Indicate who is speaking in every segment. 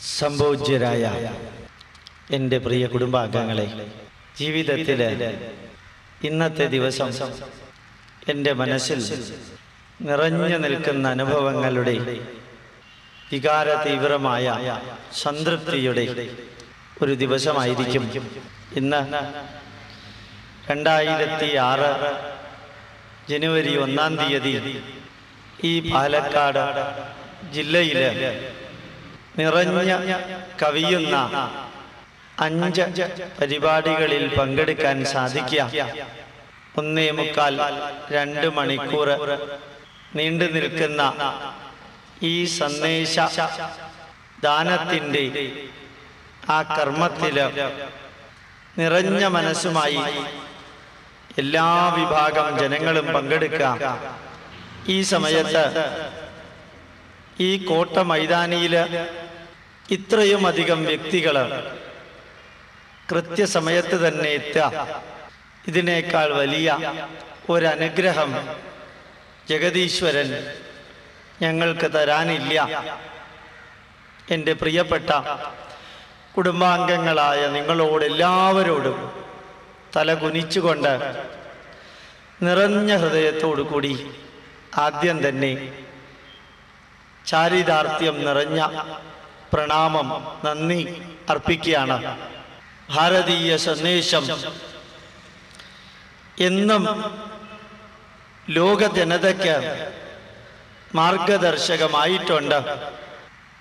Speaker 1: സംഭോജ്യരായ എന്റെ പ്രിയ കുടുംബാംഗങ്ങളെ ജീവിതത്തിൽ ഇന്നത്തെ ദിവസം എന്റെ മനസ്സിൽ നിറഞ്ഞു നിൽക്കുന്ന അനുഭവങ്ങളുടെ വികാര തീവ്രമായ സംതൃപ്തിയുടെ ഒരു ദിവസമായിരിക്കും ഇന്ന്. രണ്ടായിരത്തി ആറ് ജനുവരി ഒന്നാം തീയതി ഈ പാലക്കാട് ജില്ലയിൽ നിറഞ്ഞ കവിയുന്ന അഞ്ച് പരിപാടികളിൽ പങ്കെടുക്കാൻ സാധിക്കുക. ഒന്നേ മുക്കാൽ രണ്ട് മണിക്കൂർ നീണ്ടു നിൽക്കുന്ന ഈ സന്ദേശ ദാനത്തിന്റെ ആ കർമ്മത്തിൽ നിറഞ്ഞ മനസ്സുമായി എല്ലാ വിഭാഗം ജനങ്ങളും പങ്കെടുക്കുക. ഈ സമയത്ത് ഈ കോട്ട മൈതാനിയിൽ ഇത്രയും അധികം വ്യക്തികൾ കൃത്യസമയത്ത് തന്നെ എത്തുക. ഇതിനേക്കാൾ വലിയ ഒരനുഗ്രഹം ജഗതീശ്വരൻ ഞങ്ങൾക്ക് തരാനില്ല. എന്റെ പ്രിയപ്പെട്ട കുടുംബാംഗങ്ങളായ നിങ്ങളോട് എല്ലാവരോടും തല കുനിച്ചുകൊണ്ട് നിറഞ്ഞ ഹൃദയത്തോടു കൂടി ആദ്യം തന്നെ ചാരിതാർത്ഥ്യം നിറഞ്ഞ പ്രണാമം നന്ദി അർപ്പിക്കുകയാണ്. ഭാരതീയ സന്ദേശം. എന്നും ലോക ജനതയ്ക്ക് മാർഗദർശകമായിട്ടുണ്ട്.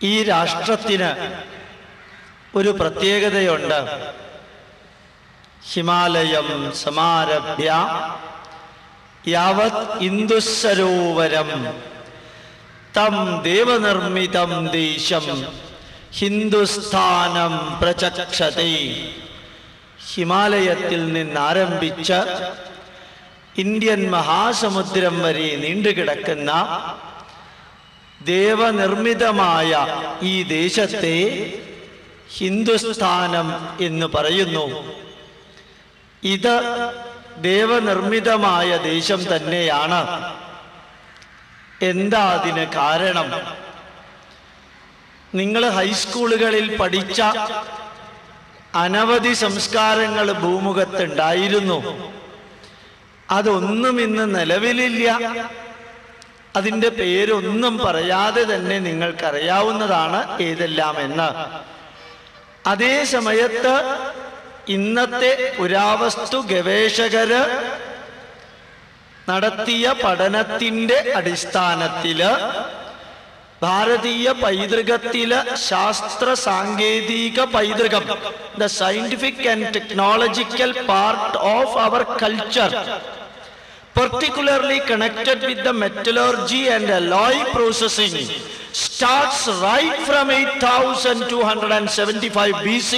Speaker 1: ഈ രാഷ്ട്രത്തിന് ഒരു പ്രത്യേകതയുണ്ട്. ഹിമാലയം സമാരഭ്യ യാവത് ഇന്ദുസരോവരം തം ദേവനിർമ്മിതം ദേശം. ഹിന്ദുസ്ഥാനം പ്രചക്ഷത. ഹിമാലയത്തിൽ നിന്നാരംഭിച്ച ഇന്ത്യൻ മഹാസമുദ്രം വരെ നീണ്ടുകിടക്കുന്ന ദേവനിർമ്മിതമായ ഈ ദേശത്തെ ഹിന്ദുസ്ഥാനം എന്ന് പറയുന്നു. ഇത് ദേവനിർമ്മിതമായ ദേശം തന്നെയാണ്. എന്താ അതിന് കാരണം? നിങ്ങൾ ഹൈസ്കൂളുകളിൽ പഠിച്ച അനവധി സംസ്കാരങ്ങൾ ഭൂമുഖത്തുണ്ടായിരുന്നു. അതൊന്നും ഇന്ന് നിലവിലില്ല. അതിന്റെ പേരൊന്നും പറയാതെ തന്നെ നിങ്ങൾക്കറിയാവുന്നതാണ് ഏതെല്ലാം എന്ന് അതേ സമയത്ത് ഇന്നത്തെ പുരാവസ്തു ഗവേഷകര് നടത്തിയ പഠനത്തിന്റെ അടിസ്ഥാനത്തിൽ ഭാരതീയ പൈതൃകത്തിലെ ശാസ്ത്ര സാങ്കേതിക പൈതൃകം the scientific and technological part of our culture particularly connected with the metallurgy and alloy processing starts right from 8275 BC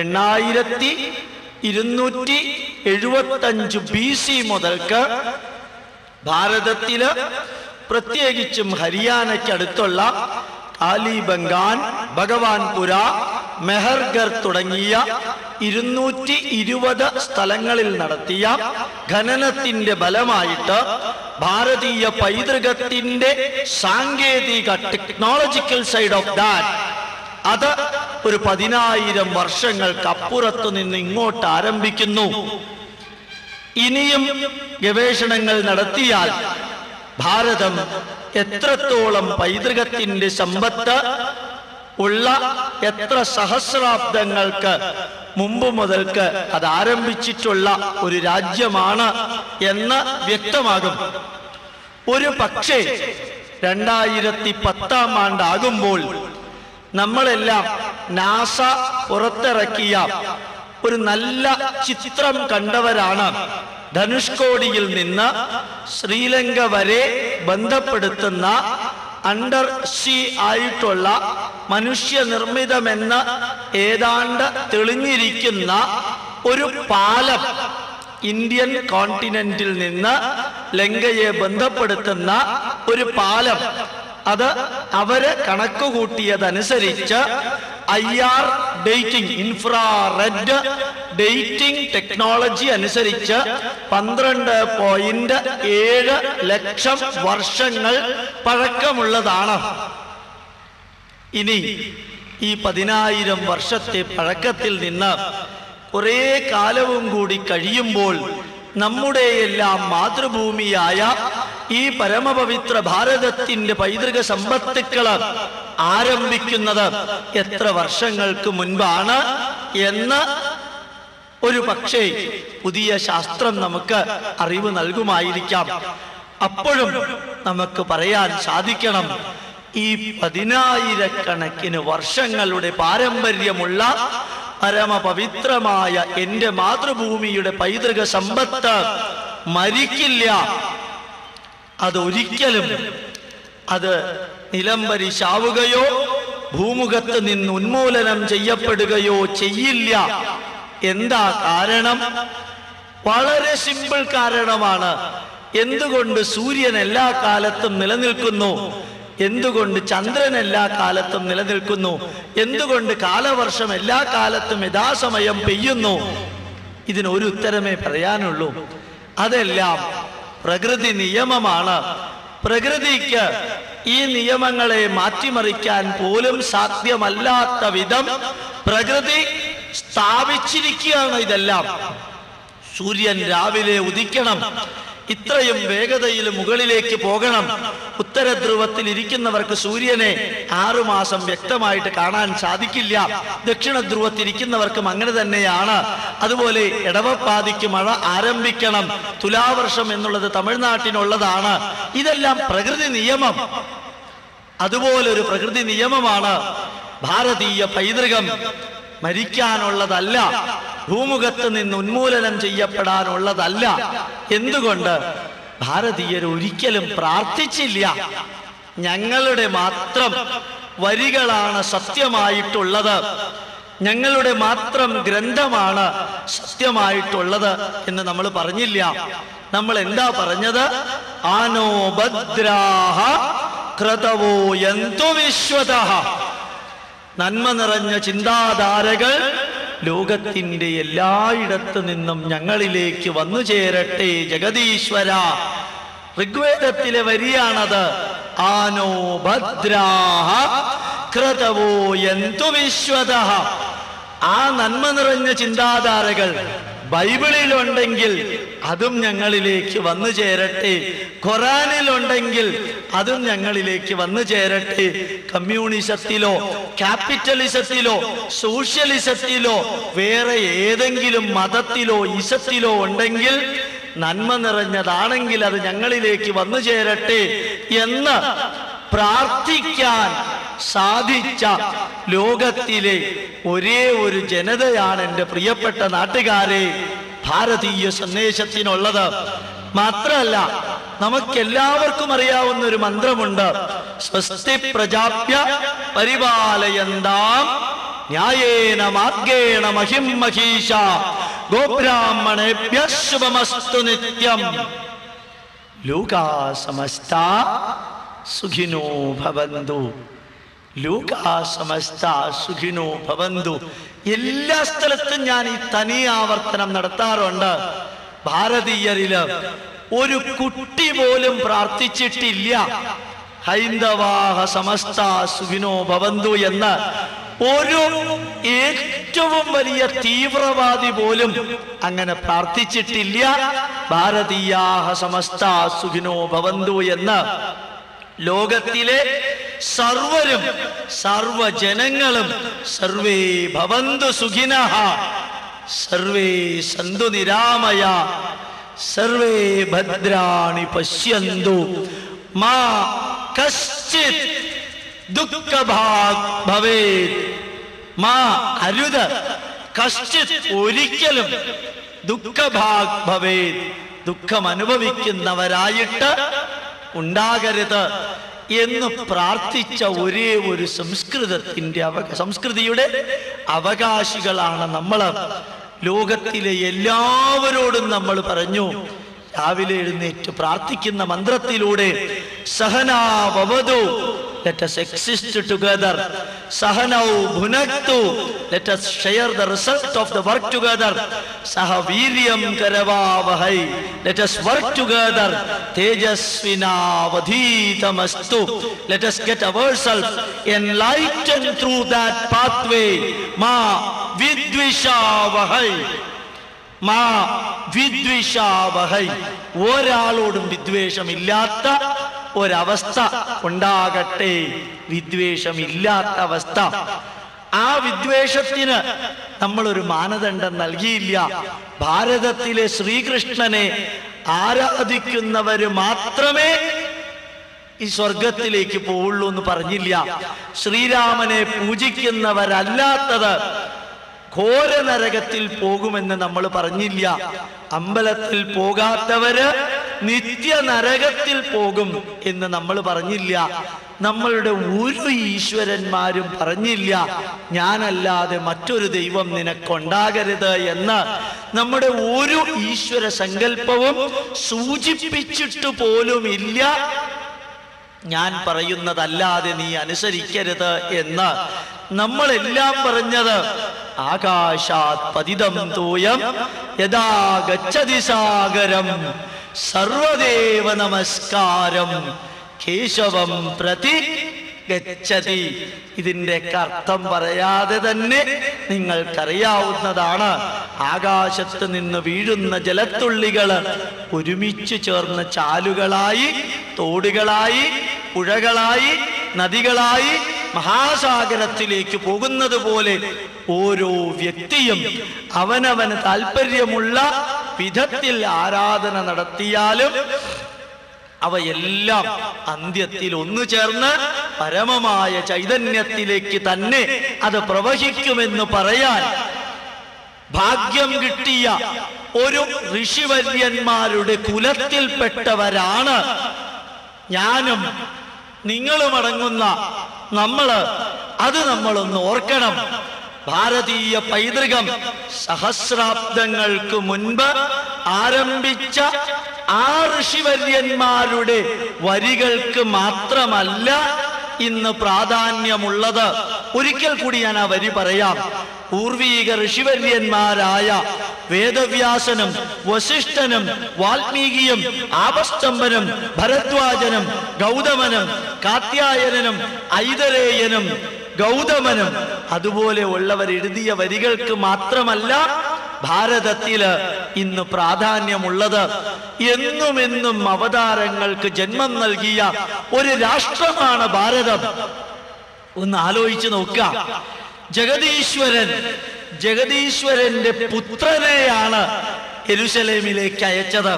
Speaker 1: എണ്ണായിരത്തി ഇരുന്നൂറ്റി എഴുപത്തഞ്ച് ബി സി മുതൽക്ക് ഭാരതത്തിൽ പ്രത്യേകിച്ചും ഹരിയാനയ്ക്കടുത്തുള്ള കാലിബംഗാൻ ഭഗവാൻപുര മെഹർഗർ തുടങ്ങിയ ഇരുന്നൂറ്റി ഇരുപത് സ്ഥലങ്ങളിൽ നടത്തിയ ഖനനത്തിന്റെ ഫലമായിട്ട് ഭാരതീയ പൈതൃകത്തിന്റെ സാങ്കേതിക ടെക്നോളജിക്കൽ സൈഡ് ഓഫ് ദാറ്റ് അത് ഒരു പതിനായിരം വർഷങ്ങൾക്ക് അപ്പുറത്തു നിന്ന് ഇങ്ങോട്ട് ആരംഭിക്കുന്നു. ഇനിയും ഗവേഷണങ്ങൾ നടത്തിയാൽ ഭാരതം എത്രത്തോളം പൈതൃകത്തിന്റെ സമ്പത്ത് ഉള്ള എത്ര സഹസ്രാബ്ദങ്ങൾക്ക് മുമ്പ് മുതൽക്ക് അത് ആരംഭിച്ചിട്ടുള്ള ഒരു രാജ്യമാണ് എന്ന് വ്യക്തമാകും. ഒരു പക്ഷേ രണ്ടായിരത്തി പത്താം ആണ്ടാകുമ്പോൾ നമ്മളെല്ലാം നാസ പുറത്തിറക്കിയ ഒരു നല്ല ചിത്രം കണ്ടവരാണ് ധനുഷ്കോടിയിൽ നിന്ന് ശ്രീലങ്ക വരെ ബന്ധപ്പെടുത്തുന്ന അണ്ടർ സീ ആയിട്ടുള്ള മനുഷ്യനിർമ്മിതമെന്ന് ഏതാണ്ട് തെളിഞ്ഞിരിക്കുന്ന ഒരു പാലം ഇന്ത്യൻ കോണ്ടിനെന്റിൽ നിന്ന് ലങ്കയെ ബന്ധപ്പെടുത്തുന്ന ഒരു പാലം അത് അവർ കണക്ക് കൂട്ടിയതനുസരിച്ച് I R dating infrared dating technology അനുസരിച്ച് പന്ത്രണ്ട് പോയിന്റ് ഏഴ് ലക്ഷം വർഷങ്ങൾ പഴക്കമുള്ളതാണ്. ഇനി ഈ പതിനായിരം വർഷത്തെ പഴക്കത്തിൽ നിന്ന് കുറേ കാലവും കൂടി കഴിയുമ്പോൾ നമ്മുടെ എല്ലാം മാതൃഭൂമിയായ ഈ പരമപവിത്ര ഭാരതത്തിന്റെ പൈതൃക സമ്പത്തുക്കൾ ആരംഭിക്കുന്നത് എത്ര വർഷങ്ങൾക്ക് മുൻപാണ് എന്ന് ഒരു പക്ഷേ പുതിയ ശാസ്ത്രം നമുക്ക് അറിവ് നൽകുമായിരിക്കാം. അപ്പോഴും നമുക്ക് പറയാൻ സാധിക്കണം ഈ പതിനായിരക്കണക്കിന് വർഷങ്ങളുടെ പാരമ്പര്യമുള്ള പരമപവിത്രമായ എന്റെ മാതൃഭൂമിയുടെ പൈതൃക സമ്പത്ത് മരിക്കില്ല. അതൊരിക്കലും അത് നിലംപരിശാവുകയോ ഭൂമുഖത്ത് നിന്ന് ഉന്മൂലനം ചെയ്യപ്പെടുകയോ ചെയ്യില്ല. എന്താ കാരണം? വളരെ സിമ്പിൾ കാരണമാണ്. എന്തുകൊണ്ട് സൂര്യൻ എല്ലാ കാലത്തും നിലനിൽക്കുന്നു? എന്തുകൊണ്ട് ചന്ദ്രൻ എല്ലാ കാലത്തും നിലനിൽക്കുന്നു? എന്തുകൊണ്ട് കാലവർഷം എല്ലാ കാലത്തും യഥാസമയം പെയ്യുന്നു? ഇതിനൊരു ഉത്തരമേ പറയാനുള്ളൂ. അതെല്ലാം പ്രകൃതി നിയമമാണ്. പ്രകൃതിക്ക് ഈ നിയമങ്ങളെ മാറ്റിമറിക്കാൻ പോലും സാധ്യമല്ലാത്ത വിധം പ്രകൃതി സ്ഥാപിച്ചിരിക്കുകയാണ് ഇതെല്ലാം. സൂര്യൻ രാവിലെ ഉദിക്കണം. ഇത്രയും വേഗതയിൽ മുകളിലേക്ക് പോകണം. ഉത്തരധ്രുവത്തിൽ ഇരിക്കുന്നവർക്ക് സൂര്യനെ ആറുമാസം വ്യക്തമായിട്ട് കാണാൻ സാധിക്കില്ല. ദക്ഷിണ ധ്രുവത്തിൽ ഇരിക്കുന്നവർക്കും അങ്ങനെ തന്നെയാണ്. അതുപോലെ ഇടവപ്പാതിക്ക് മഴ ആരംഭിക്കണം. തുലാവർഷം എന്നുള്ളത് തമിഴ്നാട്ടിനുള്ളതാണ്. ഇതെല്ലാം പ്രകൃതി നിയമം. അതുപോലൊരു പ്രകൃതി നിയമമാണ്. ഭാരതീയ പൈതൃകം. മരിക്കാനുള്ളതല്ല. ഭൂമുഖത്ത് നിന്ന് ഉന്മൂലനം ചെയ്യപ്പെടാനുള്ളതല്ല. എന്തുകൊണ്ട്? ഭാരതീയർ ഒരിക്കലും പ്രാർത്ഥിച്ചില്ല. ഞങ്ങളുടെ മാത്രം വരികളാണ് സത്യമായിട്ടുള്ളത്. ഞങ്ങളുടെ മാത്രം ഗ്രന്ഥമാണ് സത്യമായിട്ടുള്ളത് എന്ന് നമ്മൾ പറഞ്ഞില്ല. നമ്മൾ എന്താ പറഞ്ഞത്? ആനോ ഭദ്രാഹ ക്രതവോ യന്തു വിശ്വതഃ നന്മ നിറഞ്ഞ ചിന്താധാരകൾ ലോകത്തിന്റെ എല്ലായിടത്തു നിന്നും ഞങ്ങളിലേക്ക് വന്നു ചേരട്ടെ ജഗതീശ്വര ഋഗ്വേദത്തിലെ വരിയാണത് ആനോ ഭദ്രാഹ ക്രതവോ എന്തു വിശ്വത. ആ നന്മ നിറഞ്ഞ ചിന്താധാരകൾ ബൈബിളിലുണ്ടെങ്കിൽ അതും ഞങ്ങളിലേക്ക് വന്നു ചേരട്ടെ. ഖുറാനിലുണ്ടെങ്കിൽ അതും ഞങ്ങളിലേക്ക് വന്നു ചേരട്ടെ. കമ്മ്യൂണിസത്തിലോ ക്യാപിറ്റലിസത്തിലോ സോഷ്യലിസത്തിലോ വേറെ ഏതെങ്കിലും മതത്തിലോ ഇസത്തിലോ ഉണ്ടെങ്കിൽ നന്മ നിറഞ്ഞതാണെങ്കിൽ അത് ഞങ്ങളിലേക്ക് വന്നു ചേരട്ടെ എന്ന് പ്രാർത്ഥിക്കാൻ സാധിച്ച ലോകത്തിലെ ഒരേ ഒരു ജനതയാണ് എന്റെ പ്രിയപ്പെട്ട നാട്ടുകാരെ ഭാരതീയ സന്ദേശത്തിനുള്ളത്. മാത്രമല്ല നമുക്കെല്ലാവർക്കും അറിയാവുന്ന ഒരു മന്ത്രമുണ്ട്. സ്വസ്തി പ്രജാപ്യ പരിപാലയന്താം ന്യായേന മാർഗേണ മഹിം മഹീഷ ഗോബ്രാഹ്മണേഭ്യ ശുഭമസ്തു നിത്യം. ലോകാ സമസ്ത സുഖിനോ ഭവന്തു. ലോകാ സമസ്ത സുഖിനോ ഭവന്തു. എല്ലാ സ്ഥലത്തും ഞാൻ ഈ തനി ആവർത്തനം നടത്താറുണ്ട്. ഭാരതീയരിൽ ഒരു കുട്ടി പോലും പ്രാർത്ഥിച്ചിട്ടില്ല. ഹൈന്ദവാഹ സമസ്ത സുഖിനോ ഭവന്തു എന്ന് ഒരു ഏറ്റവും വലിയ തീവ്രവാദി പോലും അങ്ങനെ പ്രാർത്ഥിച്ചിട്ടില്ല. ഭാരതീയാഹ സമസ്ത സുഖിനോ ഭവന്തു എന്ന് ലോകത്തിലെ സർവരും സർവജനങ്ങളും സർവേ ഭവന്തു സുഖിന സർവേ സന്തു നിരാമയ സർവേ ഭദ്രാണി പശ്യന്തു. മാ കശ്ചിത് ദുഃഖഭാഗ് ഭവേ മാ അരുത് കശ്ചിത് ഒരിക്കലും ദുഃഖഭാഗ് ഭവേ ദുഃഖം അനുഭവിക്കുന്നവരായിട്ട് ഉണ്ടാകരുത് എന്ന് പ്രാർത്ഥിച്ച ഒരേ ഒരു സംസ്കൃതത്തിന്റെ അവ സംസ്കൃതിയുടെ അവകാശികളാണ് നമ്മൾ ലോകത്തിലെ എല്ലാവരോടും നമ്മൾ പറഞ്ഞു രാവിലെ എഴുന്നേറ്റ് പ്രാർത്ഥിക്കുന്ന മന്ത്രത്തിലൂടെ സഹനാവതു let us exist together സഹനൗ ഭുനക്തു let us share the result of the work together വീര്യം കരവാവഹൈ ലെറ്റ് us work together തേജസ്വിനാവധീതമസ്തു let us get ourselves enlightened through that pathway മാ വിദ്വിഷാവഹൈ മാ ഒരാളോടും വിദ്വേഷമില്ലാത്ത ഒരവസ്ഥ ഉണ്ടാകട്ടെ. വിദ്വേഷമില്ലാത്ത അവസ്ഥ. ആ വിദ്വേഷത്തിന് നമ്മളൊരു മാനദണ്ഡം നൽകിയില്ല. ഭാരതത്തിലെ ശ്രീകൃഷ്ണനെ ആരാധിക്കുന്നവര് മാത്രമേ ഈ സ്വർഗത്തിലേക്ക് പോവുള്ളൂ എന്ന് പറഞ്ഞില്ല. ശ്രീരാമനെ പൂജിക്കുന്നവരല്ലാത്തത് ഘോര നരകത്തിൽ പോകുമെന്ന് നമ്മൾ പറഞ്ഞില്ല. അമ്പലത്തിൽ പോകാത്തവര് നിത്യ നരകത്തിൽ പോകും എന്ന് നമ്മൾ പറഞ്ഞില്ല. നമ്മളുടെ ഒരു ഈശ്വരന്മാരും പറഞ്ഞില്ല. ഞാനല്ലാതെ മറ്റൊരു ദൈവം നിനക്കുണ്ടാകരുത് എന്ന് നമ്മുടെ ഒരു ഈശ്വര സങ്കല്പവും സൂചിപ്പിച്ചിട്ട് പോലുമില്ല. ഞാൻ പറയുന്നതല്ലാതെ നീ അനുസരിക്കരുത് എന്ന് നമ്മളെല്ലാം പറഞ്ഞത്. ആകാശാത് പതിതം തോയം യഥാ ഗച്ഛതി സാഗരം സർവദേവ നമസ്കാരം. കേശവം പ്രതി ഗച്ഛതി ഇതിന്റെ അർത്ഥം പറയാതെ തന്നെ നിങ്ങൾക്കറിയാവുന്നതാണ്. ആകാശത്ത് നിന്ന് വീഴുന്ന ജലത്തുള്ളികൾ ഒരുമിച്ച് ചേർന്ന് ചാലുകളായി തോടുകളായി പുഴകളായി നദികളായി മഹാസാഗരത്തിലേക്ക് പോകുന്നത് പോലെ ഓരോ വ്യക്തിയും അവനവന് താല്പര്യമുള്ള വിധത്തിൽ ആരാധന നടത്തിയാലും അവയെല്ലാം അന്ത്യത്തിൽ ഒന്നു ചേർന്ന് പരമമായ ചൈതന്യത്തിലേക്ക് തന്നെ അത് പ്രവഹിക്കുമെന്ന് പറയാൻ ഭാഗ്യം കിട്ടിയ ഒരു ഋഷിവര്യന്മാരുടെ കുലത്തിൽപ്പെട്ടവരാണ് ഞാനും നിങ്ങളും അടങ്ങുന്ന നമ്മൾ. അത് നമ്മളൊന്ന് ഓർക്കണം. ഭാരതീയ പൈതൃകം സഹസ്രാബ്ദങ്ങൾക്ക് മുൻപ് ആരംഭിച്ച ആ ഋഷിവര്യന്മാരുടെ വരികൾക്ക് മാത്രമല്ല ഇന്ന് പ്രാധാന്യമുള്ളത്. ഒരിക്കൽ കൂടി ഞാൻ ആ വരി പറയാം. പൂർവീക ഋഷിവര്യന്മാരായ വേദവ്യാസനും വശിഷ്ഠനും വാൽമീകിയും ആപസ്തംഭനും ഭരദ്വാജനും ഗൗതമനും കാത്യായനും ഐതരേയനും ഗൗതമനും അതുപോലെ ഉള്ളവർ എഴുതിയ വരികൾക്ക് മാത്രമല്ല ഭാരതത്തിൽ ഇന്ന് പ്രാധാന്യമുള്ളത്. എന്നും എന്നും അവതാരങ്ങൾക്ക് ജന്മം നൽകിയ ഒരു രാഷ്ട്രമാണ് ഭാരതം. ഒന്ന് ആലോചിച്ചു നോക്കുക. ജഗദീശ്വരൻ ജഗദീശ്വരന്റെ പുത്രനെയാണ് എരുശലേമിലേക്ക് അയച്ചത്.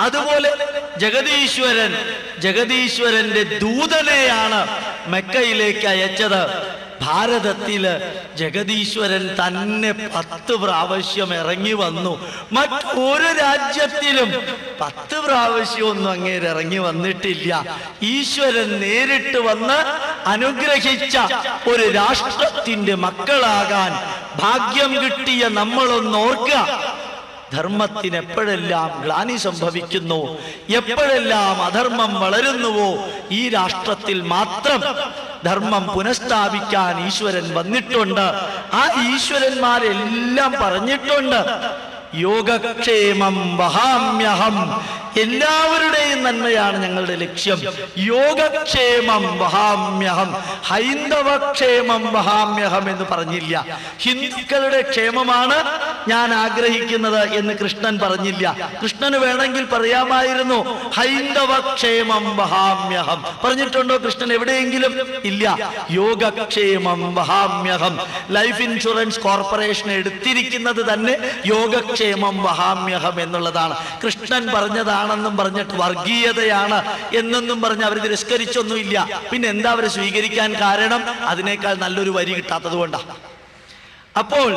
Speaker 1: അതുപോലെ ജഗതീശ്വരൻ ജഗതീശ്വരന്റെ ദൂതനെയാണ് മെക്കയിലേക്ക് അയച്ചത്. ഭാരതത്തിൽ ജഗദീശ്വരൻ തന്നെ പത്ത് പ്രാവശ്യം ഇറങ്ങി വന്നു. മറ്റൊരു രാജ്യത്തിലും പത്ത് പ്രാവശ്യമൊന്നും അങ്ങേര് ഇറങ്ങി വന്നിട്ടില്ല. ഈശ്വരൻ നേരിട്ട് വന്ന് അനുഗ്രഹിച്ച ഒരു രാഷ്ട്രത്തിന്റെ മക്കളാകാൻ ഭാഗ്യം കിട്ടിയ നമ്മളൊന്ന് ഓർക്കുക. ധർമ്മത്തിന് എപ്പോഴെല്ലാം ഗ്ലാനി സംഭവിക്കുന്നു? എപ്പോഴെല്ലാം അധർമ്മം വളരുന്നുവോ? ഈ രാഷ്ട്രത്തിൽ മാത്രം ധർമ്മം പുനഃസ്ഥാപിക്കാൻ ഈശ്വരൻ വന്നിട്ടുണ്ട്. ആ ഈശ്വരന്മാരെല്ലാം പറഞ്ഞിട്ടുണ്ട്. യോഗക്ഷേമം വഹാമ്യഹം. എല്ലാവരുടെയും നന്മയാണ് ഞങ്ങളുടെ ലക്ഷ്യം. യോഗക്ഷേമം വഹാമ്യഹം. ഹൈന്ദവക്ഷേമം വഹാമ്യഹം എന്ന് പറഞ്ഞില്ല. ഹിന്ദുക്കളുടെ ക്ഷേമമാണ് ഞാൻ ആഗ്രഹിക്കുന്നത് എന്ന് കൃഷ്ണൻ പറഞ്ഞില്ല. കൃഷ്ണന് വേണമെങ്കിൽ പറയാമായിരുന്നു ഹൈന്ദവക്ഷേമം വഹാമ്യഹം. പറഞ്ഞിട്ടുണ്ടോ കൃഷ്ണൻ എവിടെയെങ്കിലും? ഇല്ല. യോഗക്ഷേമം വഹാമ്യഹം. ലൈഫ് ഇൻഷുറൻസ് കോർപ്പറേഷൻ എടുത്തിരിക്കുന്നത് തന്നെ യോഗക്ഷേമം വഹാമ്യഹം എന്നുള്ളതാണ്. കൃഷ്ണൻ പറഞ്ഞതാണെന്നും പറഞ്ഞിട്ട് വർഗീയതയാണ് എന്നൊന്നും പറഞ്ഞ് അവർ തിരസ്കരിച്ചൊന്നുമില്ല. പിന്നെ എന്താ അവർ സ്വീകരിക്കാൻ കാരണം? അതിനേക്കാൾ നല്ലൊരു വരി കിട്ടാത്തത് കൊണ്ടാണ് അപ്പോൾ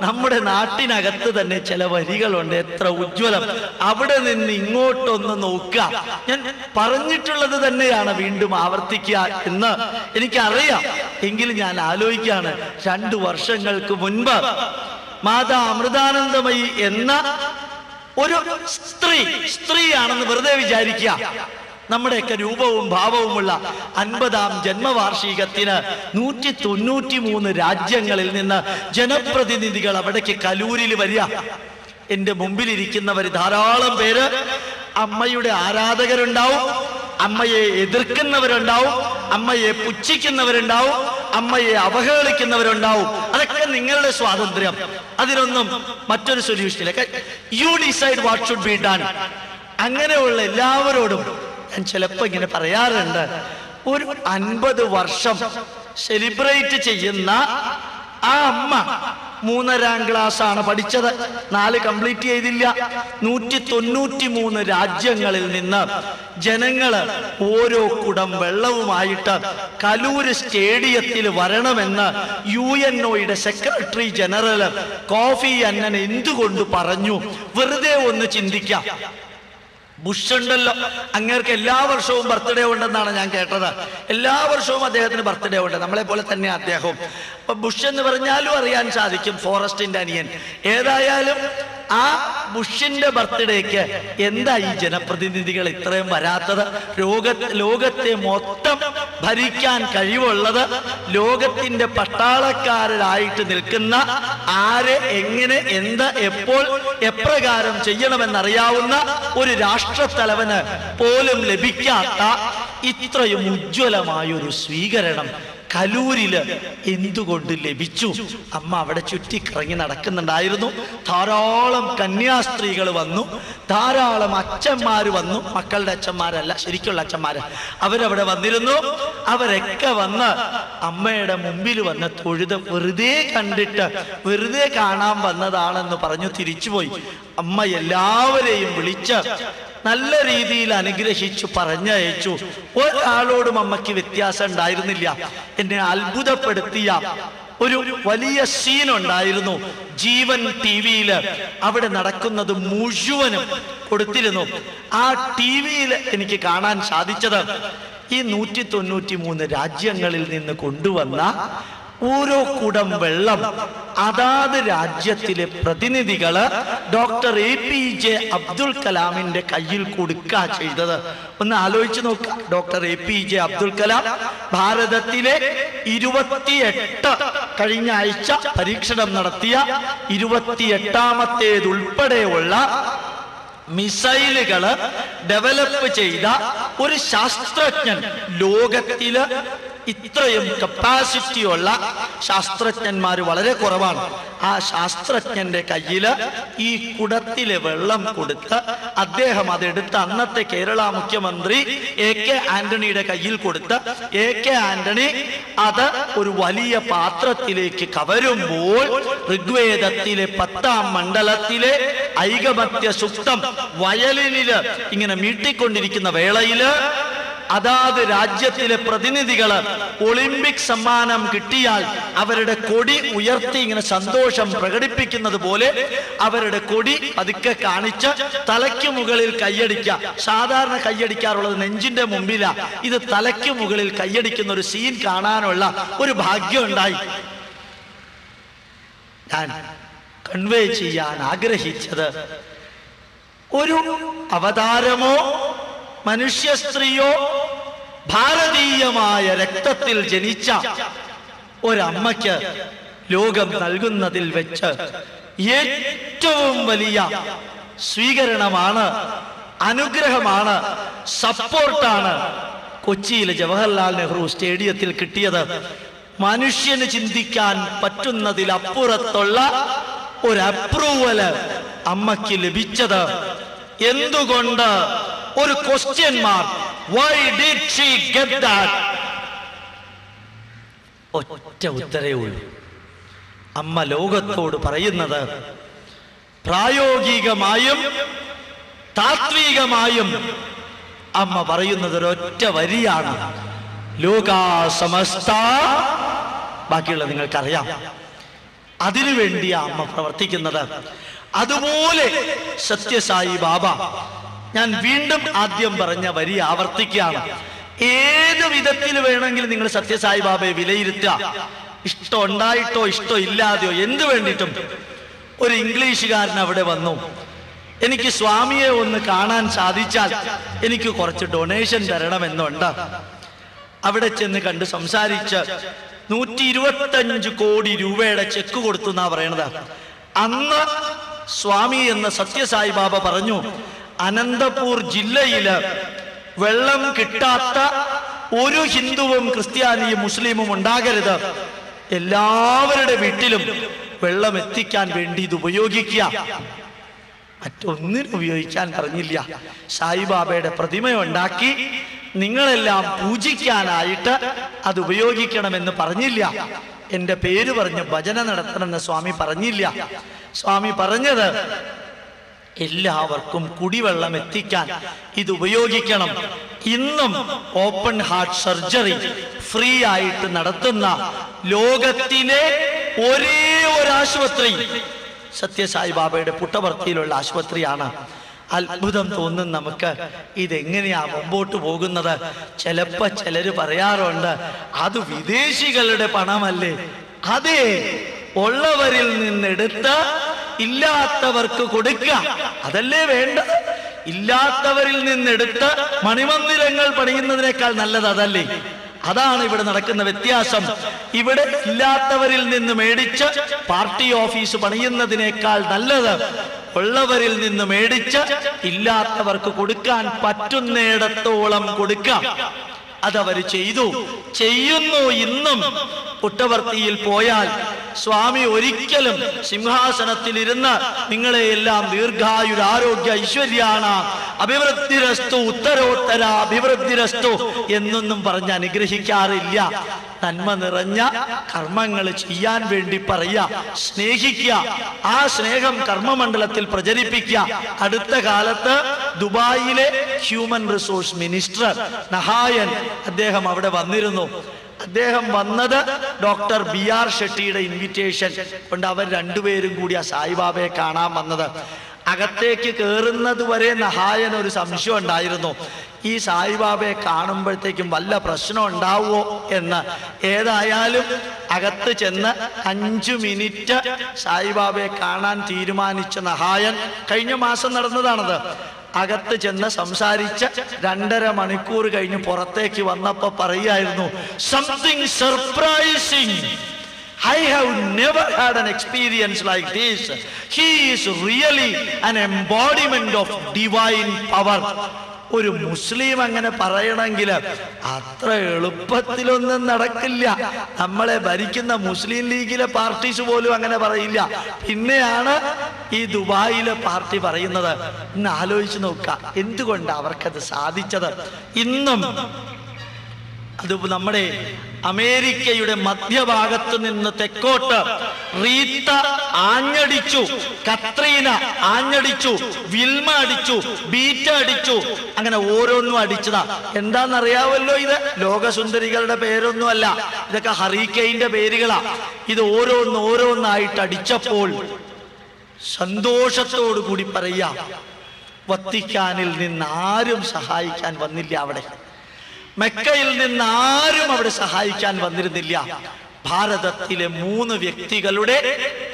Speaker 1: നമ്മുടെ നാട്ടിനകത്ത് തന്നെ ചില വരികളുണ്ട്. എത്ര ഉജ്ജ്വലം. അവിടെ നിന്ന് ഇങ്ങോട്ടൊന്ന് നോക്കുക. ഞാൻ പറഞ്ഞിട്ടുള്ളത് തന്നെയാണ് വീണ്ടും ആവർത്തിക്കുക എന്ന് എനിക്കറിയാം. എങ്കിലും ഞാൻ ആലോചിക്കുകയാണ്. രണ്ടു വർഷങ്ങൾക്ക് മുൻപ് മാതാ അമൃതാനന്ദമയി എന്ന ഒരു സ്ത്രീ സ്ത്രീയാണെന്ന് വെറുതെ വിചാരിക്കുക. നമ്മുടെയൊക്കെ രൂപവും ഭാവവുമുള്ള അൻപതാം ജന്മവാർഷികത്തിന് നൂറ്റി തൊണ്ണൂറ്റി മൂന്ന് രാജ്യങ്ങളിൽ നിന്ന് ജനപ്രതിനിധികൾ അവിടേക്ക് കലൂരിൽ വരിക. എന്റെ മുമ്പിലിരിക്കുന്നവർ ധാരാളം പേര് അമ്മയുടെ ആരാധകരുണ്ടാവും അമ്മയെ എതിർക്കുന്നവരുണ്ടാവും അമ്മയെ പുച്ഛിക്കുന്നവരുണ്ടാവും അമ്മയെ അവഹേളിക്കുന്നവരുണ്ടാവും. അതൊക്കെ നിങ്ങളുടെ സ്വാതന്ത്ര്യം. അതിനൊന്നും മറ്റൊരു solution you decide what should be done അങ്ങനെയുള്ള എല്ലാവരോടും ഞാൻ ചിലപ്പോ ഇങ്ങനെ പറയാറുണ്ട്. ഒരു അൻപത് വർഷം സെലിബ്രേറ്റ് ചെയ്യുന്ന ആ അമ്മ മൂന്നരാം ക്ലാസ് ആണ് പഠിച്ചത്. നാല് കംപ്ലീറ്റ് ചെയ്തില്ല. നൂറ്റി തൊണ്ണൂറ്റി മൂന്ന് രാജ്യങ്ങളിൽ നിന്ന് ജനങ്ങൾ ഓരോ കുടം വെള്ളവുമായിട്ട് കലൂര് സ്റ്റേഡിയത്തിൽ വരണമെന്ന് യു എൻ ഒയുടെ സെക്രട്ടറി ജനറൽ കോഫി അന്നൻ എന്തുകൊണ്ട് പറഞ്ഞു? വെറുതെ ഒന്ന് ചിന്തിക്കാം. ബുഷ് ഉണ്ടല്ലോ അങ്ങേർക്ക് എല്ലാ വർഷവും ബർത്ത്ഡേ ഉണ്ടെന്നാണ് ഞാൻ കേട്ടത്. എല്ലാ വർഷവും അദ്ദേഹത്തിന് ബർത്ത്ഡേ ഉണ്ട്. നമ്മളെ പോലെ തന്നെ അദ്ദേഹവും. അപ്പൊ ബുഷ് എന്ന് പറഞ്ഞാലും അറിയാൻ സാധിക്കും ഫോറസ്റ്റിന്റെ അനിയൻ. ഏതായാലും ആ ബുഷിന്റെ ബർത്ത്ഡേക്ക് എന്താ ഈ ജനപ്രതിനിധികൾ ഇത്രയും വരാത്തത്? ലോക ലോകത്തെ മൊത്തം ഭരിക്കാൻ കഴിവുള്ളത് ലോകത്തിന്റെ പട്ടാളക്കാരായിട്ട് നിൽക്കുന്ന ആരെ എങ്ങനെ എന്ത് എപ്പോൾ എപ്രകാരം ചെയ്യണമെന്നറിയാവുന്ന ഒരു രാഷ്ട്രത്തലവന് പോലും ലഭിക്കാത്ത ഇത്രയും ഉജ്ജ്വലമായൊരു സ്വീകരണം കലൂരിൽ എന്തുകൊണ്ട് ലഭിച്ചു? അമ്മ അവിടെ ചുറ്റി കറങ്ങി നടക്കുന്നുണ്ടായിരുന്നു. ധാരാളം കന്യാസ്ത്രീകൾ വന്നു. ധാരാളം അച്ഛന്മാര് വന്നു. മക്കളുടെ അച്ഛന്മാരല്ല ശരിക്കുള്ള അച്ഛന്മാര്. അവരവിടെ വന്നിരുന്നു. അവരൊക്കെ വന്ന് അമ്മയുടെ മുമ്പിൽ വന്ന് തൊഴുത് വെറുതെ കണ്ടിട്ട് വെറുതെ കാണാൻ വന്നതാണെന്ന് പറഞ്ഞു തിരിച്ചുപോയി. അമ്മ എല്ലാവരെയും വിളിച്ച് നല്ല രീതിയിൽ അനുഗ്രഹിച്ചു പറഞ്ഞയച്ചു. ഒരാളോടും അമ്മയ്ക്ക് വ്യത്യാസം ഉണ്ടായിരുന്നില്ല. എന്നെ അത്ഭുതപ്പെടുത്തിയ ഒരു വലിയ സീൻ ഉണ്ടായിരുന്നു ജീവൻ ടി വിയിൽ അവിടെ നടക്കുന്നത് മുഴുവനും കൊടുത്തിരുന്നു. ആ ടി വിയിൽ എനിക്ക് കാണാൻ സാധിച്ചത് ഈ നൂറ്റി തൊണ്ണൂറ്റി മൂന്ന് രാജ്യങ്ങളിൽ നിന്ന് കൊണ്ടുവന്ന ഓരോ കുടം വെള്ളം. അതാത് രാജ്യത്തിലെ പ്രതിനിധികൾ doctor A P J Abdul കലാമിന്റെ കയ്യിൽ കൊടുക്കുക ചെയ്തത്. ഒന്ന് ആലോചിച്ച് നോക്കുക doctor A P J Abdul Kalam ഭാരതത്തിലെ ഇരുപത്തിയെട്ട് കഴിഞ്ഞ ആഴ്ച പരീക്ഷണം നടത്തിയ ഇരുപത്തിയെട്ടാമത്തേതുൾപ്പെടെയുള്ള മിസൈലുകൾ ഡെവലപ്പ് ചെയ്ത ഒരു ശാസ്ത്രജ്ഞൻ ലോകത്തിൽ ഇത്രയും കപ്പാസിറ്റിയുള്ള ശാസ്ത്രജ്ഞന്മാർ വളരെ കുറവാണ്. ആ ശാസ്ത്രജ്ഞന്റെ കയ്യിൽ ഈ കുടത്തിലെ വെള്ളം കൊടുത്ത് അദ്ദേഹം അതെടുത്ത് അന്നത്തെ കേരള മുഖ്യമന്ത്രി എ കെ ആന്റണിയുടെ കയ്യിൽ കൊടുത്ത് എ കെ ആന്റണി അത് ഒരു വലിയ പാത്രത്തിലേക്ക് കവരുമ്പോൾ ഋഗ്വേദത്തിലെ പത്താം മണ്ഡലത്തിലെ ഐകമത്യ സുക്തം വയലിനിൽ ഇങ്ങനെ മീട്ടിക്കൊണ്ടിരിക്കുന്ന വേളയിൽ അതാത് രാജ്യത്തിലെ പ്രതിനിധികൾ ഒളിമ്പിക് സമ്മാനം കിട്ടിയാൽ അവരുടെ കൊടി ഉയർത്തി ഇങ്ങനെ സന്തോഷം പ്രകടിപ്പിക്കുന്നത് പോലെ അവരുടെ കൊടി പതുക്കെ കാണിച്ച് തലയ്ക്ക് മുകളിൽ കൈയടിക്കുക. സാധാരണ കൈയടിക്കാറുള്ളത് നെഞ്ചിന്റെ മുമ്പിലാ. ഇത് തലയ്ക്ക് മുകളിൽ കൈയടിക്കുന്ന ഒരു സീൻ കാണാനുള്ള ഒരു ഭാഗ്യം ഉണ്ടായി. ഞാൻ കൺവേ ചെയ്യാൻ ആഗ്രഹിച്ചത് ഒരു അവതാരമോ മനുഷ്യ സ്ത്രീയോ ഭാരതീയമായ രക്തത്തിൽ ജനിച്ച ഒരമ്മയ്ക്ക് ലോകം നൽകുന്നതിൽ വെച്ച് ഏറ്റവും വലിയ സ്വീകരണമാണ് അനുഗ്രഹമാണ് സപ്പോർട്ടാണ് കൊച്ചിയിലെ ജവഹർലാൽ നെഹ്റു സ്റ്റേഡിയത്തിൽ കിട്ടിയത്. മനുഷ്യന് ചിന്തിക്കാൻ പറ്റുന്നതിലപ്പുറത്തുള്ള ഒരു അപ്രൂവൽ അമ്മയ്ക്ക് ലഭിച്ചത് എന്തുകൊണ്ട് ഒരു question mark why did she get that ഒറ്റ ഉത്തരേ ഉള്ളൂ. അമ്മ ലോകത്തോട് പറയുന്നത് പ്രായോഗികമായും താത്വികമായും അമ്മ പറയുന്നത് ഒരൊറ്റ വരിയാണ് ലോകാസമസ്ത ബാക്കിയുള്ള നിങ്ങൾക്കറിയാം. അതിനുവേണ്ടിയാ അമ്മ പ്രവർത്തിക്കുന്നത്. അതുപോലെ സത്യസായി ബാബ ഞാൻ വീണ്ടും ആദ്യം പറഞ്ഞ വരി ആവർത്തിക്കുകയാണ്. ഏത് വിധത്തിൽ വേണമെങ്കിലും നിങ്ങൾ സത്യസായി ബാബയെ വിലയിരുത്തുക. ഇഷ്ടം ഉണ്ടായിട്ടോ ഇഷ്ടം ഇല്ലാതെയോ എന്ത് വേണ്ടിയിട്ടും. ഒരു ഇംഗ്ലീഷുകാരൻ അവിടെ വന്നു. എനിക്ക് സ്വാമിയെ ഒന്ന് കാണാൻ സാധിച്ചാൽ എനിക്ക് കുറച്ച് ഡൊണേഷൻ തരണമെന്നുണ്ട്. അവിടെ ചെന്ന് കണ്ട് സംസാരിച്ച് നൂറ്റി ഇരുപത്തഞ്ച് കോടി രൂപയുടെ ചെക്ക് കൊടുത്തു എന്നാ പറയണത്. അന്ന് സ്വാമി എന്ന സത്യസായി ബാബ പറഞ്ഞു അനന്തപൂർ ജില്ലയിൽ വെള്ളം കിട്ടാത്ത ഒരു ഹിന്ദുവും ക്രിസ്ത്യാനിയും മുസ്ലിമും ഉണ്ടാകരുത്. എല്ലാവരുടെ വീട്ടിലും വെള്ളം എത്തിക്കാൻ വേണ്ടി ഇത് ഉപയോഗിക്കുക. മറ്റൊന്നിനും ഉപയോഗിക്കാൻ പറഞ്ഞില്ല സായിബാബയുടെ പ്രതിമയുണ്ടാക്കി നിങ്ങളെല്ലാം പൂജിക്കാനായിട്ട് അത് ഉപയോഗിക്കണമെന്ന് പറഞ്ഞില്ല. എന്റെ പേര് പറഞ്ഞ് ഭജന നടത്തണമെന്ന് സ്വാമി പറഞ്ഞില്ല. സ്വാമി പറഞ്ഞത് എല്ലാവർക്കും കുടിവെള്ളം എത്തിക്കാൻ ഇത് ഉപയോഗിക്കണം. ഇന്നും ഓപ്പൺ ഹാർട്ട് സർജറി ഫ്രീ ആയിട്ട് നടത്തുന്ന ലോകത്തിലെ ഒരേ ഒരു ആശുപത്രി സത്യസായി ബാബയുടെ പുട്ടവർത്തിയിലുള്ള ആശുപത്രിയാണ്. അത്ഭുതം തോന്നും നമുക്ക് ഇതെങ്ങനെയാ മുമ്പോട്ട് പോകുന്നത്? ചിലപ്പോ ചിലര് പറയാറുണ്ട് അത് വിദേശികളുടെ പണമല്ലേ? അതെ ഉള്ളവരിൽ നിന്നെടുത്ത് ഇല്ലാത്തവർക്ക് കൊടുക്കുക. അതല്ലേ വേണ്ടത്? ഇല്ലാത്തവരിൽ നിന്നെടുത്ത് മണിമന്ദിരങ്ങൾ പണിയുന്നതിനേക്കാൾ നല്ലത് അതല്ലേ? അതാണ് ഇവിടെ നടക്കുന്ന വ്യത്യാസം. ഇവിടെ ഇല്ലാത്തവരിൽ നിന്ന് മേടിച്ച് പാർട്ടി ഓഫീസ് പണിയുന്നതിനേക്കാൾ നല്ലത് ഉള്ളവരിൽ നിന്ന് മേടിച്ച് ഇല്ലാത്തവർക്ക് കൊടുക്കാൻ പറ്റുന്നിടത്തോളം കൊടുക്കാം. അതവര് ചെയ്തു. ചെയ്യുന്നു ഇന്നും. പുട്ടവർത്തിയിൽ പോയാൽ സ്വാമി ഒരിക്കലും സിംഹാസനത്തിൽ സിംഹാസനത്തിലിരുന്ന് നിങ്ങളെ എല്ലാം ദീർഘായുര ആരോഗ്യ ഐശ്വര്യാണ്. അഭിവൃദ്ധിരസ്തു ഉത്തരോത്തര അഭിവൃദ്ധിരസ്തു എന്നൊന്നും പറഞ്ഞ് അനുഗ്രഹിക്കാറില്ല. നന്മ നിറഞ്ഞ കർമ്മങ്ങൾ ചെയ്യാൻ വേണ്ടി പറയുക സ്നേഹിക്കുക ആ സ്നേഹം കർമ്മമണ്ഡലത്തിൽ പ്രചരിപ്പിക്കുക. അടുത്ത കാലത്ത് ദുബായിലെ ഹ്യൂമൻ റിസോഴ്സ് മിനിസ്റ്റർ നഹായൻ അദ്ദേഹം അവിടെ വന്നിരുന്നു. അദ്ദേഹം വന്നത് ഡോക്ടർ ബി ആർ ഷെട്ടിയുടെ ഇൻവിറ്റേഷൻ കൊണ്ട് അവർ രണ്ടുപേരും കൂടി ആ സായിബാബയെ കാണാൻ വന്നത്. അകത്തേക്ക് കയറുന്നത് വരെ നഹായൻ ഒരു സംശയം ഉണ്ടായിരുന്നു. ഈ സായിബാബയെ കാണുമ്പോഴത്തേക്കും വല്ല പ്രശ്നം ഉണ്ടാവുമോ എന്ന്. ഏതായാലും അകത്ത് ചെന്ന് അഞ്ചു മിനിറ്റ് സായിബാബയെ കാണാൻ തീരുമാനിച്ച നഹായൻ കഴിഞ്ഞ മാസം നടന്നതാണത്. അകത്ത് ചെന്ന് സംസാരിച്ച രണ്ടര മണിക്കൂർ കഴിഞ്ഞ് പുറത്തേക്ക് വന്നപ്പോ പറയായിരുന്നു something surprising I have never had an experience like this. He is really an embodiment of divine power. ഒരു മുസ്ലിം അങ്ങനെ പറയണമെങ്കിൽ അത്ര എളുപ്പത്തിലൊന്നും നടക്കില്ല. നമ്മളെ ഭരിക്കുന്ന മുസ്ലിം ലീഗിലെ പാർട്ടീസ് പോലും അങ്ങനെ പറയില്ല. പിന്നെയാണ് ഈ ദുബായിലെ പാർട്ടി പറയുന്നത്. ഇന്ന് ആലോചിച്ച് നോക്കുക. എന്തുകൊണ്ട് അവർക്കത് സാധിച്ചത്? ഇന്നും അത് നമ്മുടെ അമേരിക്കയുടെ മധ്യഭാഗത്ത് നിന്ന് തെക്കോട്ട് റീത്ത ആഞ്ഞടിച്ചു കത്രീന ആഞ്ഞടിച്ചു വിൽമ അടിച്ചു ബീറ്റ അടിച്ചു അങ്ങനെ ഓരോന്നും അടിച്ചതാ. എന്താണെന്നറിയാവല്ലോ ഇത്? ലോകസുന്ദരികളുടെ പേരൊന്നുമല്ല. ഇതൊക്കെ ഹറീക്കൈന്റെ പേരുകളാ. ഇത് ഓരോന്ന് ഓരോന്നായിട്ട് അടിച്ചപ്പോൾ സന്തോഷത്തോടു കൂടി പറയാ വത്തിക്കാനിൽ നിന്ന് ആരും സഹായിക്കാൻ വന്നില്ല അവിടെ. മെക്കയിൽ നിന്ന് ആരും അവിടെ സഹായിക്കാൻ വന്നിരുന്നില്ല. ഭാരതത്തിലെ മൂന്ന് വ്യക്തികളുടെ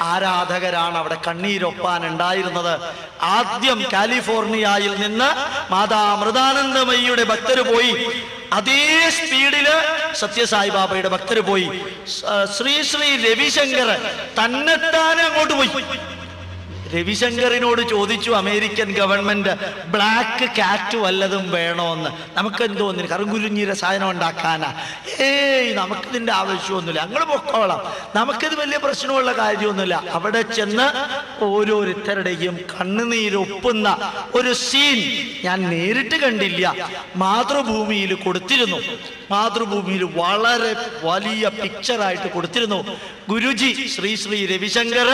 Speaker 1: ആരാധകരാണ് അവിടെ കണ്ണീരൊപ്പാൻ ഉണ്ടായിരുന്നത്. ആദ്യം കാലിഫോർണിയയിൽ നിന്ന് മാതാ അമൃതാനന്ദമയ്യയുടെ ഭക്തർ പോയി. അതേ സ്പീഡിൽ സത്യസായി ബാബയുടെ ഭക്തർ പോയി ശ്രീ ശ്രീ രവിശങ്കർ തന്നെത്താനെ അങ്ങോട്ട് പോയി. രവിശങ്കറിനോട് ചോദിച്ചു അമേരിക്കൻ ഗവൺമെന്റ് ബ്ലാക്ക് കാറ്റ് വല്ലതും വേണോന്ന്? നമുക്ക് എന്തോ ഒന്നിന് കറുകുരുഞ്ഞി രസായനം ഉണ്ടാക്കാനാ. ഏയ് നമുക്കിതിന്റെ ആവശ്യമൊന്നുമില്ല. ഞങ്ങൾ പൊക്കോളാം. നമുക്കിത് വലിയ പ്രശ്നമുള്ള കാര്യമൊന്നുമില്ല. അവിടെ ചെന്ന് ഓരോരുത്തരുടെയും കണ്ണുനീരൊപ്പുന്ന ഒരു സീൻ ഞാൻ നേരിട്ട് കണ്ടില്ല. മാതൃഭൂമിയിൽ കൊടുത്തിരുന്നു. മാതൃഭൂമിയിൽ വളരെ വലിയ പിക്ചറായിട്ട് കൊടുത്തിരുന്നു. ഗുരുജി ശ്രീ ശ്രീ രവിശങ്കർ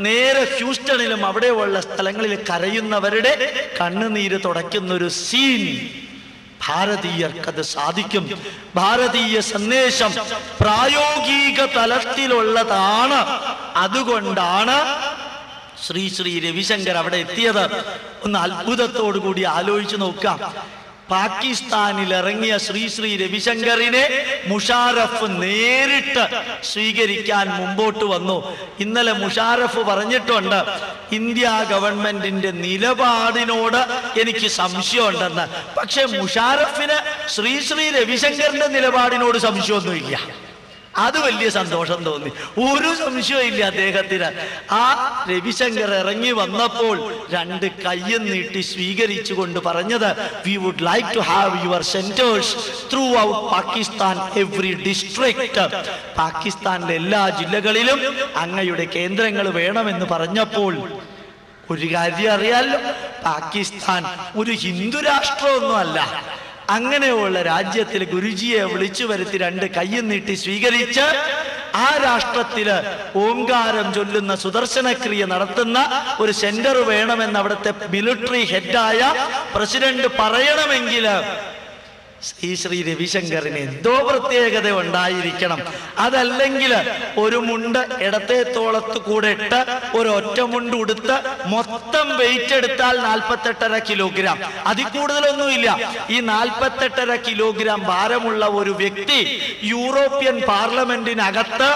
Speaker 1: നേരെ ഹ്യൂസ്റ്റണിലും അവിടെയുള്ള സ്ഥലങ്ങളിൽ കരയുന്നവരുടെ കണ്ണുനീര് തുടയ്ക്കുന്ന ഒരു സീൻ ഭാരതീയർക്കത് സാധിക്കും. ഭാരതീയ സന്ദേശം പ്രായോഗിക തലത്തിലുള്ളതാണ്. അതുകൊണ്ടാണ് ശ്രീ ശ്രീ രവിശങ്കർ അവിടെ എത്തിയത്. ഒന്ന് അത്ഭുതത്തോടു കൂടി ആലോചിച്ച് നോക്കാം പാകിസ്ഥാനിൽ ഇറങ്ങിയ ശ്രീ ശ്രീ രവിശങ്കറിനെ മുഷാറഫ് നേരിട്ട് സ്വീകരിക്കാൻ മുമ്പോട്ട് വന്നു. ഇന്നലെ മുഷാറഫ് പറഞ്ഞിട്ടുണ്ട് ഇന്ത്യ ഗവൺമെന്റിന്റെ നിലപാടിനോട് എനിക്ക് സംശയമുണ്ടെന്ന്. പക്ഷെ മുഷാറഫിന് ശ്രീ ശ്രീ രവിശങ്കറിന്റെ നിലപാടിനോട് സംശയമൊന്നുമില്ല. അത് വലിയ സന്തോഷം തോന്നി. ഒരു സംശയവും ഇല്ല അദ്ദേഹത്തിന്. ആ രവിശങ്കർ ഇറങ്ങി വന്നപ്പോൾ രണ്ട് കയ്യും നീട്ടി സ്വീകരിച്ചു കൊണ്ട് പറഞ്ഞത് we would like to have your centres throughout Pakistan every district പാകിസ്ഥാനിലെ എല്ലാ ജില്ലകളിലും അങ്ങയുടെ കേന്ദ്രങ്ങൾ വേണമെന്ന് പറഞ്ഞപ്പോൾ ഒരു കാര്യം അറിയാലോ പാകിസ്ഥാൻ ഒരു ഹിന്ദു രാഷ്ട്രമൊന്നുമല്ല. അങ്ങനെയുള്ള രാജ്യത്തിൽ ഗുരുജിയെ വിളിച്ചു വരുത്തി രണ്ട് കയ്യും നീട്ടി സ്വീകരിച്ച് ആ രാഷ്ട്രത്തിൽ ഓംകാരം ചൊല്ലുന്ന സുദർശനക്രിയ നടത്തുന്ന ഒരു സെന്റർ വേണമെന്ന് അവിടുത്തെ മിലിറ്ററി ഹെഡായ പ്രസിഡന്റ് പറയണമെങ്കിൽ ശ്രീ ശ്രീ രവിശങ്കറിന് എന്തോ പ്രത്യേകത ഉണ്ടായിരിക്കണം. അതല്ലെങ്കിൽ ഒരു മുണ്ട് ഇടത്തെ തോളത്ത് കൂടെ ഇട്ട് ഒരു ഒറ്റ മുണ്ട് ഉടുത്ത് മൊത്തം വെയിറ്റ് എടുത്താൽ നാൽപ്പത്തെട്ടര കിലോഗ്രാം അതിൽ കൂടുതലൊന്നുമില്ല. ഈ നാൽപ്പത്തെട്ടര കിലോഗ്രാം ഭാരമുള്ള ഒരു വ്യക്തി യൂറോപ്യൻ പാർലമെന്റിനകത്ത്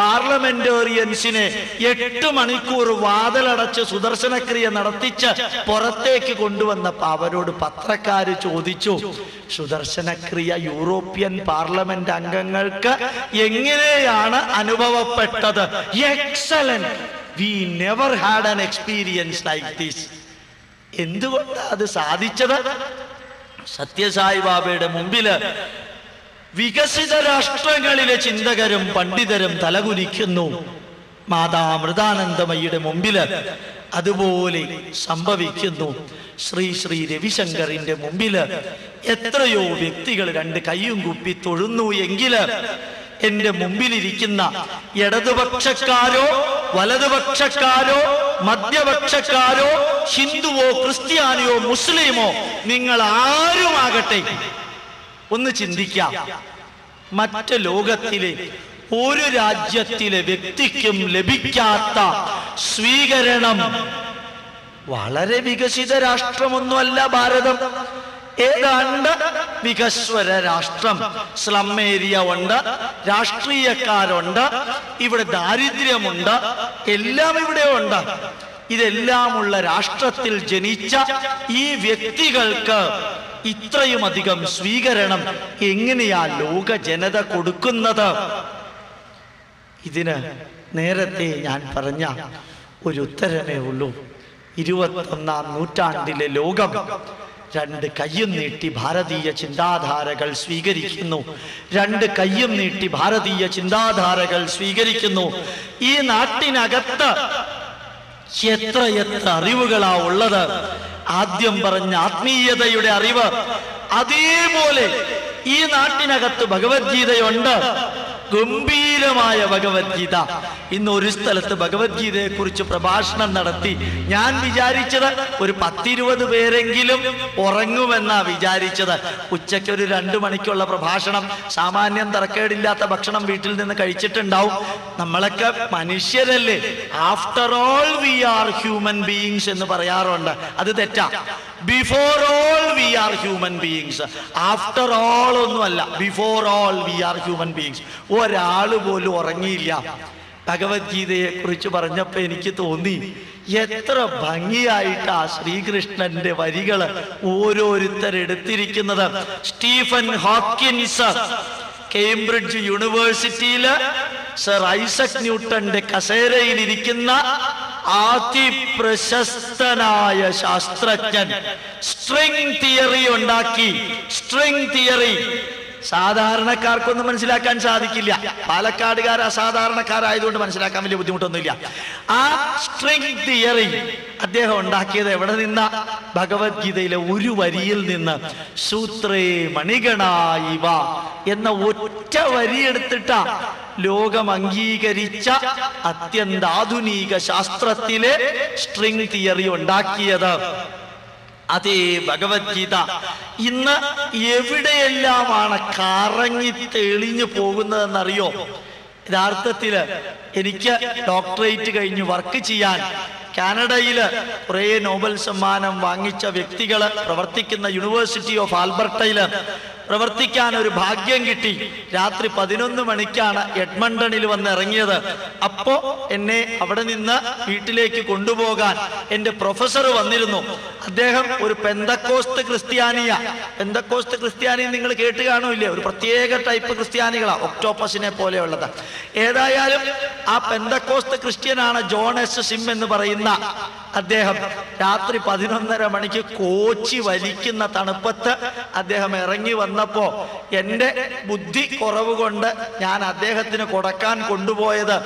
Speaker 1: പാർലമെന്റേറിയൻസിനെ എട്ട് മണിക്കൂർ വാതിലടച്ച് സുദർശനക്രിയ നടത്തിച്ച് പുറത്തേക്ക് കൊണ്ടുവന്നപ്പോ അവരോട് പത്രക്കാര് ചോദിച്ചു സുദർശനക്രിയ യൂറോപ്യൻ പാർലമെന്റ് അംഗങ്ങൾക്ക് എങ്ങനെയാണ് അനുഭവപ്പെട്ടത്? Excellent we never had an experience like this എന്തുകൊണ്ടാണ് അത് സാധിച്ചത്? സത്യസായി ബാബയുടെ മുമ്പിൽ വികസിത രാഷ്ട്രങ്ങളിലെ ചിന്തകരും പണ്ഡിതരും തലകുനിക്കുന്നു. മാതാ അമൃതാനന്ദമയ്യയുടെ മുമ്പിൽ അതുപോലെ സംഭവിക്കുന്നു. ശ്രീ ശ്രീ രവിശങ്കറിന്റെ മുമ്പിൽ എത്രയോ വ്യക്തികൾ രണ്ട് കൈയും കുപ്പി തൊഴുന്നു എങ്കിൽ എന്റെ മുമ്പിലിരിക്കുന്ന ഇടതുപക്ഷക്കാരോ വലതുപക്ഷക്കാരോ മധ്യപക്ഷക്കാരോ ഹിന്ദുവോ ക്രിസ്ത്യാനിയോ മുസ്ലിമോ നിങ്ങൾ ആരുമാകട്ടെ? ഒന്ന് ചിന്തിക്കാം. മറ്റ് ലോകത്തിലെ ഒരു രാജ്യത്തിലെ വ്യക്തിക്കും ലഭിക്കാത്ത സ്വീകരണം വളരെ വികസിത രാഷ്ട്രമൊന്നുമല്ല ഭാരതം. ഏതാണ്ട് വികസ്വര രാഷ്ട്രം. സ്ലം ഏരിയ ഉണ്ട് രാഷ്ട്രീയക്കാരുണ്ട് ഇവിടെ ദാരിദ്ര്യമുണ്ട് എല്ലാം ഇവിടെ ഉണ്ട്. ഇതെല്ലാമുള്ള രാഷ്ട്രത്തിൽ ജനിച്ച ഈ വ്യക്തികൾക്ക് ഇത്രയും അധികം സ്വീകരണം എങ്ങനെയാ ലോക ജനത കൊടുക്കുന്നത്? ഇതിന് നേരത്തെ ഞാൻ പറഞ്ഞ ഒരു ഉത്തരമേ ഉള്ളൂ. ഇരുപത്തൊന്നാം നൂറ്റാണ്ടിലെ ലോകം രണ്ട് കയ്യും നീട്ടി ഭാരതീയ ചിന്താധാരകൾ സ്വീകരിക്കുന്നു. രണ്ട് കയ്യും നീട്ടി ഭാരതീയ ചിന്താധാരകൾ സ്വീകരിക്കുന്നു. ഈ നാട്ടിനകത്ത് എത്ര എത്ര അറിവുകളാ ഉള്ളത്? ആദ്യം പറഞ്ഞ ആത്മീയതയുടെ അറിവ് അതേപോലെ ഈ നാട്ടിനകത്ത് ഭഗവത്ഗീതയുണ്ട്. ഗംഭീരമായ ഭഗവത്ഗീത. ഇന്ന് ഒരു സ്ഥലത്ത് ഭഗവത്ഗീതയെ കുറിച്ച് പ്രഭാഷണം നടത്തി. ഞാൻ വിചാരിച്ചത് ഒരു പത്തിരുപത് പേരെങ്കിലും ഉറങ്ങുമെന്നാ വിചാരിച്ചത്. ഉച്ചയ്ക്ക് ഒരു രണ്ടു മണിക്കുള്ള പ്രഭാഷണം സാമാന്യം തറക്കേടില്ലാത്ത ഭക്ഷണം വീട്ടിൽ നിന്ന് കഴിച്ചിട്ടുണ്ടാവും. നമ്മളൊക്കെ മനുഷ്യരല്ലേ? After all we are human beings എന്ന് പറയാറുണ്ട്. അത് തെറ്റാ. Before all we are human beings after all ഒന്നുമല്ല. Before all we are human beings ഒരാൾ പോലും ഉറങ്ങിയില്ല. ഭഗവത്ഗീതയെ കുറിച്ച് പറഞ്ഞപ്പോ എനിക്ക് തോന്നി എത്ര ഭംഗിയായിട്ട് ആ ശ്രീകൃഷ്ണന്റെ വരികൾ ഓരോരുത്തരെടുത്തിരിക്കുന്നത്. സ്റ്റീഫൻ ഹോക്കിൻസ് കേംബ്രിഡ്ജ് യൂണിവേഴ്സിറ്റിയിൽ സർ ഐസക് ന്യൂട്ടന്റെ കസേരയിലിരിക്കുന്ന അതിപ്രശസ്തനായ ശാസ്ത്രജ്ഞൻ സ്ട്രിങ് തിയറി ഉണ്ടാക്കി. സ്ട്രിങ് തിയറി സാധാരണക്കാർക്കൊന്നും മനസ്സിലാക്കാൻ സാധിക്കില്ല. പാലക്കാടുകാർ അസാധാരണക്കാരായതുകൊണ്ട് മനസ്സിലാക്കാൻ വലിയ ബുദ്ധിമുട്ടൊന്നുമില്ല. ആ സ്ട്രിങ് തിയറി അദ്ദേഹം ഉണ്ടാക്കിയത് എവിടെ നിന്ന? ഭഗവത്ഗീതയിലെ ഒരു വരിയിൽ നിന്ന്. സൂത്രേ മണികണായിവ എന്ന ഒറ്റ വരി എടുത്തിട്ട ലോകം അംഗീകരിച്ച അത്യന്താധുനിക ശാസ്ത്രത്തിലെ സ്ട്രിങ് തിയറി ഉണ്ടാക്കിയത്. അതേ ഭഗവത്ഗീത. ഇന്ന് എവിടെയെല്ലാമാണ് കറങ്ങി തെളിഞ്ഞു പോകുന്നതെന്നറിയോ? യഥാർത്ഥത്തിൽ എനിക്ക് ഡോക്ടറേറ്റ് കഴിഞ്ഞ് വർക്ക് ചെയ്യാൻ കാനഡയിൽ കുറേ നോബൽ സമ്മാനം വാങ്ങിച്ച വ്യക്തികൾ പ്രവർത്തിക്കുന്ന യൂണിവേഴ്സിറ്റി ഓഫ് ആൽബർട്ടയിൽ പ്രവർത്തിക്കാൻ ഒരു ഭാഗ്യം കിട്ടി. രാത്രി പതിനൊന്ന് മണിക്കാണ് എഡ്മണ്ടണിൽ വന്ന് ഇറങ്ങിയത്. അപ്പോ എന്നെ അവിടെ നിന്ന് വീട്ടിലേക്ക് കൊണ്ടുപോകാൻ എന്റെ പ്രൊഫസർ വന്നിരുന്നു. അദ്ദേഹം ഒരു പെന്തക്കോസ്ത് ക്രിസ്ത്യാനിയ. പെന്തക്കോസ്ത് ക്രിസ്ത്യാനി നിങ്ങൾ കേട്ട് കാണൂല്ലേ ഒരു പ്രത്യേക ടൈപ്പ് ക്രിസ്ത്യാനികളാണ് ഒക്ടോപ്പസിനെ പോലെയുള്ളത്. ഏതായാലും ആ പെന്തക്കോസ്ത് ക്രിസ്ത്യനാണ് ജോൺ എസ് സിം എന്ന് പറയുന്ന അദ്ദേഹം രാത്രി പതിനൊന്നര മണിക്ക് കോച്ചി വലിക്കുന്ന തണുപ്പത്ത് അദ്ദേഹം ഇറങ്ങി വന്നപ്പോ എന്റെ ബുദ്ധി കുറവ് കൊണ്ട് ഞാൻ അദ്ദേഹത്തിന് കൊടുക്കാൻ കൊണ്ടുപോയത്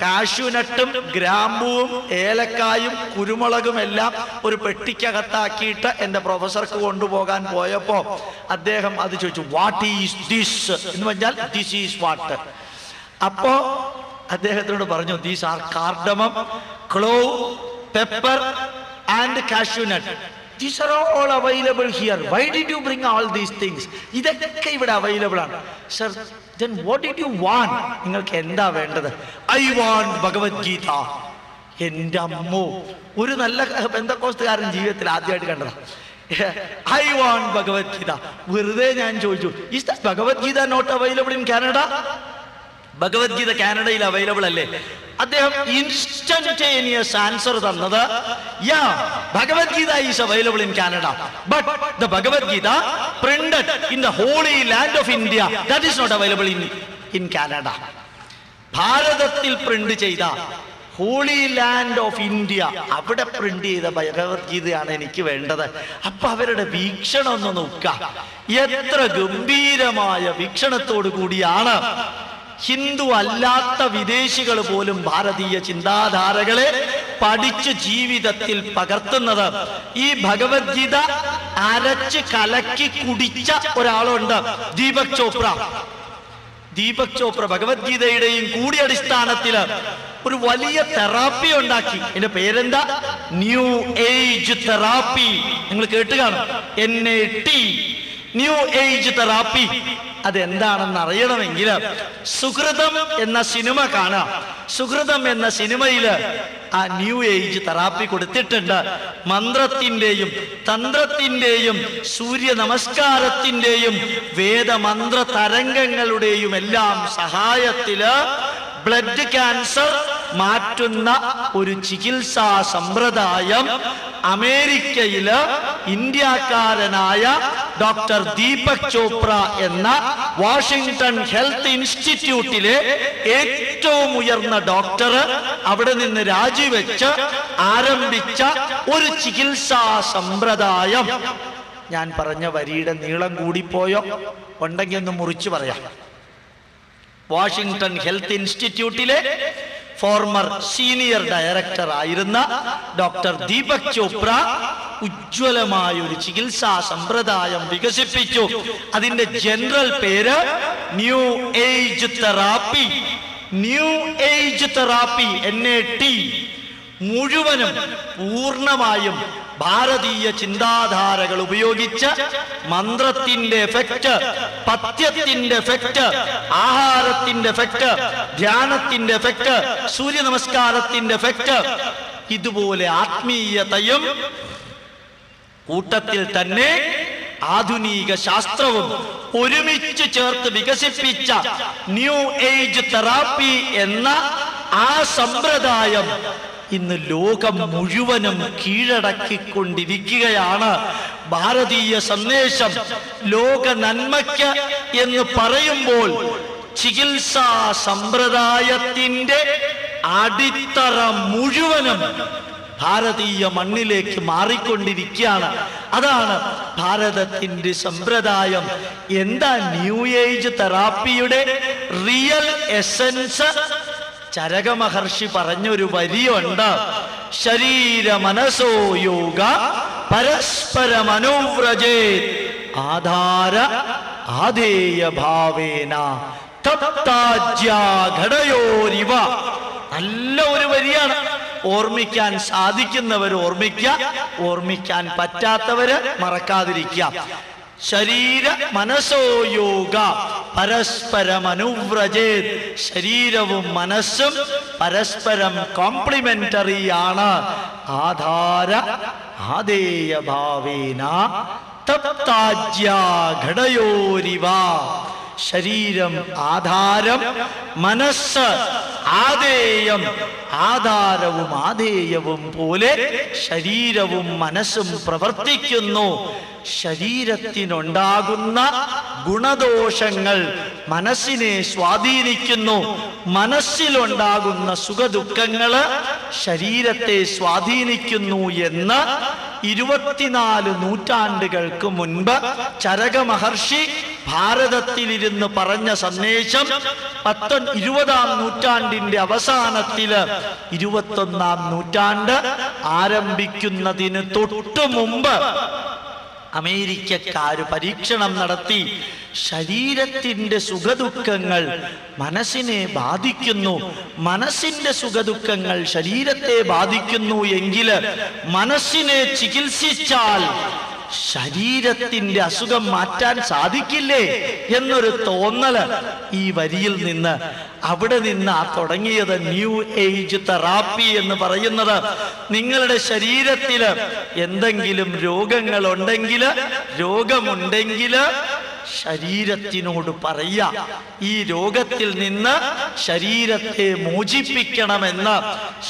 Speaker 1: കാശുനട്ടും ഗ്രാമ്പുവും ഏലക്കായും കുരുമുളകും എല്ലാം ഒരു പെട്ടിക്കകത്താക്കിയിട്ട് എന്റെ പ്രൊഫസർക്ക് കൊണ്ടുപോകാൻ പോയപ്പോ അദ്ദേഹം അത് ചോദിച്ചു വാട്ട് ഈസ് ദിസ് എന്ന് പറഞ്ഞാൽ ദിസ് ഈസ് വാട്ട് അപ്പോ അദ്ദേഹത്തിനോട് പറഞ്ഞു these are cardamom clove pepper and cashew nut these are all available here why did you bring all these things ഇതൊക്കെ ഇവിടെ അവൈലബിൾ ആണ്. Sir then what did you want നിങ്ങൾക്ക് എന്താ വേണ്ടത്? ഐ വാണ്ട് ഭഗവത്ഗീത എന്റെ അമ്മോ ഒരു നല്ല ബന്ധക്കോസ്തുകാരൻ ജീവിതത്തിൽ ആദ്യമായിട്ട് കണ്ടതാ. ഐ വാണ്ട് ഭഗവത്ഗീത വെറുതെ ഞാൻ ചോദിച്ചു is the Bhagavad Gita not available in Canada Bhagavad Gita കാനഡയിൽ അവൈലബിൾ അല്ലേ? അദ്ദേഹം ഇൻസ്റ്റന്റേനിയസ് ആൻസർ തന്നത് yeah Bhagavad Gita is available in Canada but the Bhagavad Gita printed in the holy land of India that is not available in in Canada ഭാരതത്തിൽ print ചെയ്ത holy land of India അവിടെ print ചെയ്ത ഭഗവത്ഗീതയാണ് എനിക്ക് വേണ്ടത്. അപ്പൊ അവരുടെ വീക്ഷണം ഒന്ന് നോക്കുക. എത്ര ഗംഭീരമായ വീക്ഷണത്തോടു കൂടിയാണ് ഹിന്ദു അല്ലാത്ത വിദേശികൾ പോലും ഭാരതീയ ചിന്താധാരകളെ പഠിച്ച് ജീവിതത്തിൽ പകർത്തുന്നത്. ഈ ഭഗവത്ഗീത അരച്ച് കലക്കി കുടിച്ച ഒരാളുണ്ട് ദീപക് ചോപ്ര. ദീപക് ചോപ്ര ഭഗവത്ഗീതയുടെയും കൂടി അടിസ്ഥാനത്തിൽ ഒരു വലിയ തെറാപ്പി ഉണ്ടാക്കി. എന്റെ പേരെന്താ? New age therapy. നിങ്ങൾ കേട്ട് കാണും. N A T new age therapy. അതെന്താണെന്ന് അറിയണമെങ്കിൽ സുഹൃതം എന്ന സിനിമ കാണാം. സുഹൃതം എന്ന സിനിമയിൽ ആ ന്യൂ ഏജ് തെറാപ്പി കൊടുത്തിട്ടുണ്ട്. മന്ത്രത്തിന്റെയും തന്ത്രത്തിന്റെയും സൂര്യ നമസ്കാരത്തിന്റെയും വേദമന്ത്ര തരംഗങ്ങളുടെയും എല്ലാം സഹായത്തിൽ ബ്ലഡ് ക്യാൻസർ മാറ്റുന്ന ഒരു ചികിത്സാ സമ്പ്രദായം അമേരിക്കയിൽ ഇന്ത്യക്കാരനായ ഡോക്ടർ ദീപക് ചോപ്ര എന്ന വാഷിംഗ്ടൺ ഹെൽത്ത് ഇൻസ്റ്റിറ്റ്യൂട്ടിലെ ഏറ്റവും ഉയർന്ന ഡോക്ടർ അവിടെ നിന്ന് രാജിവെച്ച് ആരംഭിച്ച ഒരു ചികിത്സാ സമ്പ്രദായം. ഞാൻ പറഞ്ഞ വരിയുടെ നീളം കൂടിപ്പോയോ? ഉണ്ടെങ്കിൽ ഒന്ന് മുറിച്ചു പറയാം. വാഷിംഗ്ടൺ ഹെൽത്ത് ഇൻസ്റ്റിറ്റ്യൂട്ടിലെ ഫോർമർ സീനിയർ ഡയറക്ടർ ആയിരുന്ന ഡോക്ടർ ദീപക് ചോപ്ര ഉജ്ജ്വലമായ ഒരു ചികിത്സാ സമ്പ്രദായം വികസിപ്പിച്ചു. അതിന്റെ ജനറൽ പേര് new age therapy new age therapy N A T മുഴുവനും പൂർണമായും ഭാരതീയ ചിന്താധാരകൾ ഉപയോഗിച്ച് മന്ത്രത്തിന്റെ എഫക്റ്റ് പത്യത്തിന്റെ എഫക്റ്റ് ആഹാരത്തിന്റെ എഫക്റ്റ് ധ്യാനത്തിന്റെ എഫക്റ്റ് സൂര്യ നമസ്കാരത്തിന്റെ എഫക്റ്റ് ഇതുപോലെ ആത്മീയതയും കൂട്ടത്തിൽ തന്നെ ആധുനിക ശാസ്ത്രവും ഒരുമിച്ച് ചേർത്ത് വികസിപ്പിച്ച ന്യൂ ഏജ് തെറാപ്പി എന്ന ആ സമ്പ്രദായം ഇന്ന് ലോകം മുഴുവനും കീഴടക്കിക്കൊണ്ടിരിക്കുകയാണ്. ഭാരതീയ സന്ദേശം ലോക നന്മയ്ക്ക് എന്ന് പറയുമ്പോൾ ചികിത്സാ സമ്പ്രദായത്തിന്റെ അടിത്തറ മുഴുവനും ഭാരതീയ മണ്ണിലേക്ക് മാറിക്കൊണ്ടിരിക്കുകയാണ്. അതാണ് ഭാരതത്തിന്റെ സമ്പ്രദായം. എന്താ ന്യൂ ഏജ് തെറാപ്പിയുടെ റിയൽ എസൻസ്? ചരക മഹർഷി പറഞ്ഞൊരു വരിയുണ്ട്. ശരീര മനസോ യോഗ പരസ്പര മനോവ്രജേ ആധാര ആധേയ ഭാവേന ഘടയോരിവ നല്ല ഒരു വരിയാണ്. ഓർമ്മിക്കാൻ സാധിക്കുന്നവർ ഓർമ്മിക്കുക ഓർമ്മിക്കാൻ പറ്റാത്തവര് മറക്കാതിരിക്കുക. ശരീര മനസ്സോ യോഗ. പരസ്പരം അനുവ്രജേത് ശരീരവും മനസ്സും പരസ്പരം കോംപ്ലിമെന്ററി ആണ്. ആധാര ആദേയ ഭാവേന തപ്താജ്യ ഘടയോരിവ ശരീരം ആധാരം മനസ്സ് ആദേയം ആധാരവും ആധേയവും പോലെ ശരീരവും മനസ്സും പ്രവർത്തിക്കുന്നു. ശരീരത്തിനുണ്ടാകുന്ന ഗുണദോഷങ്ങൾ മനസ്സിനെ സ്വാധീനിക്കുന്നു. മനസ്സിലുണ്ടാകുന്ന സുഖദുഃഖങ്ങൾ ശരീരത്തെ സ്വാധീനിക്കുന്നു എന്ന് ഇരുപത്തിനാല് നൂറ്റാണ്ടുകൾക്ക് മുൻപ് ചരക മഹർഷി ഭാരതത്തിലിരുന്ന് പറഞ്ഞ സന്ദേശം പത്തൊ ഇരുപതാം നൂറ്റാണ്ടിന്റെ അവസാനത്തിൽ ഇരുപത്തൊന്നാം നൂറ്റാണ്ട് ആരംഭിക്കുന്നതിന് തൊട്ടു മുമ്പ് അമേരിക്കക്കാര് പരീക്ഷണം നടത്തി. ശരീരത്തിന്റെ സുഖദുഃഖങ്ങൾ മനസ്സിനെ ബാധിക്കുന്നു. മനസ്സിന്റെ സുഖദുഃഖങ്ങൾ ശരീരത്തെ ബാധിക്കുന്നു എങ്കിൽ മനസ്സിനെ ചികിത്സിച്ചാൽ ശരീരത്തിന്റെ അസുഖം മാറ്റാൻ സാധിക്കില്ലേ എന്നൊരു തോന്നൽ ഈ വരിയിൽ നിന്ന് അവിടെ നിന്ന് ആ തുടങ്ങിയത് ന്യൂ ഏജ് തെറാപ്പി എന്ന് പറയുന്നത്. നിങ്ങളുടെ ശരീരത്തിൽ എന്തെങ്കിലും രോഗങ്ങൾ ഉണ്ടെങ്കിൽ രോഗമുണ്ടെങ്കിൽ ശരീരത്തിനോട് പറയുക ഈ രോഗത്തിൽ നിന്ന് ശരീരത്തെ മോചിപ്പിക്കണമെന്ന്.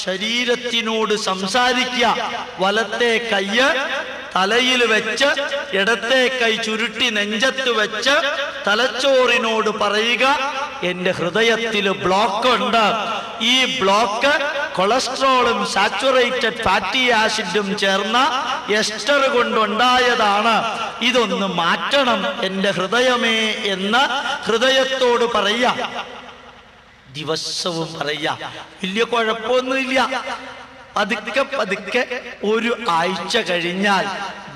Speaker 1: ശരീരത്തിനോട് സംസാരിക്കുക വലത്തെ കയ്യ് തലയിൽ വെച്ച് ഇടത്തെ കൈ ചുരുട്ടി നെഞ്ചത്ത് വെച്ച് തലച്ചോറിനോട് പറയുക എന്റെ ഹൃദയത്തിൽ ബ്ലോക്ക് ഉണ്ട്. ഈ ബ്ലോക്ക് കൊളസ്ട്രോളും സാച്ചുറേറ്റഡ് ഫാറ്റി ആസിഡും ചേർന്ന എസ്റ്റർ കൊണ്ടുണ്ടായതാണ്. ഇതൊന്ന് മാറ്റണം. എന്റെ ഹൃദയമേ എന്ന് ഹൃദയത്തോട് പറയ. ദിവസവും പറയാ. വലിയ കുഴപ്പമൊന്നുമില്ല. പതുക്കെ പതുക്കെ ഒരു ആഴ്ച കഴിഞ്ഞാൽ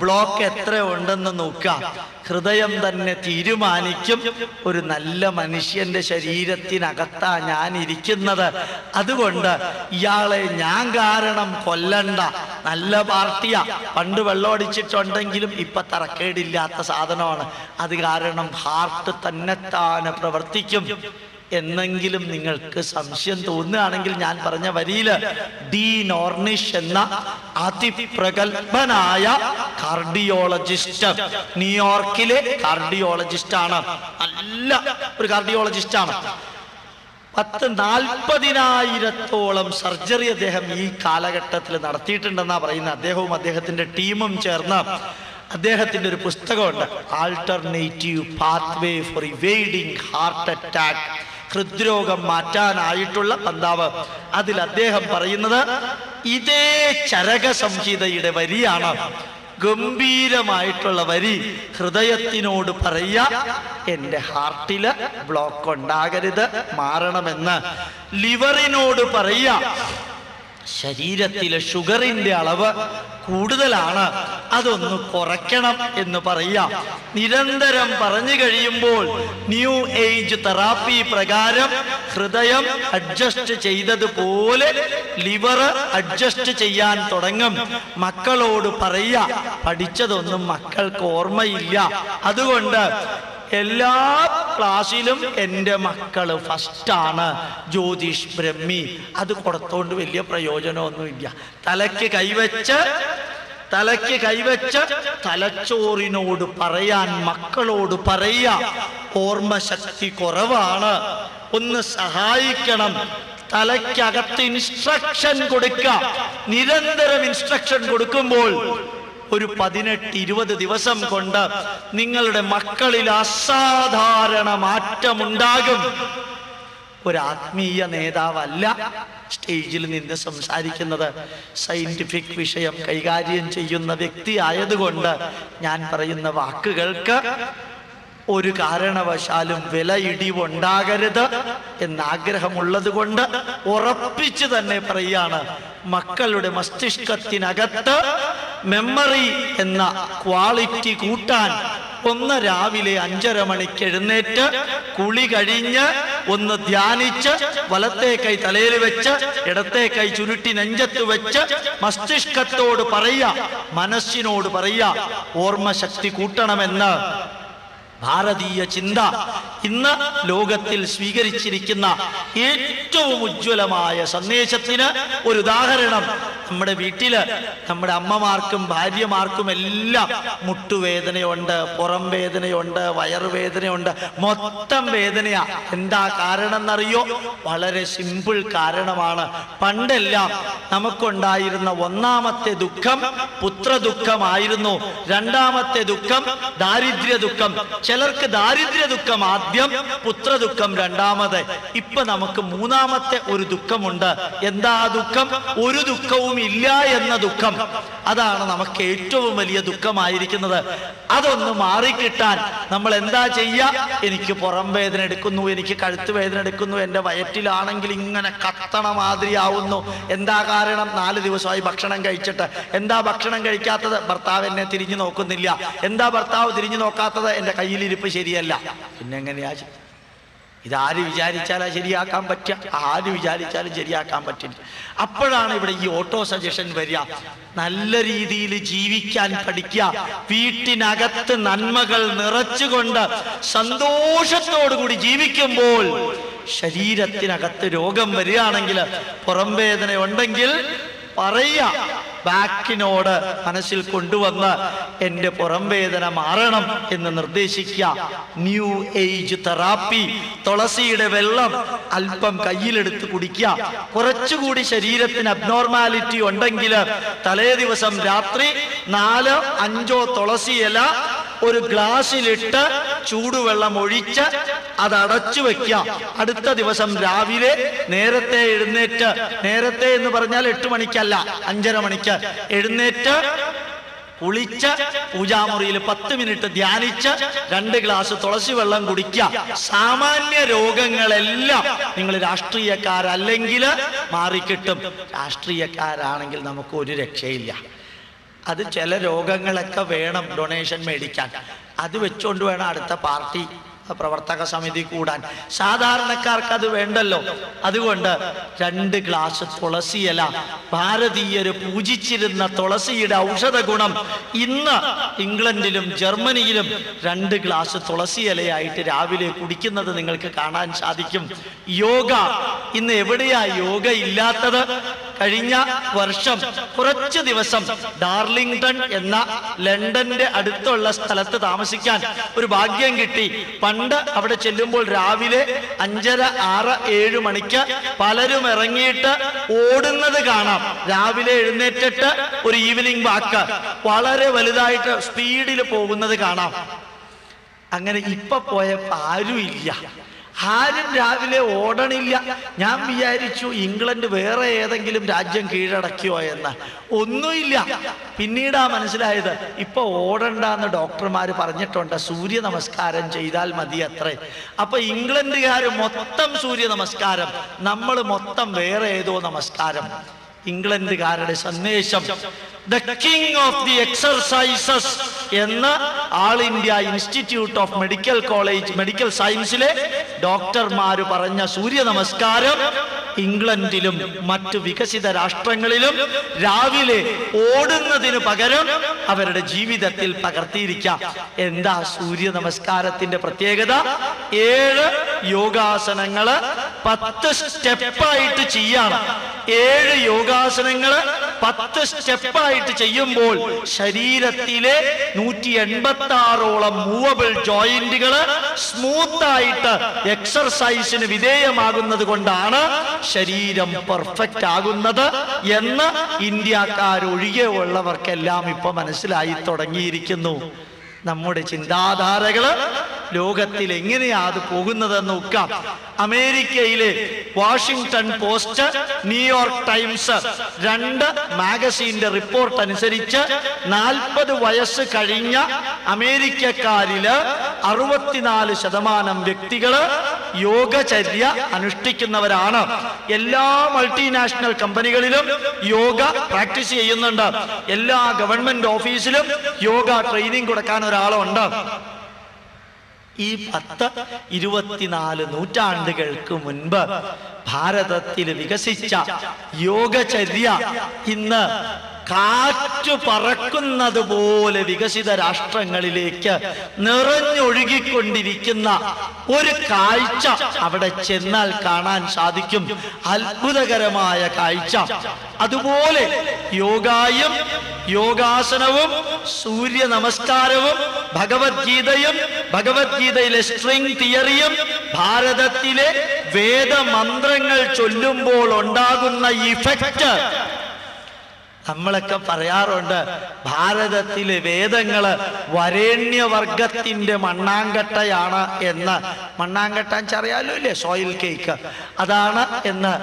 Speaker 1: ബ്ലോക്ക് എത്ര ഉണ്ടെന്ന് നോക്കാം ഹൃദയം തന്നെ തീരുമാനിക്കും. ഒരു നല്ല മനുഷ്യന്റെ ശരീരത്തിനകത്താ ഞാൻ ഇരിക്കുന്നത് അതുകൊണ്ട് ഇയാളെ ഞാൻ കാരണം കൊല്ലണ്ട. നല്ല പാർട്ടിയാ. പണ്ട് വെള്ളമടിച്ചിട്ടുണ്ടെങ്കിലും ഇപ്പൊ തറക്കേടില്ലാത്ത സാധനമാണ്. അത് കാരണം ഹാർട്ട് തന്നെത്താനെ പ്രവർത്തിക്കും. എന്നെങ്കിലും നിങ്ങൾക്ക് സംശയം തോന്നുകയാണെങ്കിൽ ഞാൻ പറഞ്ഞ വരിയിൽ ഡി നോർണിഷ് എന്ന അതിപ്രഗത്ഭനായ കാർഡിയോളജിസ്റ്റ് ന്യൂയോർക്കിലെ കാർഡിയോളജിസ്റ്റ് ആണ് നല്ല ഒരു കാർഡിയോളജിസ്റ്റ് ആണ് പത്ത് നാൽപ്പതിനായിരത്തോളം സർജറി അദ്ദേഹം ഈ കാലഘട്ടത്തിൽ നടത്തിയിട്ടുണ്ടെന്നാ പറയുന്നത്. അദ്ദേഹവും അദ്ദേഹത്തിന്റെ ടീമും ചേർന്ന് അദ്ദേഹത്തിന്റെ ഒരു പുസ്തകമുണ്ട്. Alternative pathway for evading heart attack ഹൃദ്രോഗം മാറ്റാനായിട്ടുള്ള പന്താവ്. അതിൽ അദ്ദേഹം പറയുന്നത് ഇതേ ചരക സംഹിതയുടെ വരിയാണ്. ഗംഭീരമായിട്ടുള്ള വരി. ഹൃദയത്തിനോട് പറയാ എന്റെ ഹാർട്ടിൽ ബ്ലോക്ക് ഉണ്ടാകരുത് മാറണമെന്ന്. ലിവറിനോട് പറയാ ശരീരത്തിലെ ഷുഗറിന്റെ അളവ് കൂടുതലാണ്. അതൊന്ന് കുറയ്ക്കണം എന്ന് പറയാം നിരന്തരം പറഞ്ഞു കഴിയുമ്പോൾ ന്യൂ ഏജ് തെറാപ്പി പ്രകാരം ഹൃദയം അഡ്ജസ്റ്റ് ചെയ്തതുപോലെ ലിവർ അഡ്ജസ്റ്റ് ചെയ്യാൻ തുടങ്ങും. മക്കളോട് പറയുക പഠിച്ചതൊന്നും മക്കൾക്ക് ഓർമ്മയില്ല. അതുകൊണ്ട് എല്ലാ ക്ലാസ്സിലും എന്റെ മക്കൾ ഫസ്റ്റാണ് ജ്യോതിഷ് ബ്രഹ്മി. അത് കൊടുത്തോണ്ട് വലിയ പ്രയോജനമൊന്നുമില്ല. തലയ്ക്ക് കൈവച്ച് തലയ്ക്ക് കൈവച്ച് തലച്ചോറിനോട് പറയാൻ മക്കളോട് പറയാ. ഓർമ്മശക്തി കുറവാണ്. ഒന്ന് സഹായിക്കണം. തലയ്ക്കകത്ത് ഇൻസ്ട്രക്ഷൻ കൊടുക്ക. നിരന്തരം ഇൻസ്ട്രക്ഷൻ കൊടുക്കുമ്പോൾ ഒരു പതിനെട്ട് ഇരുപത് ദിവസം കൊണ്ട് നിങ്ങളുടെ മക്കളിൽ അസാധാരണ മാറ്റമുണ്ടാകും. ഒരു ആത്മീയ നേതാവല്ല സ്റ്റേജിൽ നിന്ന് സംസാരിക്കുന്നത്. സയന്റിഫിക് വിഷയം കൈകാര്യം ചെയ്യുന്ന വ്യക്തി ആയതുകൊണ്ട് ഞാൻ പറയുന്ന വാക്കുകൾക്ക് ഒരു കാരണവശാലും വില ഇടിവുണ്ടാകരുത് എന്നാഗ്രഹമുള്ളത് കൊണ്ട് ഉറപ്പിച്ചു തന്നെ പറയാണ്. മക്കളുടെ മസ്തിഷ്കത്തിനകത്ത് മെമ്മറി എന്ന ക്വാളിറ്റി കൂട്ടാൻ ഒന്ന് രാവിലെ അഞ്ചര മണിക്ക് എഴുന്നേറ്റ് കുളി കഴിഞ്ഞ് ഒന്ന് ധ്യാനിച്ച് വലത്തേ കൈ തലയിൽ വെച്ച് ഇടത്തെ കൈ ചുരുട്ടി നെഞ്ചത്ത് വെച്ച് മസ്തിഷ്കത്തോട് പറയുക മനസ്സിനോട് പറയുക ഓർമ്മശക്തി കൂട്ടണമെന്ന്. ഭാരതീയ ചിന്ത ഇന്ന് ലോകത്തിൽ സ്വീകരിച്ചിരിക്കുന്ന ഏറ്റവും ഉജ്ജ്വലമായ സന്ദേശത്തിന് ഒരു ഉദാഹരണം. നമ്മുടെ വീട്ടിൽ നമ്മുടെ അമ്മമാർക്കും ഭാര്യമാർക്കും എല്ലാം മുട്ടുവേദനയുണ്ട് പുറം വേദനയുണ്ട് വയറുവേദനയുണ്ട് മൊത്തം വേദനയാ. എന്താ കാരണം എന്നറിയോ വളരെ സിമ്പിൾ കാരണമാണ്. പണ്ടെല്ലാം നമുക്കുണ്ടായിരുന്ന ഒന്നാമത്തെ ദുഃഖം പുത്രദുഃഖമായിരുന്നു. രണ്ടാമത്തെ ദുഃഖം ദാരിദ്ര്യ ദുഃഖം. ചിലർക്ക് ദാരിദ്ര്യ ദുഃഖം ആദ്യം പുത്ര ദുഃഖം രണ്ടാമത്. ഇപ്പൊ നമുക്ക് മൂന്നാമത്തെ ഒരു ദുഃഖമുണ്ട്. എന്താ ദുഃഖം? ഒരു ദുഃഖവും ഇല്ല എന്ന ദുഃഖം. അതാണ് നമുക്ക് ഏറ്റവും വലിയ ദുഃഖമായിരിക്കുന്നത്. അതൊന്ന് മാറിക്കിട്ടാൻ നമ്മൾ എന്താ ചെയ്യുക എനിക്ക് പുറം വേദന എടുക്കുന്നു എനിക്ക് കഴുത്ത് വേദന എടുക്കുന്നു എന്റെ വയറ്റിലാണെങ്കിൽ ഇങ്ങനെ കത്തണ മാതിരിയാവുന്നു എന്താ കാരണം? നാല് ദിവസമായി ഭക്ഷണം കഴിച്ചിട്ട്. എന്താ ഭക്ഷണം കഴിക്കാത്തത്? ഭർത്താവ് എന്നെ തിരിഞ്ഞു നോക്കുന്നില്ല. എന്താ ഭർത്താവ് തിരിഞ്ഞു നോക്കാത്തത്? എന്റെ കയ്യിലിരിപ്പ് ശരിയല്ല. പിന്നെ എങ്ങനെയാ? ഇതാര് വിചാരിച്ചാലാ ശരിയാക്കാൻ പറ്റുക? ആര് വിചാരിച്ചാലും ശരിയാക്കാൻ പറ്റില്ല. അപ്പോഴാണ് ഇവിടെ ഈ ഓട്ടോ സജഷൻ വരിക. നല്ല രീതിയിൽ ജീവിക്കാൻ പഠിക്കുക. വീട്ടിനകത്ത് നന്മകൾ നിറച്ചുകൊണ്ട് സന്തോഷത്തോടുകൂടി ജീവിക്കുമ്പോൾ ശരീരത്തിനകത്ത് രോഗം വരികയാണെങ്കിൽ പുറം വേദന ഉണ്ടെങ്കിൽ പറയുക. ബാക്കിനോട് മനസ്സിൽ കൊണ്ടുവന്ന് എന്റെ പുറം വേദന മാറണം എന്ന് നിർദ്ദേശിക്കുക. New age therapy. തുളസിയുടെ വെള്ളം അല്പം കയ്യിലെടുത്ത് കുടിക്കുക. കുറച്ചുകൂടി ശരീരത്തിന് അബ്നോർമാലിറ്റി ഉണ്ടെങ്കിൽ തലേ ദിവസം രാത്രി നാലോ അഞ്ചോ തുളസിയില ഒരു ഗ്ലാസ്സിലിട്ട് ചൂടുവെള്ളം ഒഴിച്ച് അത് അടച്ചു വെക്കുക. അടുത്ത ദിവസം രാവിലെ നേരത്തെ എഴുന്നേറ്റ് നേരത്തെ എന്ന് പറഞ്ഞാൽ എട്ട് മണിക്കല്ല അഞ്ചര മണിക്ക് എഴുന്നേറ്റ് കുളിച്ച് പൂജാമുറിയിൽ പത്ത് മിനിറ്റ് ധ്യാനിച്ച് രണ്ട് ഗ്ലാസ് തുളസി വെള്ളം കുടിക്കുക. സാമാന്യ രോഗങ്ങളെല്ലാം നിങ്ങൾ രാഷ്ട്രീയക്കാരല്ലെങ്കിൽ മാറിക്കിട്ടും. രാഷ്ട്രീയക്കാരാണെങ്കിൽ നമുക്ക് ഒരു രക്ഷയില്ല. അത് ചില രോഗങ്ങളൊക്കെ വേണം ഡൊണേഷൻ മേടിക്കാൻ. അത് വെച്ചുകൊണ്ട് വേണം അടുത്ത പാർട്ടി പ്രവർത്തക സമിതി കൂടാൻ. സാധാരണക്കാർക്ക് അത് വേണ്ടല്ലോ. അതുകൊണ്ട് രണ്ട് ഗ്ലാസ് തുളസിയല ഭാരതീയർ പൂജിച്ചിരുന്ന തുളസിയുടെ ഔഷധ ഗുണം ഇന്ന് ഇംഗ്ലണ്ടിലും ജർമ്മനിയിലും രണ്ട് ഗ്ലാസ് തുളസിയിലയായിട്ട് രാവിലെ കുടിക്കുന്നത് നിങ്ങൾക്ക് കാണാൻ സാധിക്കും. യോഗ ഇന്ന് എവിടെയാ യോഗ ഇല്ലാത്തത്? കഴിഞ്ഞ വർഷം കുറച്ച് ദിവസം ഡാർലിംഗ്ടൺ എന്ന ലണ്ടന്റെ അടുത്തുള്ള സ്ഥലത്ത് താമസിക്കാൻ ഒരു ഭാഗ്യം കിട്ടി. പണ്ട് അവിടെ ചെല്ലുമ്പോൾ രാവിലെ അഞ്ചര ആറ് ഏഴ് മണിക്ക് പലരും ഇറങ്ങിയിട്ട് ഓടുന്നത് കാണാം. രാവിലെ എഴുന്നേറ്റിട്ട് ഒരു ഈവനിങ് വാക്ക് വളരെ വലുതായിട്ട് സ്പീഡിൽ പോകുന്നത് കാണാം. അങ്ങനെ ഇപ്പൊ പോയപ്പോ ആരും ഇല്ല ആരും രാവിലെ ഓടണില്ല. ഞാൻ വിചാരിച്ചു ഇംഗ്ലണ്ട് വേറെ ഏതെങ്കിലും രാജ്യം കീഴടക്കിയോ എന്ന്. ഒന്നുമില്ല. പിന്നീടാ മനസ്സിലായത് ഇപ്പൊ ഓടണ്ടെന്ന് ഡോക്ടർമാർ പറഞ്ഞിട്ടുണ്ട്. സൂര്യ നമസ്കാരം ചെയ്താൽ മതി അത്രേ. അപ്പൊ ഇംഗ്ലണ്ടുകാർ മൊത്തം സൂര്യ നമസ്കാരം നമ്മൾ മൊത്തം വേറെ ഏതോ നമസ്കാരം. ഇംഗ്ലണ്ടുകാരുടെ സന്ദേശം the king of the exercises എന്ന all India institute of medical college medical സയൻസിലെ ഡോക്ടർമാർ പറഞ്ഞ സൂര്യ നമസ്കാരം ഇംഗ്ലണ്ടിലും മറ്റു വികസിത രാഷ്ട്രങ്ങളിലും രാവിലെ ഓടുന്നതിനു പകരം അവരുടെ ജീവിതത്തിൽ പകർത്തിയിരിക്കാം. എന്താ സൂര്യ നമസ്കാരത്തിന്റെ പ്രത്യേകത? ഏഴ് യോഗാസനങ്ങൾ പത്ത് സ്റ്റെപ്പായിട്ട് ചെയ്യാണ്. ഏഴ് യോഗാസനങ്ങൾ പത്ത് സ്റ്റെപ്പായിട്ട് ചെയ്യുമ്പോൾ ശരീരത്തിലെ നൂറ്റി എൺപത്തി ആറോളം മൂവബിൾ ജോയിന്റുകൾ സ്മൂത്തായിട്ട് എക്സർസൈസിന് വിധേയമാകുന്നത് കൊണ്ടാണ് ശരീരം പെർഫെക്റ്റ് ആകുന്നത് എന്ന് ഇന്ത്യക്കാരൊഴികെ ഉള്ളവർക്കെല്ലാം ഇപ്പൊ മനസ്സിലായി തുടങ്ങിയിരിക്കുന്നു. നമ്മുടെ ചിന്താധാരകൾ ലോകത്തിൽ എങ്ങനെയാ അത് പോകുന്നതെന്ന് നോക്കാം. അമേരിക്കയിലെ വാഷിംഗ്ടൺ പോസ്റ്റ് ന്യൂയോർക്ക് ടൈംസ് രണ്ട് മാഗസീന്റെ റിപ്പോർട്ട് അനുസരിച്ച് നാൽപ്പത് വയസ്സ് കഴിഞ്ഞ അമേരിക്കക്കാരിൽ അറുപത്തിനാല് ശതമാനം വ്യക്തികൾ യോഗചര്യ അനുഷ്ഠിക്കുന്നവരാണ്. എല്ലാ മൾട്ടിനാഷണൽ കമ്പനികളിലും യോഗ പ്രാക്ടീസ് ചെയ്യുന്നുണ്ട്. എല്ലാ ഗവൺമെന്റ് ഓഫീസിലും യോഗ ട്രെയിനിങ് കൊടുക്കാൻ ഒരാളുണ്ട്? ഈ പത്ത് ഇരുപത്തിനാല് നൂറ്റാണ്ടുകൾക്ക് മുൻപ് ഭാരതത്തിൽ വികസിച്ച യോഗചര്യ ഇന്ന് കാറ്റു പറക്കുന്നത് പോലെ വികസിത രാഷ്ട്രങ്ങളിലേക്ക് നിറഞ്ഞൊഴുകിക്കൊണ്ടിരിക്കുന്ന ഒരു കാഴ്ച അവിടെ ചെന്നാൽ കാണാൻ സാധിക്കും. അത്ഭുതകരമായ കാഴ്ച. അതുപോലെ യോഗായും യോഗാസനവും സൂര്യ നമസ്കാരവും ഭഗവത്ഗീതയും ഭഗവത്ഗീതയിലെ സ്ട്രിങ് തിയറിയും ഭാരതത്തിലെ വേദമന്ത്രങ്ങൾ ചൊല്ലുമ്പോൾ ഉണ്ടാകുന്ന ഇഫക്റ്റ് നമ്മളൊക്കെ പറയാറുണ്ട് ഭാരതത്തിലെ വേദങ്ങൾ വരേണ്യവർഗത്തിന്റെ മണ്ണാങ്കട്ടയാണ് എന്ന്. മണ്ണാങ്കട്ട അറിയാലോ ഇല്ലേ? സോയിൽ കേക്ക് അതാണ് എന്ന്.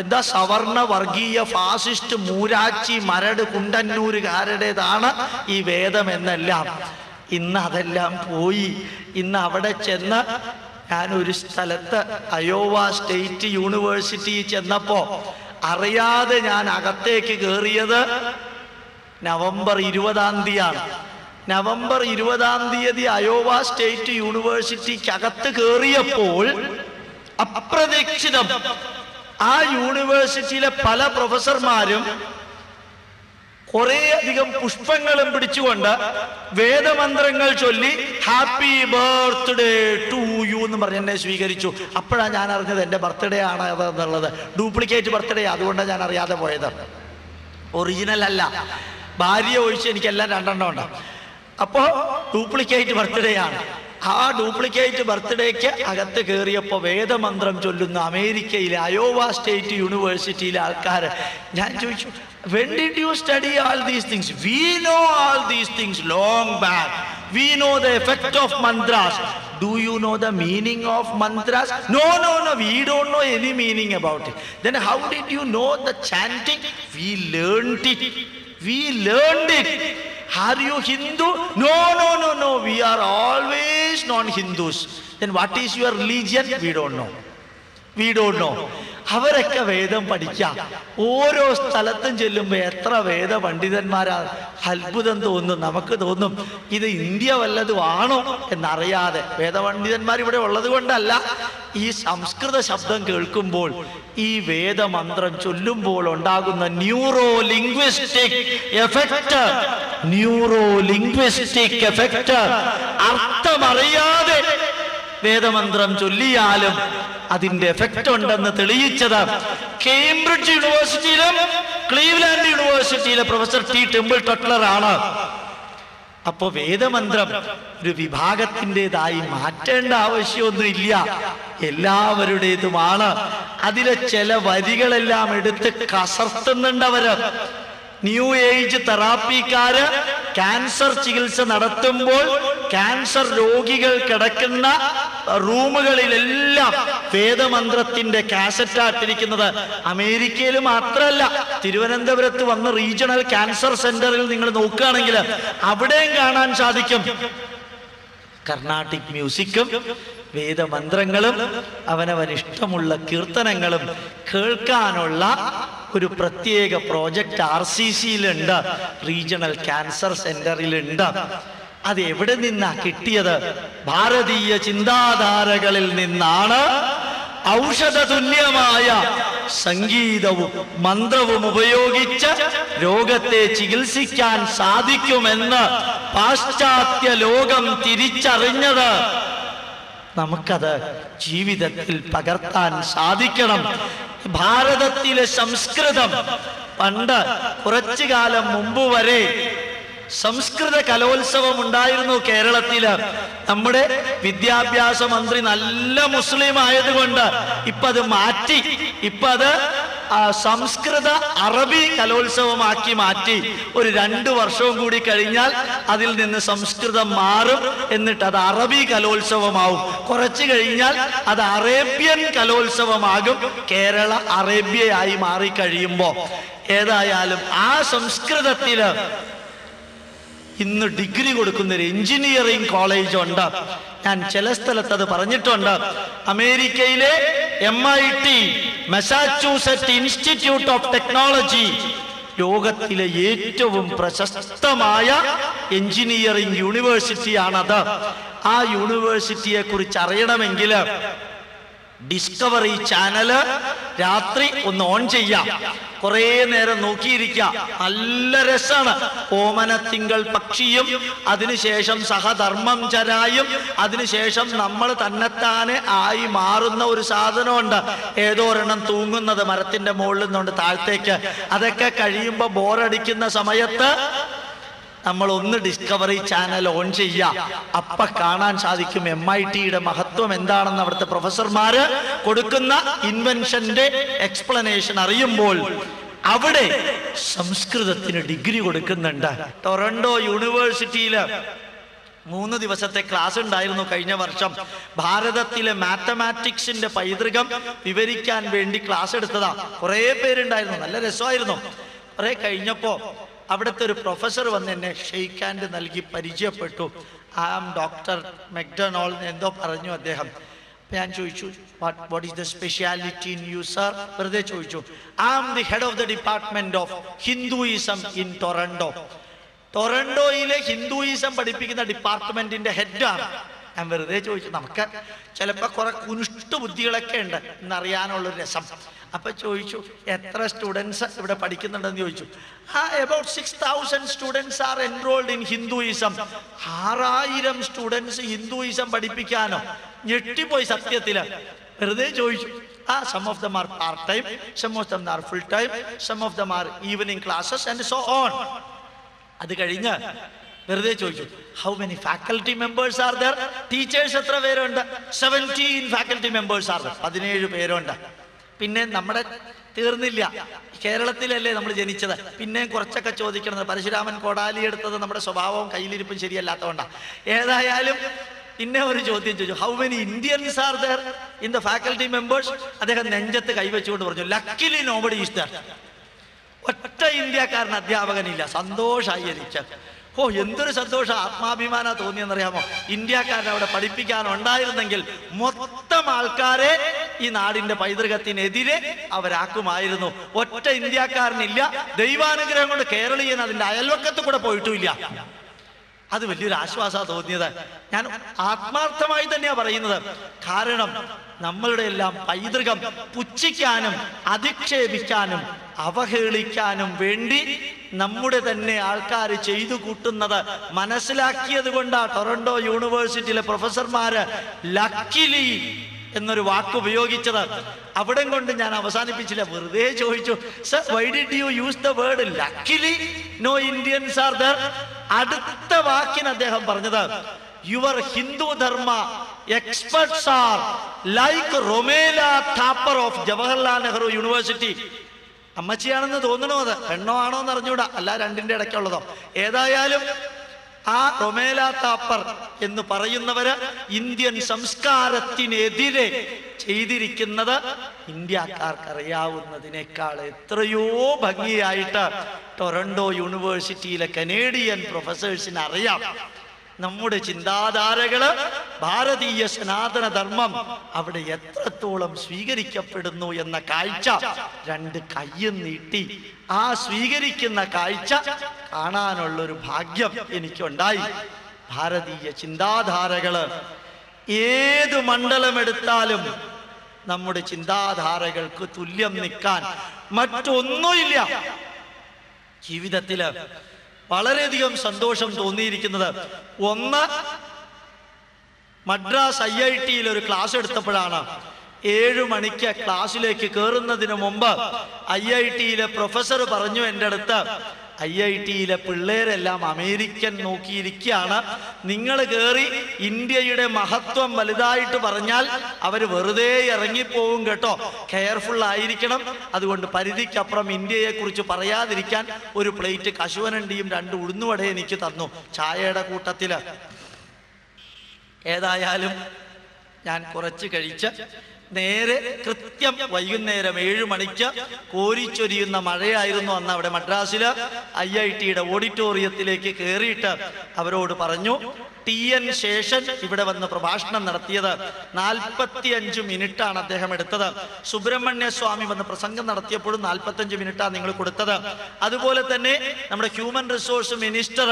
Speaker 1: എന്താ? സവർണ വർഗീയ ഫാസിസ്റ്റ് മൂരാച്ചി മരട് കുണ്ടന്നൂരുകാരുടേതാണ് ഈ വേദം എന്നെല്ലാം. ഇന്ന് അതെല്ലാം പോയി. ഇന്ന് അവിടെ ചെന്ന് ഞാൻ ഒരു സ്ഥലത്ത് അയോവ സ്റ്റേറ്റ് യൂണിവേഴ്സിറ്റി ചെന്നപ്പോ അറിയാതെ ഞാൻ അകത്തേക്ക് കയറിയത് നവംബർ ഇരുപതാം തീയതിയാണ്. നവംബർ ഇരുപതാം തീയതി അയോവ സ്റ്റേറ്റ് യൂണിവേഴ്സിറ്റിക്ക് അകത്ത് കയറിയപ്പോൾ അപ്രതീക്ഷിതം ആ യൂണിവേഴ്സിറ്റിയിലെ പല പ്രൊഫസർമാരും കുറേ അധികം പുഷ്പങ്ങളും പിടിച്ചുകൊണ്ട് വേദമന്ത്രങ്ങൾ ചൊല്ലി ഹാപ്പി ബർത്ത്ഡേ ടു യു എന്ന് പറഞ്ഞ് എന്നെ സ്വീകരിച്ചു. അപ്പോഴാണ് ഞാൻ അറിഞ്ഞത് എന്റെ ബർത്ത്ഡേ ആണ് എന്നുള്ളത്. ഡ്യൂപ്ലിക്കേറ്റ് ബർത്ത്ഡേ അതുകൊണ്ടാണ് ഞാൻ അറിയാതെ പോയത്. ഒറിജിനൽ അല്ല. ഭാര്യ ഒഴിച്ച് എനിക്കെല്ലാം രണ്ടെണ്ണം ഉണ്ട്. അപ്പോൾ ഡ്യൂപ്ലിക്കേറ്റ് ബർത്ത്ഡേ ആണ്. ആ ഡ്യൂപ്ലിക്കേറ്റ് ബർത്ത്ഡേക്ക് അകത്ത് കയറിയപ്പോൾ വേദമന്ത്രം ചൊല്ലുന്ന അമേരിക്കയിലെ അയോവ സ്റ്റേറ്റ് യൂണിവേഴ്സിറ്റിയിലെ ആൾക്കാർ ഞാൻ ചോദിച്ചു When did you study all these things? We know all these things long back. We know the effect of mantras. Do you know the meaning of mantras? No, no, no, we don't know any meaning about it. Then how did you know the chanting? We learned it. We learned it. Are you Hindu? No, no, no, no. We are always non-Hindus. Then what is your religion? We don't know. We don't know. അവരൊക്കെ വേദം പഠിക്കാം. ഓരോ സ്ഥലത്തും ചെല്ലുമ്പോൾ എത്ര വേദ പണ്ഡിതന്മാരാ. അത്ഭുതം തോന്നും നമുക്ക് തോന്നും ഇത് ഇന്ത്യ വല്ലതും ആണോ എന്നറിയാതെ. വേദപണ്ഡിതന്മാർ ഇവിടെ ഉള്ളത് കൊണ്ടല്ല. ഈ സംസ്കൃത ശബ്ദം കേൾക്കുമ്പോൾ ഈ വേദമന്ത്രം ചൊല്ലുമ്പോൾ ഉണ്ടാകുന്ന neuro linguistic effect neuro linguistic effect അർത്ഥമറിയാതെ വേദമന്ത്രം ചൊല്ലിയാലും അതിന്റെ എഫക്റ്റ് ഉണ്ടെന്ന് തെളിയിച്ചത് കേംബ്രിഡ്ജ് യൂണിവേഴ്സിറ്റിയിലും ക്ലീവ്ലാൻഡ് യൂണിവേഴ്സിറ്റിയിലെ പ്രൊഫസർ ടി ടെമ്പിൾ ടട്ട്ലർ ആണ്. അപ്പോ വേദമന്ത്രം ഒരു വിഭാഗത്തിന്റെതായി മാറ്റേണ്ട ആവശ്യമൊന്നുമില്ല. എല്ലാവരുടേതുമാണ്. അതിലെ ചില വരികളെല്ലാം എടുത്ത് കസർത്തുന്നുണ്ടവര്. ന്യൂ ഏജ് തെറാപ്പിക്കാര് ക്യാൻസർ ചികിത്സ നടത്തുമ്പോൾ ക്യാൻസർ രോഗികൾ കിടക്കുന്ന റൂമുകളിലെല്ലാം വേദമന്ത്രത്തിന്റെ കാസറ്റാട്ടിരിക്കുന്നത് അമേരിക്കയിൽ മാത്രമല്ല തിരുവനന്തപുരത്ത് വന്ന് റീജിയണൽ ക്യാൻസർ സെന്ററിൽ നിങ്ങൾ നോക്കുകയാണെങ്കിൽ അവിടെയും കാണാൻ സാധിക്കും. കർണാട്ടിക് മ്യൂസിക്കും വേദമന്ത്രങ്ങളും അവനവൻ ഇഷ്ടമുള്ള കീർത്തനങ്ങളും കേൾക്കാനുള്ള ഒരു പ്രത്യേക പ്രോജക്റ്റ് ആർ സി സിയിലുണ്ട് റീജിയണൽ ക്യാൻസർ സെന്ററിലുണ്ട് അത് എവിടെ നിന്നാ കിട്ടിയത്? ഭാരതീയ ചിന്താധാരകളിൽ നിന്നാണ്. ഔഷധ തുല്യമായ സംഗീതവും മന്ത്രവും ഉപയോഗിച്ച് രോഗത്തെ ചികിത്സിക്കാൻ സാധിക്കുമെന്ന് പാശ്ചാത്യ ലോകം തിരിച്ചറിഞ്ഞത് നമുക്കത് ജീവിതത്തിൽ പകർത്താൻ സാധിക്കണം. ഭാരതത്തിലെ സംസ്കൃതം പണ്ട് കുറച്ചു കാലം മുമ്പ് വരെ സംസ്കൃത കലോത്സവം ഉണ്ടായിരുന്നു കേരളത്തിൽ. നമ്മുടെ വിദ്യാഭ്യാസ മന്ത്രി നല്ല മുസ്ലിം ആയതുകൊണ്ട് ഇപ്പത് മാറ്റി. ഇപ്പത് സംസ്കൃത അറബി കലോത്സവമാക്കി മാറ്റി ഒരു രണ്ട് വർഷവും കൂടി കഴിഞ്ഞാൽ അതിൽ നിന്ന് സംസ്കൃതം മാറും എന്നിട്ട് അത് അറബി കലോത്സവമാവും. കുറച്ച് കഴിഞ്ഞാൽ അത് അറേബ്യൻ കലോത്സവമാകും. കേരള അറേബ്യയായി മാറിക്കഴിയുമ്പോ. ഏതായാലും ആ സംസ്കൃതത്തിൽ ഇന്ന് ഡിഗ്രി കൊടുക്കുന്ന ഒരു എഞ്ചിനീയറിംഗ് കോളേജ് ഉണ്ട് ഞാൻ ചില സ്ഥലത്ത് അത് പറഞ്ഞിട്ടുണ്ട്. അമേരിക്കയിലെ M I T Massachusetts institute of technology ലോകത്തിലെ ഏറ്റവും പ്രശസ്തമായ എഞ്ചിനീയറിംഗ് യൂണിവേഴ്സിറ്റിയാണത്. ആ യൂണിവേഴ്സിറ്റിയെ കുറിച്ച് അറിയണമെങ്കിൽ ഡിസ്കവറി ചാനൽ രാത്രി ഒന്ന് ഓൺ ചെയ്യാം. കുറേ നേരം നോക്കിയിരിക്കാം. നല്ല രസാണ് തിങ്കൾ പക്ഷിയും അതിനുശേഷം സഹധർമ്മം ചരായും അതിനുശേഷം നമ്മൾ തന്നെത്താനെ ആയി മാറുന്ന ഒരു സാധനമുണ്ട്. ഏതോ ഒരെണ്ണം തൂങ്ങുന്നത് മരത്തിന്റെ മുകളിൽ നിന്നുണ്ട് താഴത്തേക്ക്. അതൊക്കെ കഴിയുമ്പോൾ ബോറടിക്കുന്ന സമയത്ത് നമ്മൾ ഒന്ന് ഡിസ്കവറി ചാനൽ ഓൺ ചെയ്യുക അപ്പ കാണാൻ സാധിക്കും എം ഐ ടിയുടെ മഹത്വം എന്താണെന്ന് അവിടുത്തെ പ്രൊഫസർമാര് കൊടുക്കുന്ന ഇൻവെൻഷന്റെ എക്സ്പ്ലനേഷൻ അറിയുമ്പോൾ അവിടെ സംസ്കൃതത്തിന് ഡിഗ്രി കൊടുക്കുന്നുണ്ട്. ടൊറന്റോ യൂണിവേഴ്സിറ്റിയിൽ മൂന്ന് ദിവസത്തെ ക്ലാസ് ഉണ്ടായിരുന്നു കഴിഞ്ഞ വർഷം. ഭാരതത്തിലെ മാത്തമാറ്റിക്സിന്റെ പൈതൃകം വിവരിക്കാൻ വേണ്ടി ക്ലാസ് എടുത്തതാ. കുറേ പേരുണ്ടായിരുന്നു. നല്ല രസമായിരുന്നു. കുറെ കഴിഞ്ഞപ്പോ അവിടുത്തെ ഒരു പ്രൊഫസർ വന്ന് എന്നെ ഷെയ്ക്ക് ഹാൻഡ് നൽകി പരിചയപ്പെട്ടു. ഐ ആം ഡോക്ടർ മെക്ഡൊണോൾ എന്തോ പറഞ്ഞു അദ്ദേഹം. ഞാൻ ചോദിച്ചു what what is the speciality in you sir വെറുതെ ചോദിച്ചു I am the head of the department of Hinduism in Toronto ടൊറൻഡോയിലെ Hinduism പഠിപ്പിക്കുന്ന ഡിപ്പാർട്ട്മെന്റിന്റെ ഹെഡാണ് ഞാൻ വെറുതെ ചോദിച്ചു നമുക്ക് ചിലപ്പോൾ കുറെ കുനിഷ്ട ബുദ്ധികളൊക്കെ ഉണ്ട് എന്നറിയാനുള്ളൊരു രസം. അപ്പൊ ചോദിച്ചു എത്ര സ്റ്റുഡൻസ് ഇവിടെ പഠിക്കുന്നുണ്ടെന്ന് ചോദിച്ചു. ആ six thousand students are enrolled in Hinduism ആറായിരം സ്റ്റുഡൻസ് ഹിന്ദുയിസം പഠിപ്പിക്കാനോ. ഞെട്ടിപ്പോയി സത്യത്തിൽ. വെറുതെ ചോദിച്ചു. ആ some of them are part time some of them are full time some of them are evening classes and so on അത് കഴിഞ്ഞ് വെറുതെ ചോദിച്ചു. How many faculty members are there teachers എത്ര പേരുണ്ട്? Seventeen faculty members are there പതിനേഴ് പേരുണ്ട്. പിന്നെ നമ്മുടെ തീർന്നില്ല. കേരളത്തിലല്ലേ നമ്മൾ ജനിച്ചത്. പിന്നെയും കുറച്ചൊക്കെ ചോദിക്കണത്. പരശുരാമൻ കൊടാലി എടുത്തത് നമ്മുടെ സ്വഭാവവും കയ്യിലിരിപ്പും ശരിയല്ലാത്തതുകൊണ്ടാണ് ഏതായാലും പിന്നെ ഒരു ചോദ്യം ചോദിച്ചു. How many Indians are there in the faculty members അദ്ദേഹം നെഞ്ചത്ത് കൈവച്ചുകൊണ്ട് പറഞ്ഞു ലക്കിലി നോബഡി ഈസ് ഒറ്റ ഇന്ത്യക്കാരൻ അധ്യാപകനില്ല. സന്തോഷമായി എനിക്ക് ഓ എന്തൊരു സന്തോഷം. ആത്മാഭിമാന തോന്നിയെന്നറിയാമോ? ഇന്ത്യക്കാരൻ അവിടെ പഠിപ്പിക്കാനുണ്ടായിരുന്നെങ്കിൽ മൊത്തം ആൾക്കാരെ ഈ നാടിന്റെ പൈതൃകത്തിനെതിരെ അവരാക്കുമായിരുന്നു. ഒറ്റ ഇന്ത്യക്കാരനില്ല. ദൈവാനുഗ്രഹം കൊണ്ട് കേരളീയൻ അതിന്റെ അയൽവക്കത്ത് കൂടെ പോയിട്ടുമില്ല. അത് വലിയൊരു ആശ്വാസമാണ് തോന്നിയത്. ഞാൻ ആത്മാർത്ഥമായി തന്നെയാ പറയുന്നത്. കാരണം നമ്മളുടെ എല്ലാം പൈതൃകം പുച്ഛിക്കാനും അധിക്ഷേപിക്കാനും അവഹേളിക്കാനും വേണ്ടി നമ്മുടെ തന്നെ ആൾക്കാർ ചെയ്തു കൂട്ടുന്നത് മനസ്സിലാക്കിയത് കൊണ്ടാ ടൊറന്റോ യൂണിവേഴ്സിറ്റിയിലെ പ്രൊഫസർമാര് ലക്കിലി എന്നൊരു വാക്ക് ഉപയോഗിച്ചത്. അവിടം കൊണ്ട് ഞാൻ അവസാനിപ്പിച്ചില്ല. വെറുതെ ചോദിച്ചു sir why did you use the word luckily? No Indians are there അടുത്ത വാക്കിന് അദ്ദേഹം പറഞ്ഞത് your Hindu dharma experts are like Romila Thapar of Jawaharlal Nehru University അമ്മച്ചിയാണെന്ന് തോന്നണോ അത്? പെണ്ണോ ആണോ എന്ന് അറിഞ്ഞൂടാ. അല്ല രണ്ടിന്റെ ഇടയ്ക്കുള്ളതോ. ഏതായാലും ആ റൊമേല താപ്പർ എന്ന് പറയുന്നവര് ഇന്ത്യൻ സംസ്കാരത്തിനെതിരെ ചെയ്തിരിക്കുന്നത് ഇന്ത്യക്കാർക്ക് അറിയാവുന്നതിനേക്കാൾ എത്രയോ ഭംഗിയായിട്ട് ടൊറന്റോ യൂണിവേഴ്സിറ്റിയിലെ കനേഡിയൻ പ്രൊഫസേഴ്സിന് അറിയാം നമ്മുടെ ചിന്താധാരകൾ ഭാരതീയ സനാതന ധർമ്മം അവിടെ എത്രത്തോളം സ്വീകരിക്കപ്പെടുന്നു എന്ന കാഴ്ച രണ്ട് കയ്യും നീട്ടി. ആ സ്വീകരിക്കുന്ന കാഴ്ച കാണാനുള്ളൊരു ഭാഗ്യം എനിക്കുണ്ടായി. ഭാരതീയ ചിന്താധാരകൾ ഏത് മണ്ഡലം എടുത്താലും നമ്മുടെ ചിന്താധാരകൾക്ക് തുല്യം നിൽക്കാൻ മറ്റൊന്നുമില്ല. ജീവിതത്തിൽ വളരെയധികം സന്തോഷം തോന്നിയിരിക്കുന്നത്. ഒന്ന് മദ്രാസ് ഐ ഐ ടിയിൽ ഒരു ക്ലാസ് എടുത്തപ്പോഴാണ്. ഏഴു മണിക്ക് ക്ലാസ്സിലേക്ക് കയറുന്നതിന് മുമ്പ് ഐ ഐ ടിയിലെ പ്രൊഫസർ പറഞ്ഞു എന്റെ അടുത്ത് ഐ ഐ ടിയിലെ പിള്ളേരെല്ലാം അമേരിക്കൻ നോക്കിയിരിക്കുകയാണ്. നിങ്ങൾ കയറി ഇന്ത്യയുടെ മഹത്വം വലുതായിട്ട് പറഞ്ഞാൽ അവർ വെറുതെ ഇറങ്ങിപ്പോവും കേട്ടോ. കെയർഫുൾ ആയിരിക്കണം. അതുകൊണ്ട് പരിധിക്കപ്പുറം ഇന്ത്യയെക്കുറിച്ച് പറയാതിരിക്കാൻ ഒരു പ്ലേറ്റ് കശുവനണ്ടിയും രണ്ട് ഉഴുന്നുവട എനിക്ക് തന്നു. ചായയുടെ കൂട്ടത്തിൽ. ഏതായാലും ഞാൻ കുറച്ച് കഴിച്ച് നേരെ കൃത്യം വൈകുന്നേരം ഏഴു മണിക്ക് കോരിച്ചൊരിയുന്ന മഴയായിരുന്നു അന്ന് അവിടെ മദ്രാസിൽ ഐ ഐ ടിയുടെ ഓഡിറ്റോറിയത്തിലേക്ക് കയറിയിട്ട് അവരോട് പറഞ്ഞു ടി എൻ ശേഷൻ ഇവിടെ വന്ന് പ്രഭാഷണം നടത്തിയത്. നാൽപ്പത്തി അഞ്ച് മിനിറ്റാണ് അദ്ദേഹം എടുത്തത്. സുബ്രഹ്മണ്യ സ്വാമി വന്ന് പ്രസംഗം നടത്തിയപ്പോഴും നാൽപ്പത്തഞ്ച് മിനിറ്റാണ് നിങ്ങൾ കൊടുത്തത്. അതുപോലെ തന്നെ നമ്മുടെ ഹ്യൂമൻ റിസോഴ്സ് മിനിസ്റ്റർ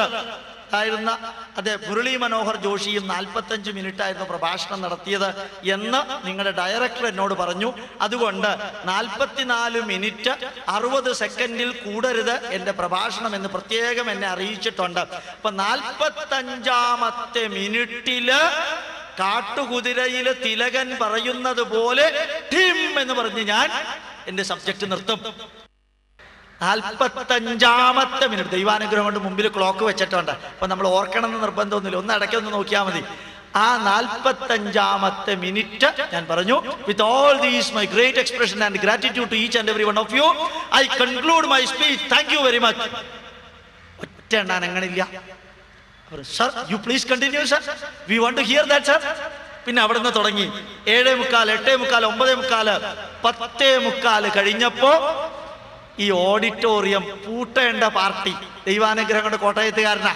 Speaker 1: ആയിരുന്ന അതെ മുരളി മനോഹർ ജോഷിയും നാൽപ്പത്തഞ്ച് മിനിറ്റ് ആയിരുന്നു പ്രഭാഷണം നടത്തിയത് എന്ന് നിങ്ങളുടെ ഡയറക്ടർ എന്നോട് പറഞ്ഞു. അതുകൊണ്ട് നാൽപ്പത്തിനാല് മിനിറ്റ് അറുപത് സെക്കൻഡിൽ കൂടരുത് എന്റെ പ്രഭാഷണം എന്ന് പ്രത്യേകം എന്നെ അറിയിച്ചിട്ടുണ്ട്. അപ്പൊ നാൽപ്പത്തഞ്ചാമത്തെ മിനിറ്റിൽ കാട്ടുകുതിരയിൽ തിലകൻ പറയുന്നത് പോലെ ഠിം എന്ന് പറഞ്ഞ് ഞാൻ എന്റെ സബ്ജക്റ്റ് നിർത്തും. നാൽപ്പത്തഞ്ചാമത്തെ മിനിറ്റ്. ദൈവാനുഗ്രഹം കൊണ്ട് മുമ്പിൽ ക്ലോക്ക് വെച്ചിട്ടുണ്ട് അപ്പൊ നമ്മൾ ഓർക്കണം എന്ന് നിർബന്ധമൊന്നുമില്ല. ഒന്ന് ഇടയ്ക്ക് ഒന്ന് നോക്കിയാൽ മതി. ആ നാൽപ്പത്തഞ്ചാമത്തെ മിനിറ്റ് ഞാൻ പറഞ്ഞു. With all these my great expression and gratitude to each and every one of you I conclude my speech thank you very much ഒറ്റ എണ്ണാൻ അങ്ങനില്ല sir you please continue sir we want to hear that sir പിന്നെ അവിടെ നിന്ന് തുടങ്ങി. ഏഴേ മുക്കാൽ എട്ടേ മുക്കാൽ ഒമ്പതേ മുക്കാൽ പത്തേ മുക്കാൽ കഴിഞ്ഞപ്പോ ഈ ഓഡിറ്റോറിയം പൂട്ടേണ്ട പാർട്ടി ദൈവാനുഗ്രഹം കൊണ്ട് കോട്ടയത്തുകാരനാ.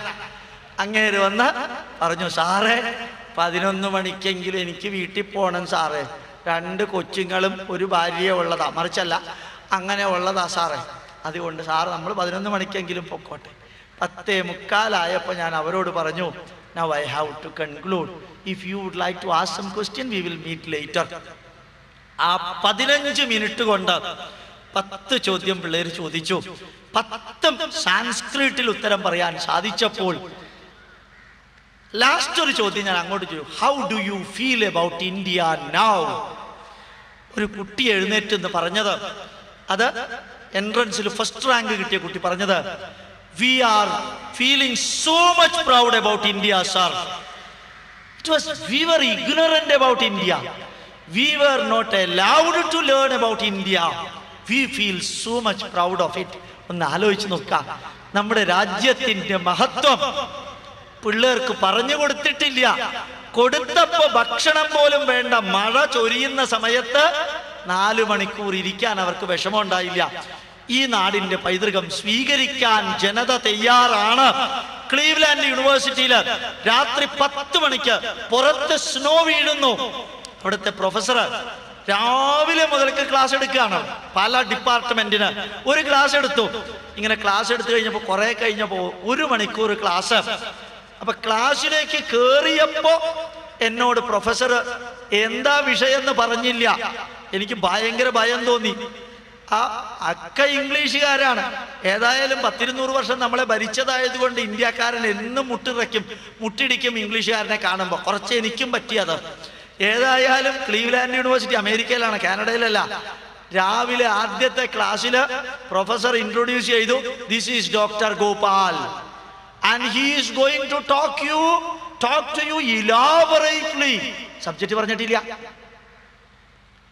Speaker 1: അങ്ങേര് വന്ന് പറഞ്ഞു സാറേ പതിനൊന്ന് മണിക്കെങ്കിലും എനിക്ക് വീട്ടിൽ പോകണം സാറേ. രണ്ട് കൊച്ചുങ്ങളും ഒരു ഭാര്യയെ ഉള്ളതാ. മറിച്ചല്ല അങ്ങനെ ഉള്ളതാ സാറേ. അതുകൊണ്ട് സാർ നമ്മൾ പതിനൊന്ന് മണിക്കെങ്കിലും പൊക്കോട്ടെ. പത്തേ മുക്കാലായപ്പോൾ ഞാൻ അവരോട് പറഞ്ഞു now I have to conclude if you would like to ask some question we will meet later ആ പതിനഞ്ച് മിനിറ്റ് കൊണ്ട് പത്ത് ചോദ്യം പിള്ളേർ ചോദിച്ചു. പത്തും സാൻസ്ക്രിറ്റിൽ ഉത്തരം പറയാൻ സാധിച്ചപ്പോൾ ലാസ്റ്റ് ഒരു ചോദ്യം ഞാൻ അങ്ങോട്ട് ചോദിച്ചു. How do you feel about India now ഒരു കുട്ടി എഴുന്നേറ്റ് എന്ന് പറഞ്ഞത് അത് എൻട്രൻസിൽ ഫസ്റ്റ് റാങ്ക് കിട്ടിയ കുട്ടി പറഞ്ഞത് we are feeling so much proud about India sir it was we were ignorant about India we were not allowed to learn about India we feel so much proud of it ഒന്ന് ആലോചിച്ച് നോക്കാം നമ്മുടെ രാജ്യത്തിന്റെ മഹത്വം പിള്ളേർക്ക് പറഞ്ഞു കൊടുത്തിട്ടില്ല. കൊടുത്തപ്പോ ഭക്ഷണം പോലും വേണ്ട. മഴ ചൊരിയുന്ന സമയത്ത് നാല് മണിക്കൂർ ഇരിക്കാൻ അവർക്ക് വിഷമമുണ്ടായില്ല. ഈ നാടിന്റെ പൈതൃകം സ്വീകരിക്കാൻ ജനത തയ്യാറാണ്. ക്ലീവ്ലാൻഡ് യൂണിവേഴ്സിറ്റിയിൽ രാത്രി പത്ത് മണിക്ക് പുറത്ത് സ്നോ വീഴുന്നു. അവിടുത്തെ പ്രൊഫസർ രാവിലെ മുതൽക്ക് ക്ലാസ് എടുക്കുകയാണ്. പല ഡിപ്പാർട്ട്മെന്റിന് ഒരു ക്ലാസ് എടുത്തു. ഇങ്ങനെ ക്ലാസ് എടുത്തു കഴിഞ്ഞപ്പോൾ കുറെ കഴിഞ്ഞപ്പോ ഒരു മണിക്കൂർ ക്ലാസ് അപ്പൊ ക്ലാസ്സിലേക്ക് കേറിയപ്പോ എന്നോട് പ്രൊഫസർ എന്താ വിഷയം എന്ന് പറഞ്ഞില്ല. എനിക്ക് ഭയങ്കര ഭയം തോന്നി. ആ അക്ക ഇംഗ്ലീഷുകാരാണ്. ഏതായാലും പത്തിരുന്നൂറ് വർഷം നമ്മളെ ഭരിച്ചതായതുകൊണ്ട് ഇന്ത്യക്കാരൻ എന്നും മുട്ടിറയ്ക്കും മുട്ടിടിക്കും ഇംഗ്ലീഷുകാരനെ കാണുമ്പോൾ കുറച്ച് എനിക്കും പറ്റിയത്. ഏതായാലും ക്ലീവ്ലാൻഡ് യൂണിവേഴ്സിറ്റി അമേരിക്കയിലാണ് കാനഡയിലല്ല. രാവിലെ ആദ്യത്തെ ക്ലാസ്സിൽ പ്രൊഫസർ ഇൻട്രൊഡ്യൂസ് ചെയ്തു this is doctor Gopal and he is going to talk you talk to you elaborately subject പറഞ്ഞിട്ടില്ല.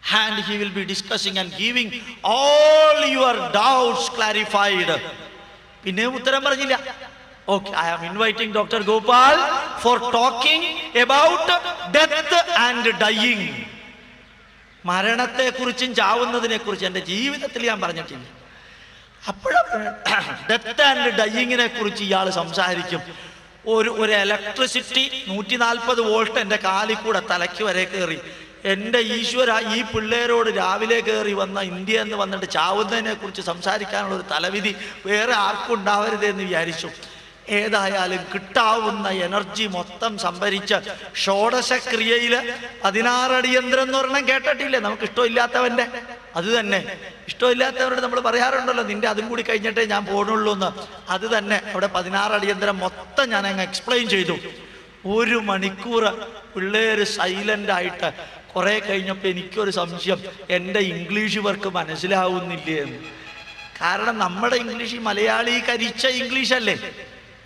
Speaker 1: And he will be discussing and giving all your doubts clarified. പിന്നെ ഉത്തരം പറഞ്ഞില്ല. Okay I am inviting doctor Gopal for talking about death and dying മരണത്തെ കുറിച്ചും ചാവുന്നതിനെ കുറിച്ച് എന്റെ ജീവിതത്തിൽ ഞാൻ പറഞ്ഞിട്ടില്ല. അപ്പോഴാണ് ഡെത്ത് ആൻഡ് ഡൈയിങ്ങിനെ കുറിച്ച് ഇയാൾ സംസാരിക്കും. ഒരു ഒരു ഇലക്ട്രിസിറ്റി നൂറ്റി നാൽപ്പത് വോൾട്ട് എന്റെ കാലിൽ കൂടെ തലയ്ക്ക് വരെ കയറി. എന്റെ ഈശ്വര ഈ പിള്ളേരോട് രാവിലെ കയറി വന്ന ഇന്ത്യ എന്ന് വന്നിട്ട് ചാവുന്നതിനെ കുറിച്ച് സംസാരിക്കാനുള്ള ഒരു തലവിധി വേറെ ആർക്കും ഉണ്ടാവരുതെന്ന് വിചാരിച്ചു. ഏതായാലും കിട്ടാവുന്ന എനർജി മൊത്തം സംഭരിച്ച് ഷോഡശക്രിയയിൽ പതിനാറടിയന്ത്രം എന്ന് പറഞ്ഞാൽ കേട്ടിട്ടില്ലേ? നമുക്ക് ഇഷ്ടമില്ലാത്തവന്റെ. അത് തന്നെ. ഇഷ്ടമില്ലാത്തവരോട് നമ്മൾ പറയാറുണ്ടല്ലോ നിന്റെ അതും കൂടി കഴിഞ്ഞിട്ടേ ഞാൻ പോകണുള്ളൂ എന്ന്. അത് തന്നെ. അവിടെ പതിനാറ് അടിയന്തരം മൊത്തം ഞാൻ അങ്ങ് എക്സ്പ്ലെയിൻ ചെയ്തു. ഒരു മണിക്കൂർ പിള്ളേര് സൈലന്റ് ആയിട്ട് കുറെ കഴിഞ്ഞപ്പോൾ എനിക്കൊരു സംശയം. എന്റെ ഇംഗ്ലീഷ് വർക്ക് മനസ്സിലാവുന്നില്ലേ എന്ന്. കാരണം നമ്മുടെ ഇംഗ്ലീഷ് മലയാളി കരിച്ച ഇംഗ്ലീഷ് അല്ലേ?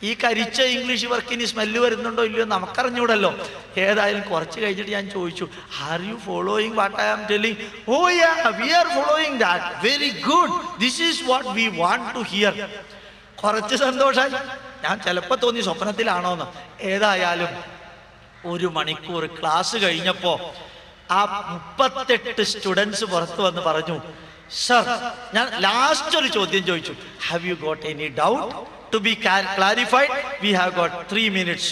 Speaker 1: ഈ കരിച്ച ഇംഗ്ലീഷ് വർക്ക് ഇനി സ്മെല്ല് വരുന്നുണ്ടോ ഇല്ലയോ നമുക്കറിഞ്ഞൂടല്ലോ. ഏതായാലും കുറച്ച് കഴിഞ്ഞിട്ട് ഞാൻ ചോദിച്ചു are you following what I am telling oh yeah we are following that very good this is what we want to hear കുറച്ച് സന്തോഷമായി ഞാൻ ചിലപ്പോൾ തോന്നി സ്വപ്നത്തിലാണോ എന്ന് ഏതായാലും ഒരു മണിക്കൂർ ക്ലാസ് കഴിഞ്ഞപ്പോൾ ആ മുപ്പത്തെട്ട് സ്റ്റുഡൻസ് പുറത്തു വന്ന് പറഞ്ഞു സർ ഞാൻ ലാസ്റ്റ് ഒരു ചോദ്യം ചോദിച്ചു. Have you got any doubt to be clarified we have got three minutes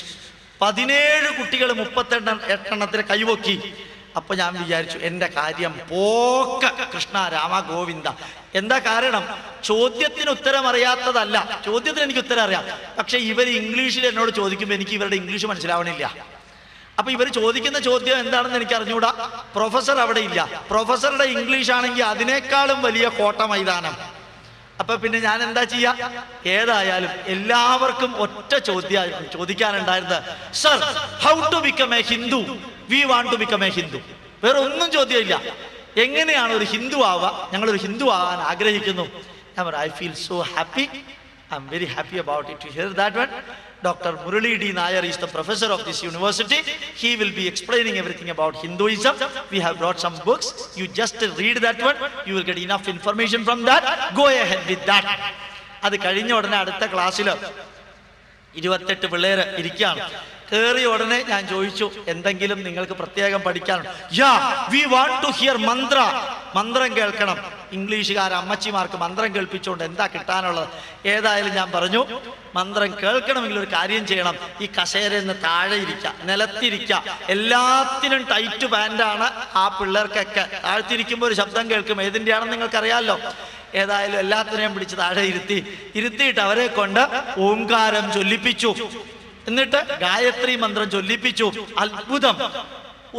Speaker 1: പതിനേഴ് കുട്ടികൾ മുപ്പത്തെണ്ണ എട്ടെണ്ണത്തിന് കൈവക്കി. അപ്പൊ ഞാൻ വിചാരിച്ചു എന്റെ കാര്യം പോക്ക കൃഷ്ണ രാമ ഗോവിന്ദ എന്താ കാരണം? ചോദ്യത്തിന് ഉത്തരം അറിയാത്തതല്ല ചോദ്യത്തിന് എനിക്ക് ഉത്തരം അറിയാം പക്ഷെ ഇവർ ഇംഗ്ലീഷിൽ എന്നോട് ചോദിക്കുമ്പോൾ എനിക്ക് ഇവരുടെ ഇംഗ്ലീഷ് മനസ്സിലാവണില്ല. അപ്പൊ ഇവർ ചോദിക്കുന്ന ചോദ്യം എന്താണെന്ന് എനിക്ക് അറിഞ്ഞുകൂടാ പ്രൊഫസർ അവിടെ ഇല്ല. പ്രൊഫസറുടെ ഇംഗ്ലീഷ് ആണെങ്കിൽ അതിനേക്കാളും വലിയ കോട്ട മൈതാനം. അപ്പൊ പിന്നെ ഞാൻ എന്താ ചെയ്യ? ഏതായാലും എല്ലാവർക്കും ഒറ്റ ചോദ്യം ചോദിക്കാനുണ്ടായിരുന്നത്. Sir how to become a Hindu we want to become a Hindu വേറെ ഒന്നും ചോദ്യമില്ല. എങ്ങനെയാണ് ഒരു ഹിന്ദു ആവുക ഒരു ഹിന്ദു ആവാൻ ആഗ്രഹിക്കുന്നു. I feel so happy I am very happy about it that one doctor Murali D Nair is the professor of this university he will be explaining everything about Hinduism we have brought some books you just read that one you will get enough information from that go ahead with that അത് കഴിഞ്ഞ ഉടനെ അടുത്ത ക്ലാസ്സിൽ ഇരുപത്തെട്ട് പിള്ളേർ ഇരിക്കുകയാണ്. കയറിയ ഉടനെ ഞാൻ ചോദിച്ചു എന്തെങ്കിലും നിങ്ങൾക്ക് പ്രത്യേകം പഠിക്കാനുണ്ട്? Yeah we want to hear mantra മന്ത്രം കേൾക്കണം. ഇംഗ്ലീഷുകാർ അമ്മച്ചിമാർക്ക് മന്ത്രം കേൾപ്പിച്ചുകൊണ്ട് എന്താ കിട്ടാനുള്ളത്? ഏതായാലും ഞാൻ പറഞ്ഞു മന്ത്രം കേൾക്കണമെങ്കിൽ ഒരു കാര്യം ചെയ്യണം. ഈ കസേരന്ന് താഴെ ഇരിക്കുക നിലത്തിരിക്കുക എല്ലാത്തിനും ടൈറ്റ് പാന്റാണ് ആ പിള്ളേർക്കൊക്കെ. താഴ്ത്തിരിക്കുമ്പോൾ ഒരു ശബ്ദം കേൾക്കും. ഏതിന്റെയാണെന്ന് നിങ്ങൾക്കറിയാമല്ലോ ഏതായാലും എല്ലാത്തിനെയും പിടിച്ച് താഴെ ഇരുത്തി ഇരുത്തിയിട്ട് അവരെ കൊണ്ട് ഓംകാരം ചൊല്ലിപ്പിച്ചു. എന്നിട്ട് ഗായത്രി മന്ത്രം ചൊല്ലിപ്പിച്ചു. അത്ഭുതം.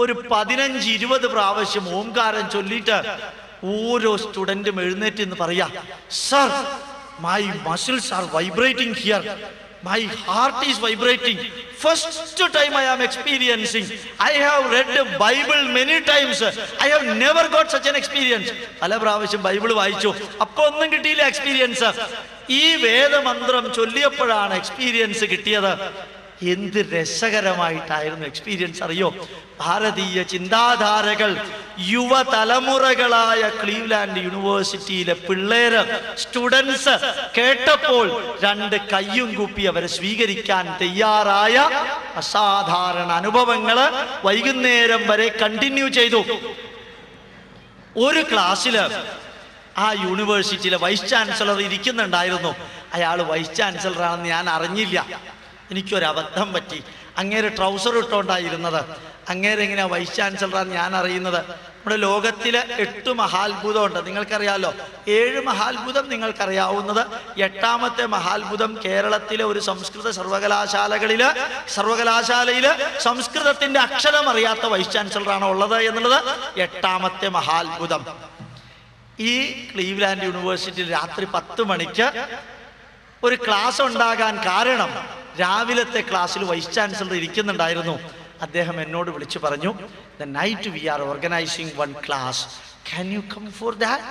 Speaker 1: ഒരു പതിനഞ്ച് ഇരുപത് പ്രാവശ്യം ഓംകാരം ചൊല്ലിട്ട് ഓരോ സ്റ്റുഡന്റും എഴുന്നേറ്റ് എന്ന് പറയാ sir my muscles are vibrating here my heart is vibrating first time I am experiencing I have read Bible many times I have never got such an experience പല പ്രാവശ്യം ബൈബിൾ വായിച്ചു. അപ്പൊ ഒന്നും കിട്ടിയില്ല എക്സ്പീരിയൻസ് ഈ വേദമന്ത്രം ചൊല്ലിയപ്പോഴാണ് എക്സ്പീരിയൻസ് കിട്ടിയത്. എന്ത് രസകരമായിട്ടായിരുന്നു experience അറിയോ? ഭാരതീയ ചിന്താധാരകൾ യുവതലമുറകളായ ക്ലീവ്ലാൻഡ് യൂണിവേഴ്സിറ്റിയിലെ പിള്ളേര് സ്റ്റുഡൻസ് കേട്ടപ്പോൾ രണ്ട് കയ്യും കൂപ്പി അവരെ സ്വീകരിക്കാൻ തയ്യാറായ അസാധാരണ അനുഭവങ്ങൾ വൈകുന്നേരം വരെ കണ്ടിന്യൂ ചെയ്തു. ഒരു ക്ലാസ്സിൽ ആ യൂണിവേഴ്സിറ്റിയിലെ വൈസ് ചാൻസലർ ഇരിക്കുന്നുണ്ടായിരുന്നു. അയാൾ വൈസ് ചാൻസലറാണെന്ന് ഞാൻ അറിഞ്ഞില്ല. എനിക്കൊരു അബദ്ധം പറ്റി. അങ്ങേര് ട്രൗസർ ഇട്ടോണ്ടായിരുന്നത്. അങ്ങേരെ എങ്ങനെയാ വൈസ് ചാൻസലറാണ് ഞാൻ അറിയുന്നത് നമ്മുടെ ലോകത്തിലെ എട്ട് മഹാത്ഭുതമുണ്ട്. നിങ്ങൾക്കറിയാലോ? ഏഴ് മഹാത്ഭുതം നിങ്ങൾക്കറിയാവുന്നത്. എട്ടാമത്തെ മഹാത്ഭുതം കേരളത്തിലെ ഒരു സംസ്കൃത സർവകലാശാലകളിൽ സർവകലാശാലയിൽ സംസ്കൃതത്തിന്റെ അക്ഷരം അറിയാത്ത വൈസ് ചാൻസലറാണ് ഉള്ളത് എന്നുള്ളത്? എട്ടാമത്തെ മഹാത്ഭുതം. ഈ ക്ലീവ്ലാൻഡ് യൂണിവേഴ്സിറ്റിയിൽ രാത്രി പത്ത് മണിക്ക് ഒരു ക്ലാസ് ഉണ്ടാകാൻ കാരണം രാവിലത്തെ ക്ലാസ്സിൽ വൈസ് ചാൻസലർ ഇരിക്കുന്നുണ്ടായിരുന്നു. അദ്ദേഹം എന്നോട് വിളിച്ചു പറഞ്ഞു the night we are organising one class can you come for that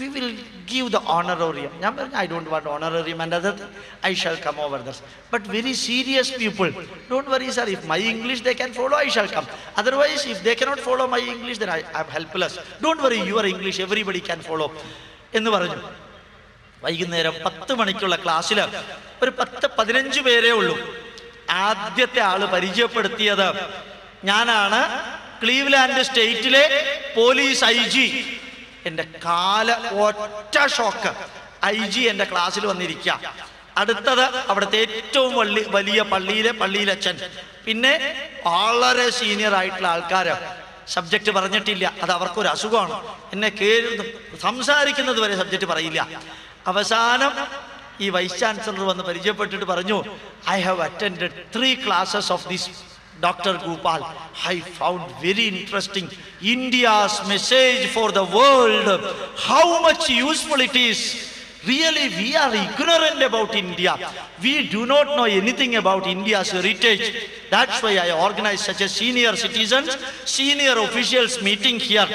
Speaker 1: we will give the honorarium ഞാൻ പറഞ്ഞു I don't want honorarium and other I shall come over thus but very serious people don't worry sir if my English they can follow I shall come otherwise if they cannot follow my English then I helpless don't worry your English everybody can follow എന്ന് പറഞ്ഞു. വൈകുന്നേരം പത്ത് മണിക്കുള്ള ക്ലാസ്സിൽ ഒരു പത്ത് പതിനഞ്ച് പേരേ ഉള്ളൂ. ആദ്യത്തെ ആൾ പരിചയപ്പെടുത്തിയത് ഞാനാണ് ക്ലീവ്ലാൻഡ് സ്റ്റേറ്റിലെ പോലീസ് ഐ ജി. എന്റെ കാല ഒറ്റ ഷോക്ക്. ഐ ജി എന്റെ ക്ലാസ്സിൽ വന്നിരിക്കുക അടുത്തത് അവിടുത്തെ ഏറ്റവും വള്ളി വലിയ പള്ളിയിലെ പള്ളിയിലച്ഛൻ. പിന്നെ വളരെ സീനിയർ ആയിട്ടുള്ള ആൾക്കാര്. സബ്ജക്റ്റ് പറഞ്ഞിട്ടില്ല. അത് അവർക്കൊരു അസുഖമാണ് എന്നെ കേ സംസാരിക്കുന്നത് വരെ സബ്ജക്റ്റ് പറയില്ല. അവസാനം ഈ വൈസ് ചാൻസലർ വന്ന് പരിചയപ്പെട്ടിട്ട് പറഞ്ഞു I have attend three classes of this doctor Gopal I found very interesting India's message for the world how much useful it is Really, we are ignorant about India. We do not know anything about India's heritage. That's why I organized such a senior citizens, senior officials meeting here.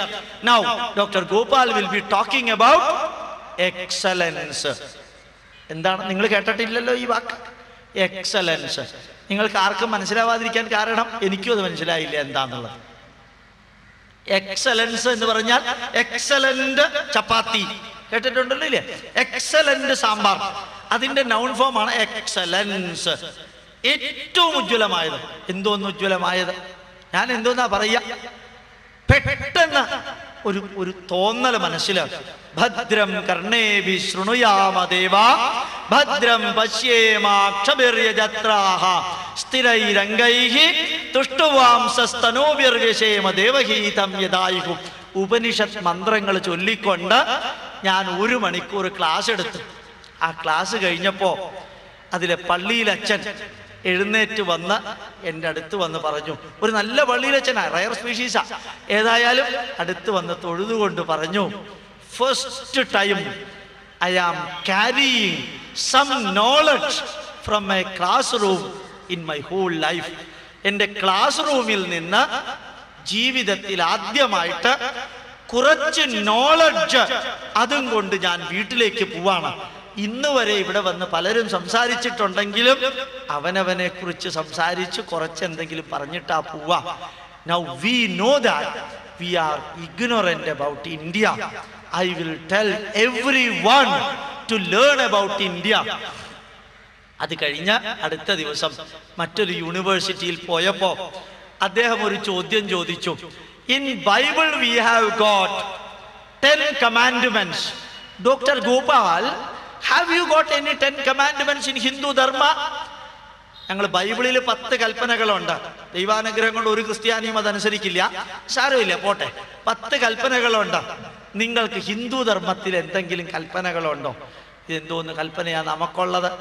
Speaker 1: Now, Dr. Gopal will be talking about excellence. എന്താണ്? നിങ്ങൾ കേട്ടിട്ടില്ലല്ലോ ഈ വാക്ക്? Excellence നിങ്ങൾക്ക് ആർക്കും മനസ്സിലാവാതിരിക്കാൻ കാരണം എനിക്കും അത് മനസ്സിലായില്ല എന്താന്നുള്ളത്. എക്സലൻസ് എന്ന് പറഞ്ഞാൽ എക്സലന്റ് ചപ്പാത്തി. കേട്ടിട്ടുണ്ടല്ലോ ഇല്ലേ? എക്സലന്റ് സാമ്പാർ. അതിന്റെ നൗൺ ഫോം ആണ് എക്സലൻസ് ഏറ്റവും ഉജ്ജ്വലമായത്. എന്തോന്ന് ഉജ്ജ്വലമായത്? ഞാൻ എന്തോന്നാ പറയാ? പെട്ടെന്ന് ഒരു ഒരു തോന്നൽ മനസ്സിലാക്കി ഭദ്രം കർണേഭി ശൃണുയാമദേവ ഭദ്രം പശ്യേമാക്ഷഭിർയജത്രാഹ സ്ഥിരൈരംഗൈഃ തുഷ്ടുവാംസസ്തനോഭിർവ്യശേമ ദേവഹീതം യദായുഹു ഉപനിഷത്ത് മന്ത്രങ്ങൾ ചൊല്ലിക്കൊണ്ട് ഞാൻ ഒരു മണിക്കൂർ ക്ലാസ് എടുത്തു. ആ ക്ലാസ് കഴിഞ്ഞപ്പോ അതിലെ പള്ളിയിലച്ഛൻ എഴുന്നേറ്റ് വന്ന് എന്റെ അടുത്ത് വന്ന് പറഞ്ഞു ഒരു നല്ല വള്ളിയിലച്ഛനാ റയർ സ്പീഷീസാ ഏതായാലും അടുത്ത് വന്ന് തൊഴുതുകൊണ്ട് പറഞ്ഞു first time I am carrying some knowledge from my classroom in my whole life എന്റെ ക്ലാസ് റൂമിൽ നിന്ന് ജീവിതത്തിൽ ആദ്യമായിട്ട് കുറച്ച് നോളജ് അതും കൊണ്ട് ഞാൻ വീട്ടിലേക്ക് പോവാണ്. ഇന്ന് വരെ ഇവിടെ വന്ന് പലരും സംസാരിച്ചിട്ടുണ്ടെങ്കിലും അവനവനെ കുറിച്ച് സംസാരിച്ച് കുറച്ച് എന്തെങ്കിലും പറഞ്ഞിട്ടാ പോവാ. Now we know that we are ignorant about India I will tell everyone to learn about India അത് കഴിഞ്ഞ അടുത്ത ദിവസം മറ്റൊരു യൂണിവേഴ്സിറ്റിയിൽ പോയപ്പോ അദ്ദേഹം ഒരു ചോദ്യം ചോദിച്ചു. In Bible we have got ten commandments doctor Gopal have you got any ten commandments in Hindu dharma ഞങ്ങൾ ബൈബിളിൽ പത്ത് കൽപ്പനകളുണ്ട്. ദൈവാനുഗ്രഹം കൊണ്ട് ഒരു ക്രിസ്ത്യാനിയും അതനുസരിക്കില്ല സാരമില്ല പോട്ടെ. പത്ത് കൽപ്പനകളുണ്ട്. നിങ്ങൾക്ക് ഹിന്ദു ധർമ്മത്തിൽ എന്തെങ്കിലും കൽപ്പനകളുണ്ടോ? ഇതെന്തോന്ന് കൽപ്പനയാണ് നമുക്കുള്ളത്.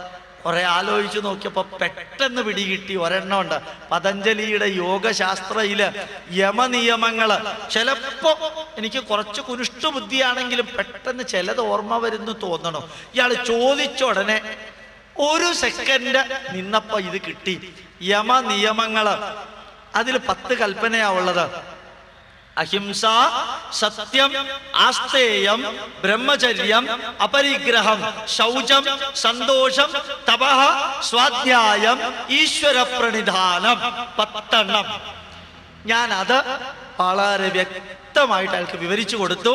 Speaker 1: കുറെ ആലോചിച്ചു നോക്കിയപ്പോ പെട്ടെന്ന് പിടികിട്ടി. ഒരെണ്ണം ഉണ്ട്. പതഞ്ജലിയുടെ യോഗശാസ്ത്രയിൽ യമനിയമങ്ങൾ. ചിലപ്പോ എനിക്ക് കുറച്ച് കുനിഷ്ട ബുദ്ധിയാണെങ്കിലും പെട്ടെന്ന് ചിലത് ഓർമ്മ വരുന്നു തോന്നണോ. ഇയാൾ ചോദിച്ച ഉടനെ ഒരു സെക്കൻഡ് നിന്നപ്പോ ഇത് കിട്ടി. യമ നിയമങ്ങൾ അതിൽ പത്ത് കൽപ്പനയാ ഉള്ളത്. അഹിംസ സത്യം ആസ്തേയം ബ്രഹ്മചര്യം അപരിഗ്രഹം ശൗചം സന്തോഷം തപഹ സ്വാധ്യായം ഈശ്വര പ്രണിധാനം പത്തെണ്ണം. ഞാൻ അത് വളരെ വ്യക്തമായിട്ട് അയാൾക്ക് വിവരിച്ചു കൊടുത്തു.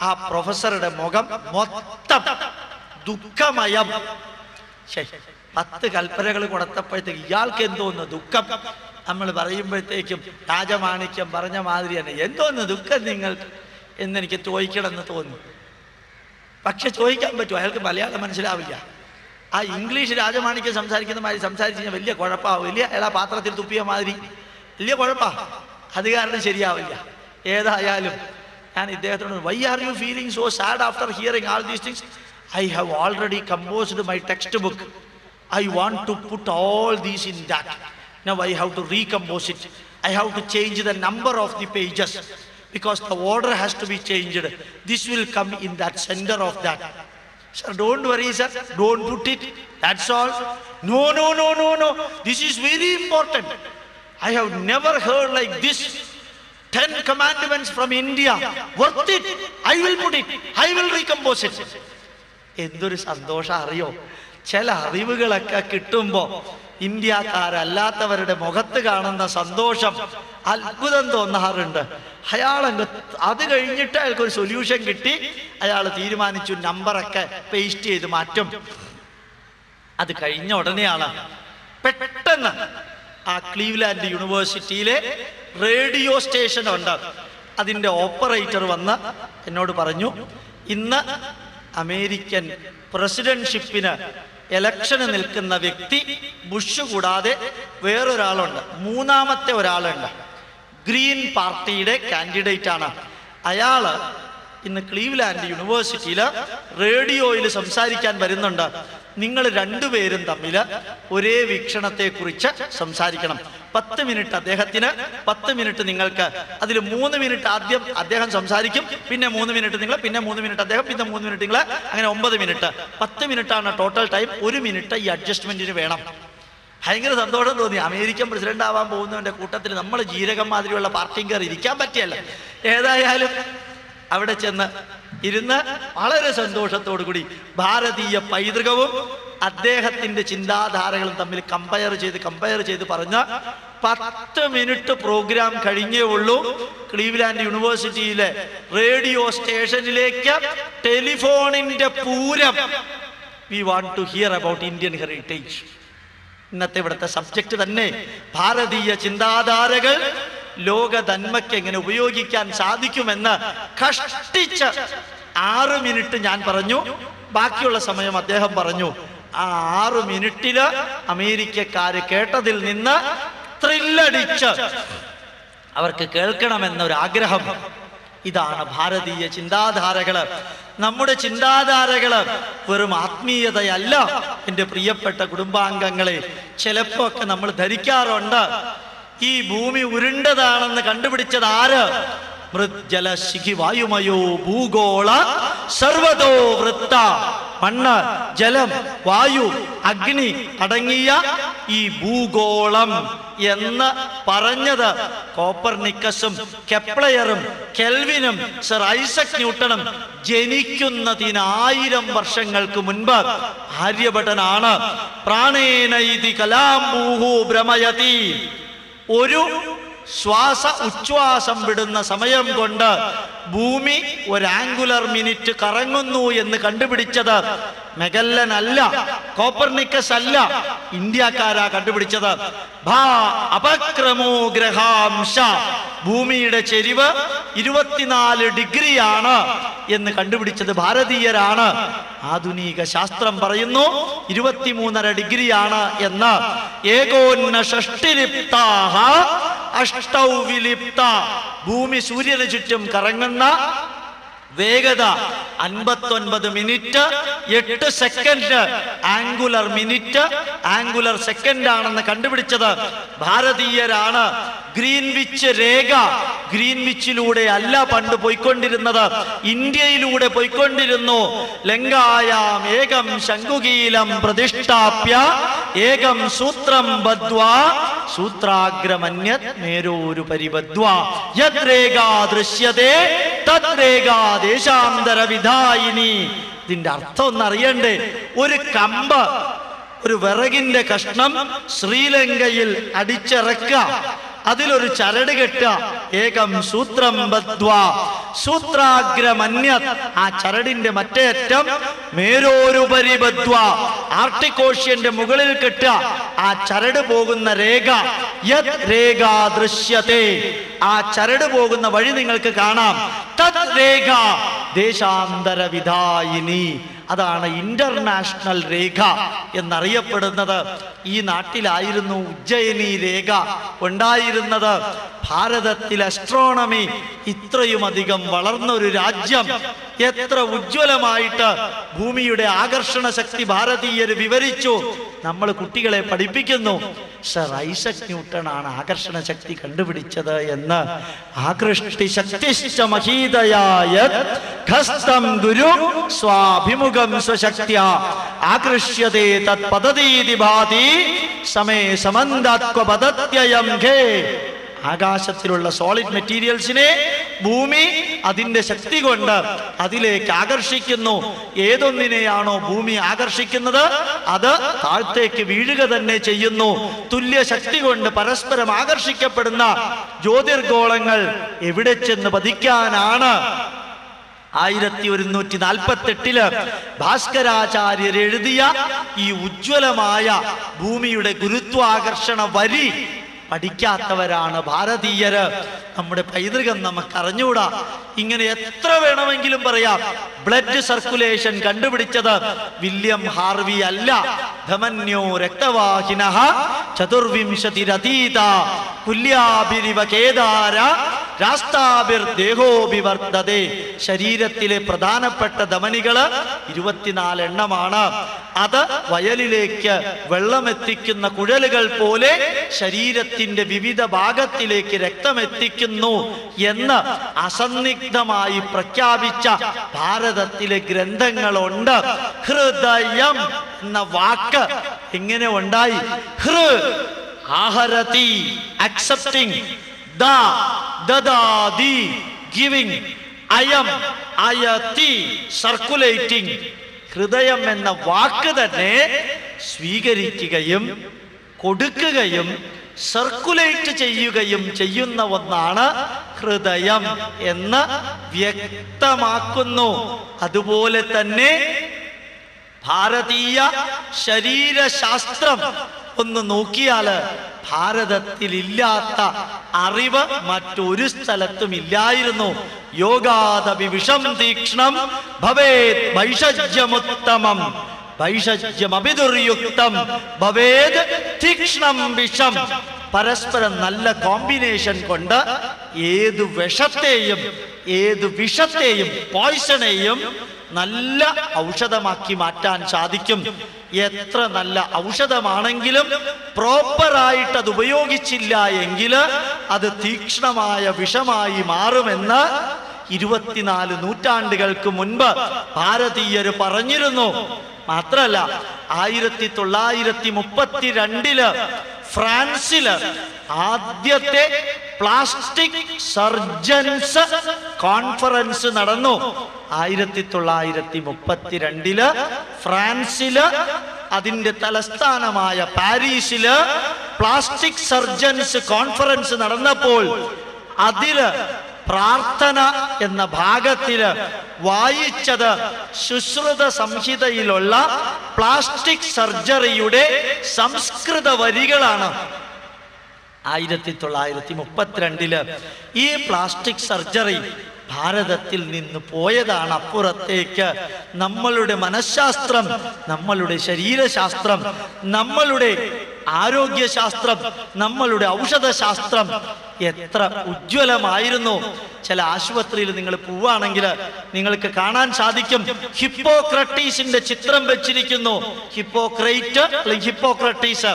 Speaker 1: ആ പ്രൊഫസറുടെ മുഖം മൊത്തം ദുഃഖമയം. പത്ത് കൽപ്പനകൾ കൊടുത്തപ്പോഴത്തേക്ക് ഇയാൾക്ക് എന്തോന്ന് ദുഃഖം. നമ്മൾ പറയുമ്പോഴത്തേക്കും രാജമാണിക്യം പറഞ്ഞ മാതിരി തന്നെ. എന്തോന്ന് ദുഃഖം നിങ്ങൾ? എന്നെനിക്ക് ചോദിക്കണമെന്ന് തോന്നി. പക്ഷെ ചോദിക്കാൻ പറ്റും അയാൾക്ക് മലയാളം മനസ്സിലാവില്ല. ആ ഇംഗ്ലീഷ് രാജമാണിക്യം സംസാരിക്കുന്ന മാതിരി സംസാരിച്ച് കഴിഞ്ഞാൽ വലിയ കുഴപ്പമാവും. വലിയ അയാൾ ആ പാത്രത്തിൽ തുപ്പിയ മാതിരി. വലിയ കുഴപ്പാ. അത് കാരണം ശരിയാവില്ല. ഏതായാലും ഞാൻ ഇദ്ദേഹത്തോട് why are you feeling so sad after hearing all these things I have already composed my textbook I want to put all these in that. Now I have to recompose it. I have to change the number of the pages because the order has to be changed. This will come in that center of that. Sir, don't worry, sir. Don't put it. That's all. No, no, no, no, no. This is very important. I have never heard like this. Ten commandments from India. Worth it. I will put it. I will recompose it. എന്തൊരു സന്തോഷം അറിയോ ചില അറിവുകളൊക്കെ കിട്ടുമ്പോ ഇന്ത്യക്കാരല്ലാത്തവരുടെ മുഖത്ത് കാണുന്ന സന്തോഷം അത്ഭുതം തോന്നാറുണ്ട്. അയാൾ അങ്ങ് അത് കഴിഞ്ഞിട്ട് അയാൾക്ക് ഒരു സൊല്യൂഷൻ കിട്ടി. അയാൾ തീരുമാനിച്ചു നമ്പറൊക്കെ പേസ്റ്റ് ചെയ്ത് മാറ്റും. അത് കഴിഞ്ഞ ഉടനെയാണ് പെട്ടെന്ന് ആ ക്ലീവ്ലാൻഡ് യൂണിവേഴ്സിറ്റിയിലെ റേഡിയോ സ്റ്റേഷൻ ഉണ്ട്. അതിന്റെ ഓപ്പറേറ്റർ വന്ന് എന്നോട് പറഞ്ഞു ഇന്ന് അമേരിക്കൻ പ്രസിഡന്റ്ഷിപ്പിന് ഇലക്ഷന് നിൽക്കുന്ന വ്യക്തി ബുഷ് കൂടാതെ വേറൊരാളുണ്ട്. മൂന്നാമത്തെ ഒരാളുണ്ട്. ഗ്രീൻ പാർട്ടിയുടെ കാൻഡിഡേറ്റ് ആണ്. അയാൾ ഇന്ന് ക്ലീവ്ലാൻഡ് യൂണിവേഴ്സിറ്റിയിൽ റേഡിയോയിൽ സംസാരിക്കാൻ വരുന്നുണ്ട്. നിങ്ങൾ രണ്ടുപേരും തമ്മിൽ ഒരേ വീക്ഷണത്തെക്കുറിച്ച് സംസാരിക്കണം. പത്ത് മിനിറ്റ് അദ്ദേഹത്തിന് പത്ത് മിനിറ്റ് നിങ്ങൾക്ക്. അതിൽ മൂന്ന് മിനിറ്റ് ആദ്യം അദ്ദേഹം സംസാരിക്കും പിന്നെ മൂന്ന് മിനിറ്റ് നിങ്ങൾ പിന്നെ മൂന്ന് മിനിറ്റ് അദ്ദേഹം പിന്നെ മൂന്ന് മിനിറ്റ് നിങ്ങൾ അങ്ങനെ ഒമ്പത് മിനിറ്റ്. പത്ത് മിനിറ്റ് ആണ് ടോട്ടൽ ടൈം ഒരു മിനിറ്റ് ഈ അഡ്ജസ്റ്റ്മെന്റിന് വേണം. ഭയങ്കര സന്തോഷം തോന്നി. അമേരിക്കൻ പ്രസിഡന്റ് ആവാൻ പോകുന്നവന്റെ കൂട്ടത്തിൽ നമ്മൾ ജീരകം മാതിരിയുള്ള പാർട്ടിയും കയറി ഇരിക്കാൻ പറ്റിയല്ല. ഏതായാലും അവിടെ ചെന്ന് ഇരുന്ന് വളരെ സന്തോഷത്തോടു കൂടി ഭാരതീയ പൈതൃകവും അദ്ദേഹത്തിന്റെ ചിന്താധാരകളും തമ്മിൽ കമ്പയർ ചെയ്ത് കമ്പയർ ചെയ്ത് പറഞ്ഞ പത്ത് മിനിറ്റ് പ്രോഗ്രാം കഴിഞ്ഞേ ഉള്ളൂ. ക്ലീവ്ലാൻഡ് യൂണിവേഴ്സിറ്റിയിലെ റേഡിയോ സ്റ്റേഷനിലേക്ക് ടെലിഫോണിന്റെ Pooram. We want to hear about Indian heritage ഇന്നത്തെ ഇവിടുത്തെ സബ്ജക്റ്റ് തന്നെ ഭാരതീയ ചിന്താധാരകൾ ലോക നന്മയ്ക്ക് എങ്ങനെ ഉപയോഗിക്കാൻ സാധിക്കുമെന്ന് കഷ്ടിച്ച് ആറ് മിനിറ്റ് ഞാൻ പറഞ്ഞു. ബാക്കിയുള്ള സമയം അദ്ദേഹം പറഞ്ഞു. ആ ആറ് മിനിറ്റിൽ അമേരിക്കക്കാര് കേട്ടതിൽ നിന്ന് ത്രില്ലടിച്ച് അവർക്ക് കേൾക്കണമെന്നൊരാഗ്രഹം. ഇതാണ് ഭാരതീയ ചിന്താധാരകൾ. നമ്മുടെ ചിന്താധാരകൾ വെറും ആത്മീയതയല്ല. എന്റെ പ്രിയപ്പെട്ട കുടുംബാംഗങ്ങളെ ചിലപ്പോ ഒക്കെ നമ്മൾ ധരിക്കാറുണ്ട്. ഈ ഭൂമി ഉരുണ്ടതാണെന്ന് കണ്ടുപിടിച്ചത് ആര്? മൃജ്ജല ശിഖി വായുമയോ ഭൂഗോള സർവതോ വൃത്ത. മണ്ണ് ജലം വായു അഗ്നി അടങ്ങിയ ഈ ഭൂഗോളം എന്ന് പറഞ്ഞത് കോപ്പർനിക്കസും കെപ്ലയറും കെൽവിനും സർ ഐസക് ന്യൂട്ടണും ജനിക്കുന്നതിനായിരം വർഷങ്ങൾക്ക് മുൻപ് ആര്യഭട്ടനാണ്. പ്രാണേനൈതി കലാംബൂഹു ഭ്രമയതി. ഒരു ശ്വാസ ഉച്ഛ്വാസം വിടുന്ന സമയം കൊണ്ട് ഭൂമി ഒരു ആംഗുലർ മിനിറ്റ് കറങ്ങുന്നു എന്ന് കണ്ടുപിടിച്ചത് മെഗല്ലൻ അല്ല കോപ്പർനിക്കസ് അല്ല ഇന്ത്യക്കാരാ കണ്ടുപിടിച്ചത്. അപക്രമോ ഗ്രഹാംശ. ഭൂമിയുടെ ചെരിവ് ഇരുപത്തിനാല് ഡിഗ്രിയാണ് എന്ന് കണ്ടുപിടിച്ചത് ഭാരതീയരാണ്. ആധുനിക ശാസ്ത്രം പറയുന്നു ഇരുപത്തിമൂന്നര ഡിഗ്രിയാണ് എന്ന്. ഏകോന്ന ഷഷ്ടിലിപ്താഹ ഭൂമി സൂര്യന് ചുറ്റും കറങ്ങുന്ന വേഗത അൻപത്തൊൻപത് മിനിറ്റ് എട്ട് second angular minute angular second ആണെന്ന് കണ്ടുപിടിച്ചത് ഭാരതീയരാണ്. ഗ്രീൻവിച്ച് രേഖ ഗ്രീൻവിച്ചിലൂടെ അല്ല പണ്ട് പോയിക്കൊണ്ടിരുന്നത്. ഇന്ത്യയിലൂടെ പോയിക്കൊണ്ടിരുന്നു. ലങ്കായാം ഏകം ശങ്കുകീലം പ്രതിഷ്ഠാപ്യ ഏകം സൂത്രം ബദ്ധ്വാ സൂത്രാഗ്രമന്യത് മേരോരു പരിബദ്ധ്വ യദ്രേഖാ ദൃശ്യതേ ദേശാന്തര വിധായിനി ഇതിന്റെ അർത്ഥം ഒന്ന് അറിയണ്ടേ ഒരു കമ്പ ഒരു വിറകിന്റെ കഷ്ണം ശ്രീലങ്കയിൽ അടിച്ചിറക്കുക. അതിലൊരു ചരട് കെട്ടുക. ഏകം സൂത്രം ബദ്വ സൂത്രാഗ്രമന്യ ആ ചരടിന്റെ മറ്റേറ്റം മേരോരുപരി ബദ്വ ആർട്ടിക്കോഷ്യന്റെ മുകളിൽ കെട്ടുക. ആ ചരട് പോകുന്ന രേഖ യത് രേഖ ദൃശ്യത്തെ. ആ ചരട് പോകുന്ന വഴി നിങ്ങൾക്ക് കാണാം. തത് രേഖ ദേശാന്തര വിധായിനി അതാണ് ഇന്റർനാഷണൽ രേഖ എന്നറിയപ്പെടുന്നത്. ഈ നാട്ടിലായിരുന്നു ഉജ്ജയിനി രേഖ ഉണ്ടായിരുന്നത്. ഭാരതത്തിൽ അസ്ട്രോണമി ഇത്രയുമധികം വളർന്ന ഒരു രാജ്യം. എത്ര ഉജ്ജ്വലമായിട്ട് ഭൂമിയുടെ ആകർഷണ ശക്തി ഭാരതീയർ വിവരിച്ചു. നമ്മൾ കുട്ടികളെ പഠിപ്പിക്കുന്നു. സർ ഐസക് ന്യൂട്ടൺ ആണ് ആകർഷണ ശക്തി കണ്ടുപിടിച്ചത് എന്ന്. ആകൃഷ്ടി ശക്തിശ്ച മഹീതയായ ഗുരു സ്വാഭിമുഖം സ്വശക്തിയ. ആകൃഷ്യതേ തത് പതതീതി ഭാതി സമേ സമന്താത്വ പദത്യയം ഘേ ആകാശത്തിലുള്ള സോളിഡ് മെറ്റീരിയൽസിനെ ഭൂമി അതിന്റെ ശക്തി കൊണ്ട് അതിലേക്ക് ആകർഷിക്കുന്നു. ഏതൊന്നിനെയാണോ ഭൂമി ആകർഷിക്കുന്നത്? അത് താഴത്തേക്ക് വീഴുക തന്നെ ചെയ്യുന്നു. തുല്യ ശക്തി കൊണ്ട് പരസ്പരം ആകർഷിക്കപ്പെടുന്ന ജ്യോതിർഗോളങ്ങൾ എവിടെ ചെന്ന് പതിക്കാനാണ്? ആയിരത്തി ഒരുന്നൂറ്റി നാൽപ്പത്തി എട്ടിൽ ഭാസ്കരാചാര്യർ എഴുതിയ ഈ ഉജ്ജ്വലമായ ഭൂമിയുടെ ഗുരുത്വാകർഷണ വരി പഠിക്കാത്തവരാണ് ഭാരതീയര്. നമ്മുടെ പൈതൃകം നമുക്ക് അറിഞ്ഞുകൂടാ ഇങ്ങനെ എത്ര വേണമെങ്കിലും പറയാം. ബ്ലഡ് സർക്കുലേഷൻ കണ്ടുപിടിച്ചത് വില്യം ഹാർവി അല്ല. ധമന്യോ രക്തവാഹിന ചതുർവിംശതിരതീത ശരീരത്തിലെ പ്രധാനപ്പെട്ട ധമനികൾ ഇരുപത്തിനാല് എണ്ണമാണ്. അത് വയലിലേക്ക് വെള്ളമെത്തിക്കുന്ന കുഴലുകൾ പോലെ ശരീരത്തിന്റെ വിവിധ ഭാഗത്തിലേക്ക് രക്തമെത്തിക്കുന്നു എന്ന് അസന്നിഗ്ധമായി പ്രഖ്യാപിച്ച ഭാരതത്തിലെ ഗ്രന്ഥങ്ങളുണ്ട്. ഹൃദയം എന്ന വാക്ക് എങ്ങനെ ഉണ്ടായി. ഹൃ ആഹരതി അക്സെപ്റ്റിംഗ് ദ ദദാതി ഗിവിംഗ് അയം അയതി സർക്കുലേറ്റിംഗ് ഹൃദയം എന്ന വാക്ക് തന്നെ സ്വീകരിക്കുകയും കൊടുക്കുകയും സർക്കുലേറ്റ് ചെയ്യുകയും ചെയ്യുന്ന ഒന്നാണ് ഹൃദയം എന്ന് വ്യക്തമാക്കുന്നു. അതുപോലെ തന്നെ ഭാരതീയ ശരീരശാസ്ത്രം ഒന്ന് നോക്കിയാൽ ഭാരതത്തിൽ ഇല്ലാത്ത അറിവ് മറ്റൊരു സ്ഥലത്തും ഇല്ലായിരുന്നു യോഗാദവിഷം വിഷം തീക്ഷ്ണം ഭവേത് വൈഷജ്യമുത്തമം. വൈഷജ്യമഭിദുർയുക്തം ഭവേത് തീക്ഷ്ണം വിഷം. പരസ്പരം നല്ല കോമ്പിനേഷൻ കൊണ്ട് ഏത് വിഷത്തെയും ഏത് വിഷത്തെയും പോയിസണേയും നല്ല ഔഷധമാക്കി മാറ്റാൻ സാധിക്കും. എത്ര നല്ല ഔഷധമാണെങ്കിലും പ്രോപ്പറായിട്ട് അത് ഉപയോഗിച്ചില്ല എങ്കിൽ അത് തീക്ഷ്ണമായ വിഷമായി മാറുമെന്ന് ഇരുപത്തിനാല് നൂറ്റാണ്ടുകൾക്ക് മുൻപ് ഭാരതീയർ പറഞ്ഞിരുന്നു. മാത്രല്ല ആയിരത്തി തൊള്ളായിരത്തി മുപ്പത്തി രണ്ടിൽ ഫ്രാൻസിൽ ആദ്യത്തെ പ്ലാസ്റ്റിക് സർജൻസ് കോൺഫറൻസ് നടന്നു. ആയിരത്തി തൊള്ളായിരത്തി മുപ്പത്തിരണ്ടിൽ ഫ്രാൻസിൽ അതിന്റെ തലസ്ഥാനമായ പാരീസിൽ പ്ലാസ്റ്റിക് സർജൻസ് കോൺഫറൻസ് നടന്നപ്പോൾ അതിൽ പ്രാർത്ഥന എന്ന ഭാഗത്തിൽ വായിച്ചത് ശുശ്രുത സംഹിതയിലുള്ള പ്ലാസ്റ്റിക് സർജറിയുടെ സംസ്കൃത വരികളാണ്. ആയിരത്തി തൊള്ളായിരത്തി മുപ്പത്തിരണ്ടിൽ ഈ പ്ലാസ്റ്റിക് സർജറി ഭാരതത്തിൽ നിന്ന് പോയതാണ് അപ്പുറത്തേക്ക്. നമ്മളുടെ മനഃശാസ്ത്രം നമ്മളുടെ ശരീരശാസ്ത്രം നമ്മളുടെ ആരോഗ്യശാസ്ത്രം നമ്മളുടെ ഔഷധശാസ്ത്രം എത്ര ഉജ്ജ്വലമായിരുന്നു. ചില ആശുപത്രിയിൽ നിങ്ങൾ പോവുകയാണെങ്കിൽ നിങ്ങൾക്ക് കാണാൻ സാധിക്കും. ഹിപ്പോക്രട്ടീസിന്റെ ചിത്രം വെച്ചിരിക്കുന്നു. ഹിപ്പോക്രൈറ്റ് അല്ലെങ്കിൽ ഹിപ്പോക്രട്ടീസ്.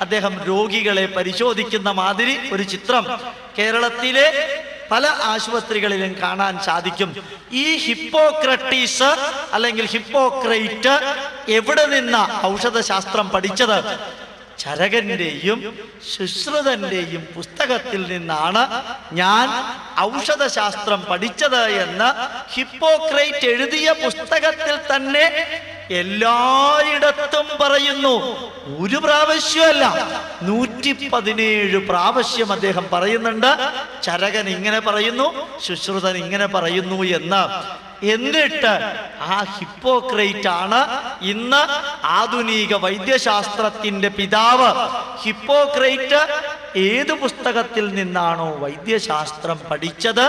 Speaker 1: അദ്ദേഹം രോഗികളെ പരിശോധിക്കുന്ന മാതിരി ഒരു ചിത്രം. കേരളത്തിലെ പല ആശുപത്രികളിലും കാണാൻ സാധിക്കും. ഈ ഹിപ്പോക്രട്ടീസ് അല്ലെങ്കിൽ ഹിപ്പോക്രൈറ്റ് എവിടെ നിന്ന ഔഷധശാസ്ത്രം പഠിച്ചത്? ചരകന്റെയും ശുശ്രുതന്റെയും പുസ്തകത്തിൽ നിന്നാണ് ഞാൻ ഔഷധശാസ്ത്രം പഠിച്ചത് എന്ന് ഹിപ്പോക്രൈറ്റ് എഴുതിയ പുസ്തകത്തിൽ തന്നെ എല്ലായിടത്തും പറയുന്നു. ഒരു പ്രാവശ്യമല്ല നൂറ്റി പതിനേഴ് പ്രാവശ്യം അദ്ദേഹം പറയുന്നുണ്ട് ചരകൻ ഇങ്ങനെ പറയുന്നു ശുശ്രുതൻ ഇങ്ങനെ പറയുന്നു എന്ന്. എന്നിട്ട് ആ ഹിപ്പോക്രൈറ്റ് ആണ് ഇന്ന് ആധുനിക വൈദ്യശാസ്ത്രത്തിന്റെ പിതാവ്. ഹിപ്പോക്രൈറ്റ് ഏത് പുസ്തകത്തിൽ നിന്നാണോ വൈദ്യശാസ്ത്രം പഠിച്ചത്?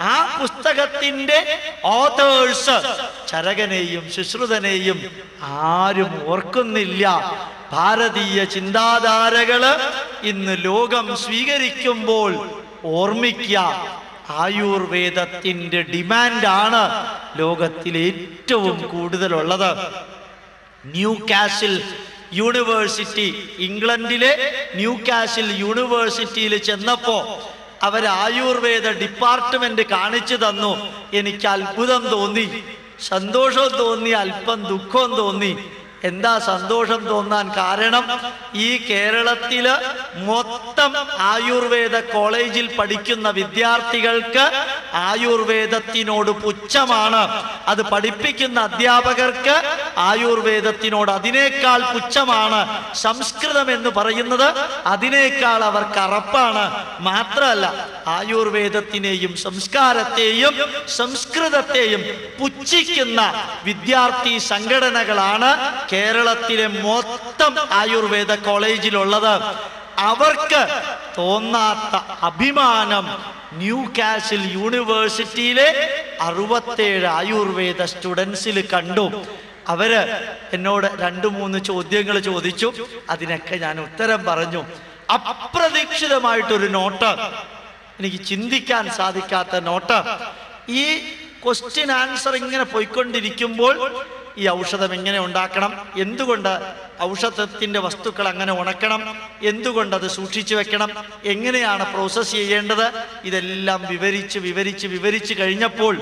Speaker 1: ആ പുസ്തകത്തിന്റെ ഓതേഴ്സ് ചരകനെയും ശുശ്രുതനെയും ആരും ഓർക്കുന്നില്ല. ഭാരതീയ ചിന്താധാരകൾ ഇന്ന് ലോകം സ്വീകരിക്കുമ്പോൾ ഓർമ്മിക്കുക. ആയുർവേദത്തിന്റെ ഡിമാൻഡാണ് ലോകത്തിൽ ഏറ്റവും കൂടുതലുള്ളത്. ന്യൂ കാസിൽ യൂണിവേഴ്സിറ്റി ഇംഗ്ലണ്ടിലെ ന്യൂ കാസിൽ യൂണിവേഴ്സിറ്റിയിൽ ചെന്നപ്പോ അവർ ആയുർവേദ ഡിപ്പാർട്ട്മെന്റ് കാണിച്ചു തന്നു. എനിക്ക് അത്ഭുതം തോന്നി സന്തോഷവും തോന്നി അല്പം ദുഃഖവും തോന്നി. എന്താ സന്തോഷം തോന്നാൻ കാരണം ഈ കേരളത്തിൽ മൊത്തം ആയുർവേദ കോളേജിൽ പഠിക്കുന്ന വിദ്യാർത്ഥികൾക്ക് ആയുർവേദത്തിനോട് പുച്ഛമാണ്. അത് പഠിപ്പിക്കുന്ന അധ്യാപകർക്ക് ആയുർവേദത്തിനോട് അതിനേക്കാൾ പുച്ഛമാണ്. സംസ്കൃതം എന്ന് പറയുന്നത് അതിനേക്കാൾ അവർക്ക് അറപ്പാണ്. മാത്രമല്ല ആയുർവേദത്തിനെയും സംസ്കാരത്തെയും സംസ്കൃതത്തെയും പുച്ഛിക്കുന്ന വിദ്യാർത്ഥി സംഘടനകളാണ് കേരളത്തിലെ മൊത്തം ആയുർവേദ കോളേജിലുള്ളത് അവർക്ക് തോന്നാത്ത അഭിമാനം ന്യൂ കാസിൽ യൂണിവേഴ്സിറ്റിയിലെ അറുപത്തേഴ് ആയുർവേദ സ്റ്റുഡൻസിൽ കണ്ടു. അവർ എന്നോട് രണ്ടു മൂന്ന് ചോദ്യങ്ങൾ ചോദിച്ചു. അതിനൊക്കെ ഞാൻ ഉത്തരം പറഞ്ഞു. അപ്രതീക്ഷിതമായിട്ടൊരു നോട്ട് എനിക്ക് ചിന്തിക്കാൻ സാധിക്കാത്ത നോട്ട്. ഈ ക്വസ്റ്റ്യൻ ആൻസർ ഇങ്ങനെ പോയിക്കൊണ്ടിരിക്കുമ്പോൾ ഈ ഔഷധം എങ്ങനെ ഉണ്ടാക്കണം? എന്തുകൊണ്ട് ഔഷധത്തിന്റെ വസ്തുക്കൾ അങ്ങനെ ഉണക്കണം? എന്തുകൊണ്ട് അത് സൂക്ഷിച്ചു വെക്കണം? എങ്ങനെയാണ് പ്രോസസ്സ് ചെയ്യേണ്ടത്? ഇതെല്ലാം വിവരിച്ച് വിവരിച്ച് വിവരിച്ച് കഴിഞ്ഞപ്പോൾ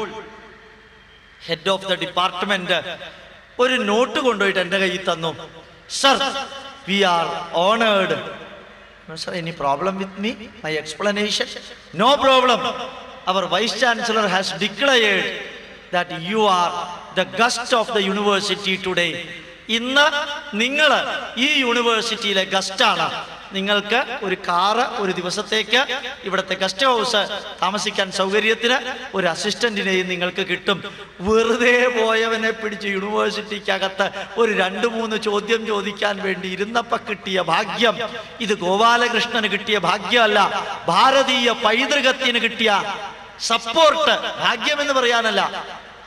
Speaker 1: ഹെഡ് ഓഫ് ദ ഡിപ്പാർട്ട്മെന്റ് ഒരു നോട്ട് കൊണ്ടുപോയിട്ട് എന്റെ കയ്യിൽ തന്നു. Sir we are honoured sir any problem with me my explanation no problem our vice chancellor has declared that you are the guest of the university today ഇന്ന് നിങ്ങൾ ഈ യൂണിവേഴ്സിറ്റിയിലെ ഗസ്റ്റാണ് നിങ്ങൾക്ക് ഒരു കാറ് ഒരു ദിവസത്തേക്ക് ഇവിടുത്തെ ഗസ്റ്റ് ഹൗസ് താമസിക്കാൻ സൗകര്യത്തിന് ഒരു അസിസ്റ്റന്റിനെയും നിങ്ങൾക്ക് കിട്ടും. വെറുതെ പോയവനെ പിടിച്ച് യൂണിവേഴ്സിറ്റിക്കകത്ത് ഒരു രണ്ട് മൂന്ന് ചോദ്യം ചോദിക്കാൻ വേണ്ടി ഇരുന്നപ്പ കിട്ടിയ ഭാഗ്യം. ഇത് ഗോപാലകൃഷ്ണന് കിട്ടിയ ഭാഗ്യമല്ല ഭാരതീയ പൈതൃകത്തിന് കിട്ടിയ സപ്പോർട്ട് ഭാഗ്യമെന്ന് പറയാനല്ല.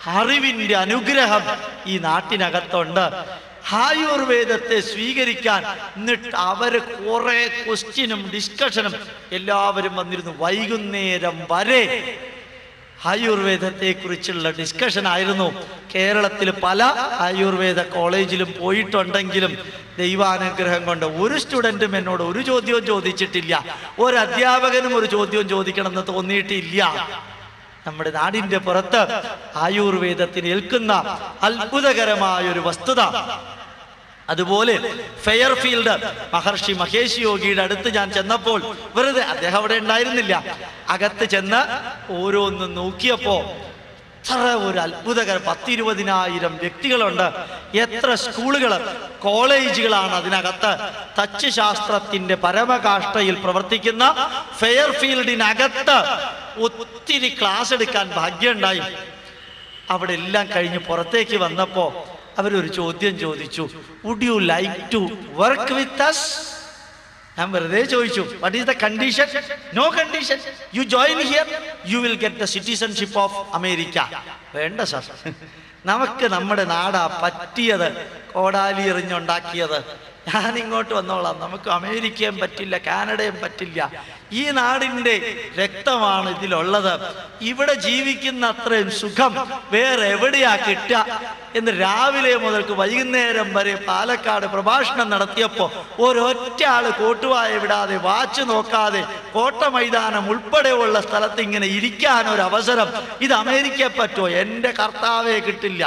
Speaker 1: അറിവിന്റെ അനുഗ്രഹം ഈ നാട്ടിനകത്തുണ്ട്. ആയുർവേദത്തെ സ്വീകരിക്കാൻ എന്നിട്ട് അവർ കുറെ ക്വസ്റ്റ്യനും ഡിസ്കഷനും എല്ലാവരും വന്നിരുന്നു വൈകുന്നേരം വരെ. ആയുർവേദത്തെ കുറിച്ചുള്ള ഡിസ്കഷൻ ആയിരുന്നു. കേരളത്തിൽ പല ആയുർവേദ കോളേജിലും പോയിട്ടുണ്ടെങ്കിലും ദൈവാനുഗ്രഹം കൊണ്ട് ഒരു സ്റ്റുഡന്റും എന്നോട് ഒരു ചോദ്യവും ചോദിച്ചിട്ടില്ല. ഒരു അധ്യാപകനും ഒരു ചോദ്യവും ചോദിക്കണമെന്ന് തോന്നിയിട്ടില്ല. നമ്മുടെ നാടിന്റെ പുറത്ത് ആയുർവേദത്തിന് ഏൽക്കുന്ന അത്ഭുതകരമായ ഒരു വസ്തുത. അതുപോലെ ഫെയർഫീൽഡ് മഹർഷി മഹേഷ് യോഗിയുടെ അടുത്ത് ഞാൻ ചെന്നപ്പോൾ വെറുതെ അദ്ദേഹം അവിടെ ഉണ്ടായിരുന്നില്ല. അകത്ത് ചെന്ന് ഓരോന്നും നോക്കിയപ്പോ എത്ര ഒരു അത്ഭുതകര പത്തിരുപതിനായിരം വ്യക്തികളുണ്ട്. എത്ര സ്കൂളുകൾ കോളേജുകളാണ് അതിനകത്ത്. തച്ചുശാസ്ത്രത്തിന്റെ പരമകാഷ്ഠയിൽ പ്രവർത്തിക്കുന്ന ഫെയർ ഫെയർഫീൽഡിനകത്ത് ഒത്തിരി ക്ലാസ് എടുക്കാൻ ഭാഗ്യമുണ്ടായി. അവിടെ എല്ലാം കഴിഞ്ഞ് പുറത്തേക്ക് വന്നപ്പോ അവരൊരു ചോദ്യം ചോദിച്ചു. Would you like to work with us ഞാൻ വെറുതെ ചോദിച്ചു what is the condition no condition you join here you will get the citizenship of America വേണ്ട സാർ നമുക്ക് നമ്മുടെ നാടാ പറ്റിയത് കോടാലി എറിഞ്ഞുണ്ടാക്കിയത്. ഞാൻ ഇങ്ങോട്ട് വന്നോളാം. നമുക്ക് അമേരിക്കയും പറ്റില്ല കാനഡയും പറ്റില്ല. ഈ നാടിന്റെ രക്തമാണ് ഇതിലുള്ളത്. ഇവിടെ ജീവിക്കുന്ന അത്രയും സുഖം വേറെ എവിടെയാ കിട്ടുക? എന്ന് രാവിലെ മുതൽക്ക് വൈകുന്നേരം വരെ പാലക്കാട് പ്രഭാഷണം നടത്തിയപ്പോൾ ഒരൊറ്റ ആൾ കോട്ടുവായ വിടാതെ വാച്ച് നോക്കാതെ കോട്ട മൈതാനം ഉൾപ്പെടെയുള്ള സ്ഥലത്ത് ഇങ്ങനെ ഇരിക്കാൻ ഒരു അവസരം ഇത് അമേരിക്കയെ പറ്റോ എന്റെ കർത്താവെ കിട്ടില്ല.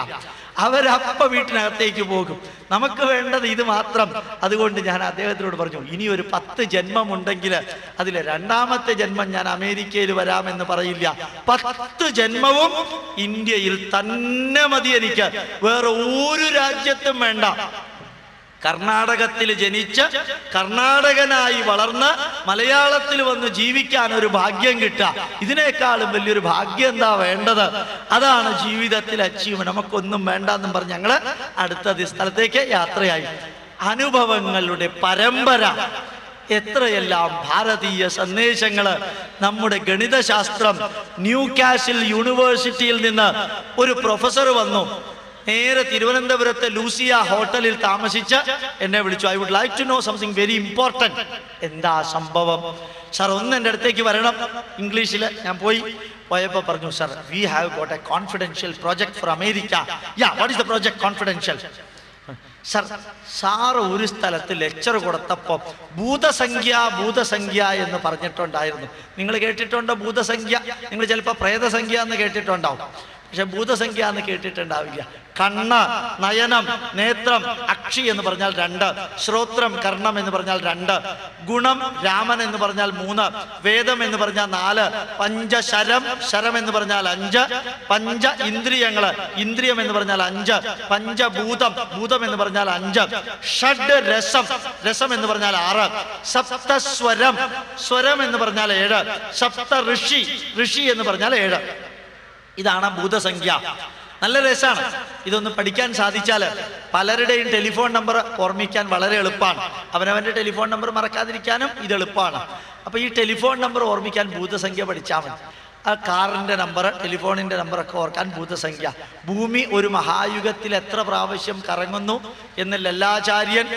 Speaker 1: അവരപ്പ വീട്ടിനകത്തേക്ക് പോകും. നമുക്ക് വേണ്ടത് ഇത് മാത്രം. അതുകൊണ്ട് ഞാൻ അദ്ദേഹത്തിനോട് പറഞ്ഞു ഇനി ഒരു പത്ത് ജന്മമുണ്ടെങ്കിൽ അതിലെ രണ്ടാമത്തെ ജന്മം ഞാൻ അമേരിക്കയിൽ വരാമെന്ന് പറയില്ല. പത്ത് ജന്മവും ഇന്ത്യയിൽ തന്നെ മതി എനിക്ക്. വേറെ ഒരു രാജ്യത്തും വേണ്ട. കർണാടകത്തിൽ ജനിച്ച് കർണാടകനായി വളർന്ന് മലയാളത്തിൽ വന്ന് ജീവിക്കാൻ ഒരു ഭാഗ്യം കിട്ടുക. ഇതിനേക്കാളും വലിയൊരു ഭാഗ്യം എന്താ വേണ്ടത്? അതാണ് ജീവിതത്തിൽ അച്ചീവ് നമുക്കൊന്നും വേണ്ട വേണ്ടെന്നും പറഞ്ഞ് ഞങ്ങൾ അടുത്ത സ്ഥലത്തേക്ക് യാത്രയായി. അനുഭവങ്ങളുടെ പരമ്പര. എത്രയെല്ലാം ഭാരതീയ സന്ദേശങ്ങൾ. നമ്മുടെ ഗണിതശാസ്ത്രം ന്യൂ കാസിൽ യൂണിവേഴ്സിറ്റിയിൽ നിന്ന് ഒരു പ്രൊഫസർ വന്നു. നേരെ തിരുവനന്തപുരത്തെ ലൂസിയ ഹോട്ടലിൽ താമസിച്ച് എന്നെ വിളിച്ചു. I would like to know something very important എന്താ സംഭവം? സാർ ഒന്ന് എന്റെ അടുത്തേക്ക് വരണം. ഇംഗ്ലീഷിൽ ഞാൻ പോയി. പോയപ്പോൾ പറഞ്ഞു sir we have got a confidential project for America yeah what is the project confidential sir sir ഒരു സ്ഥലത്ത് ലെക്ചർ കൊടുത്തപ്പോൾ ഭൂതസംഖ്യ ഭൂതസംഖ്യ എന്ന് പറഞ്ഞിട്ടുണ്ടായിരുന്നു. നിങ്ങൾ കേട്ടിട്ടുണ്ടോ ഭൂതസംഖ്യ? നിങ്ങൾ ചിലപ്പോൾ പ്രേതസംഖ്യ എന്ന് കേട്ടിട്ടുണ്ടാവും. പക്ഷെ ഭൂതസംഖ്യ എന്ന് കേട്ടിട്ടുണ്ടാവില്ല കണ്ണ് നയനം നേത്രം അക്ഷി എന്ന് പറഞ്ഞാൽ രണ്ട് ശ്രോത്രം കർണം എന്ന് പറഞ്ഞാൽ രണ്ട് ഗുണം രാമൻ എന്ന് പറഞ്ഞാൽ മൂന്ന് വേദം എന്ന് പറഞ്ഞാൽ നാല് പഞ്ചശരം ശരം എന്ന് പറഞ്ഞാൽ അഞ്ച് പഞ്ച ഇന്ദ്രിയങ്ങൾ ഇന്ദ്രിയം എന്ന് പറഞ്ഞാൽ അഞ്ച് പഞ്ചഭൂതം ഭൂതം എന്ന് പറഞ്ഞാൽ അഞ്ച് ഷഡ് രസം രസം എന്ന് പറഞ്ഞാൽ ആറ് സപ്തസ്വരം സ്വരം എന്ന് പറഞ്ഞാൽ ഏഴ് സപ്ത ഋഷി ഋഷി എന്ന് പറഞ്ഞാൽ ഏഴ് ഇതാണ് ഭൂതസംഖ്യ. നല്ല രസമാണ് ഇതൊന്ന് പഠിക്കാൻ സാധിച്ചാൽ പലരുടെയും ടെലിഫോൺ നമ്പർ ഓർമ്മിക്കാൻ വളരെ എളുപ്പമാണ് അവനവന്റെ ടെലിഫോൺ നമ്പർ മറക്കാതിരിക്കാനും ഇത് എളുപ്പമാണ് അപ്പൊ ഈ ടെലിഫോൺ നമ്പർ ഓർമ്മിക്കാൻ ഭൂതസംഖ്യ പഠിച്ചാൽ മതി. ആ കാറിന്റെ നമ്പർ ടെലിഫോണിന്റെ നമ്പറൊക്കെ ഓർക്കാൻ ഭൂതസംഖ്യ. ഭൂമി ഒരു മഹായുഗത്തിൽ എത്ര പ്രാവശ്യം കറങ്ങുന്നു എന്ന് ലല്ലാചാര്യൻ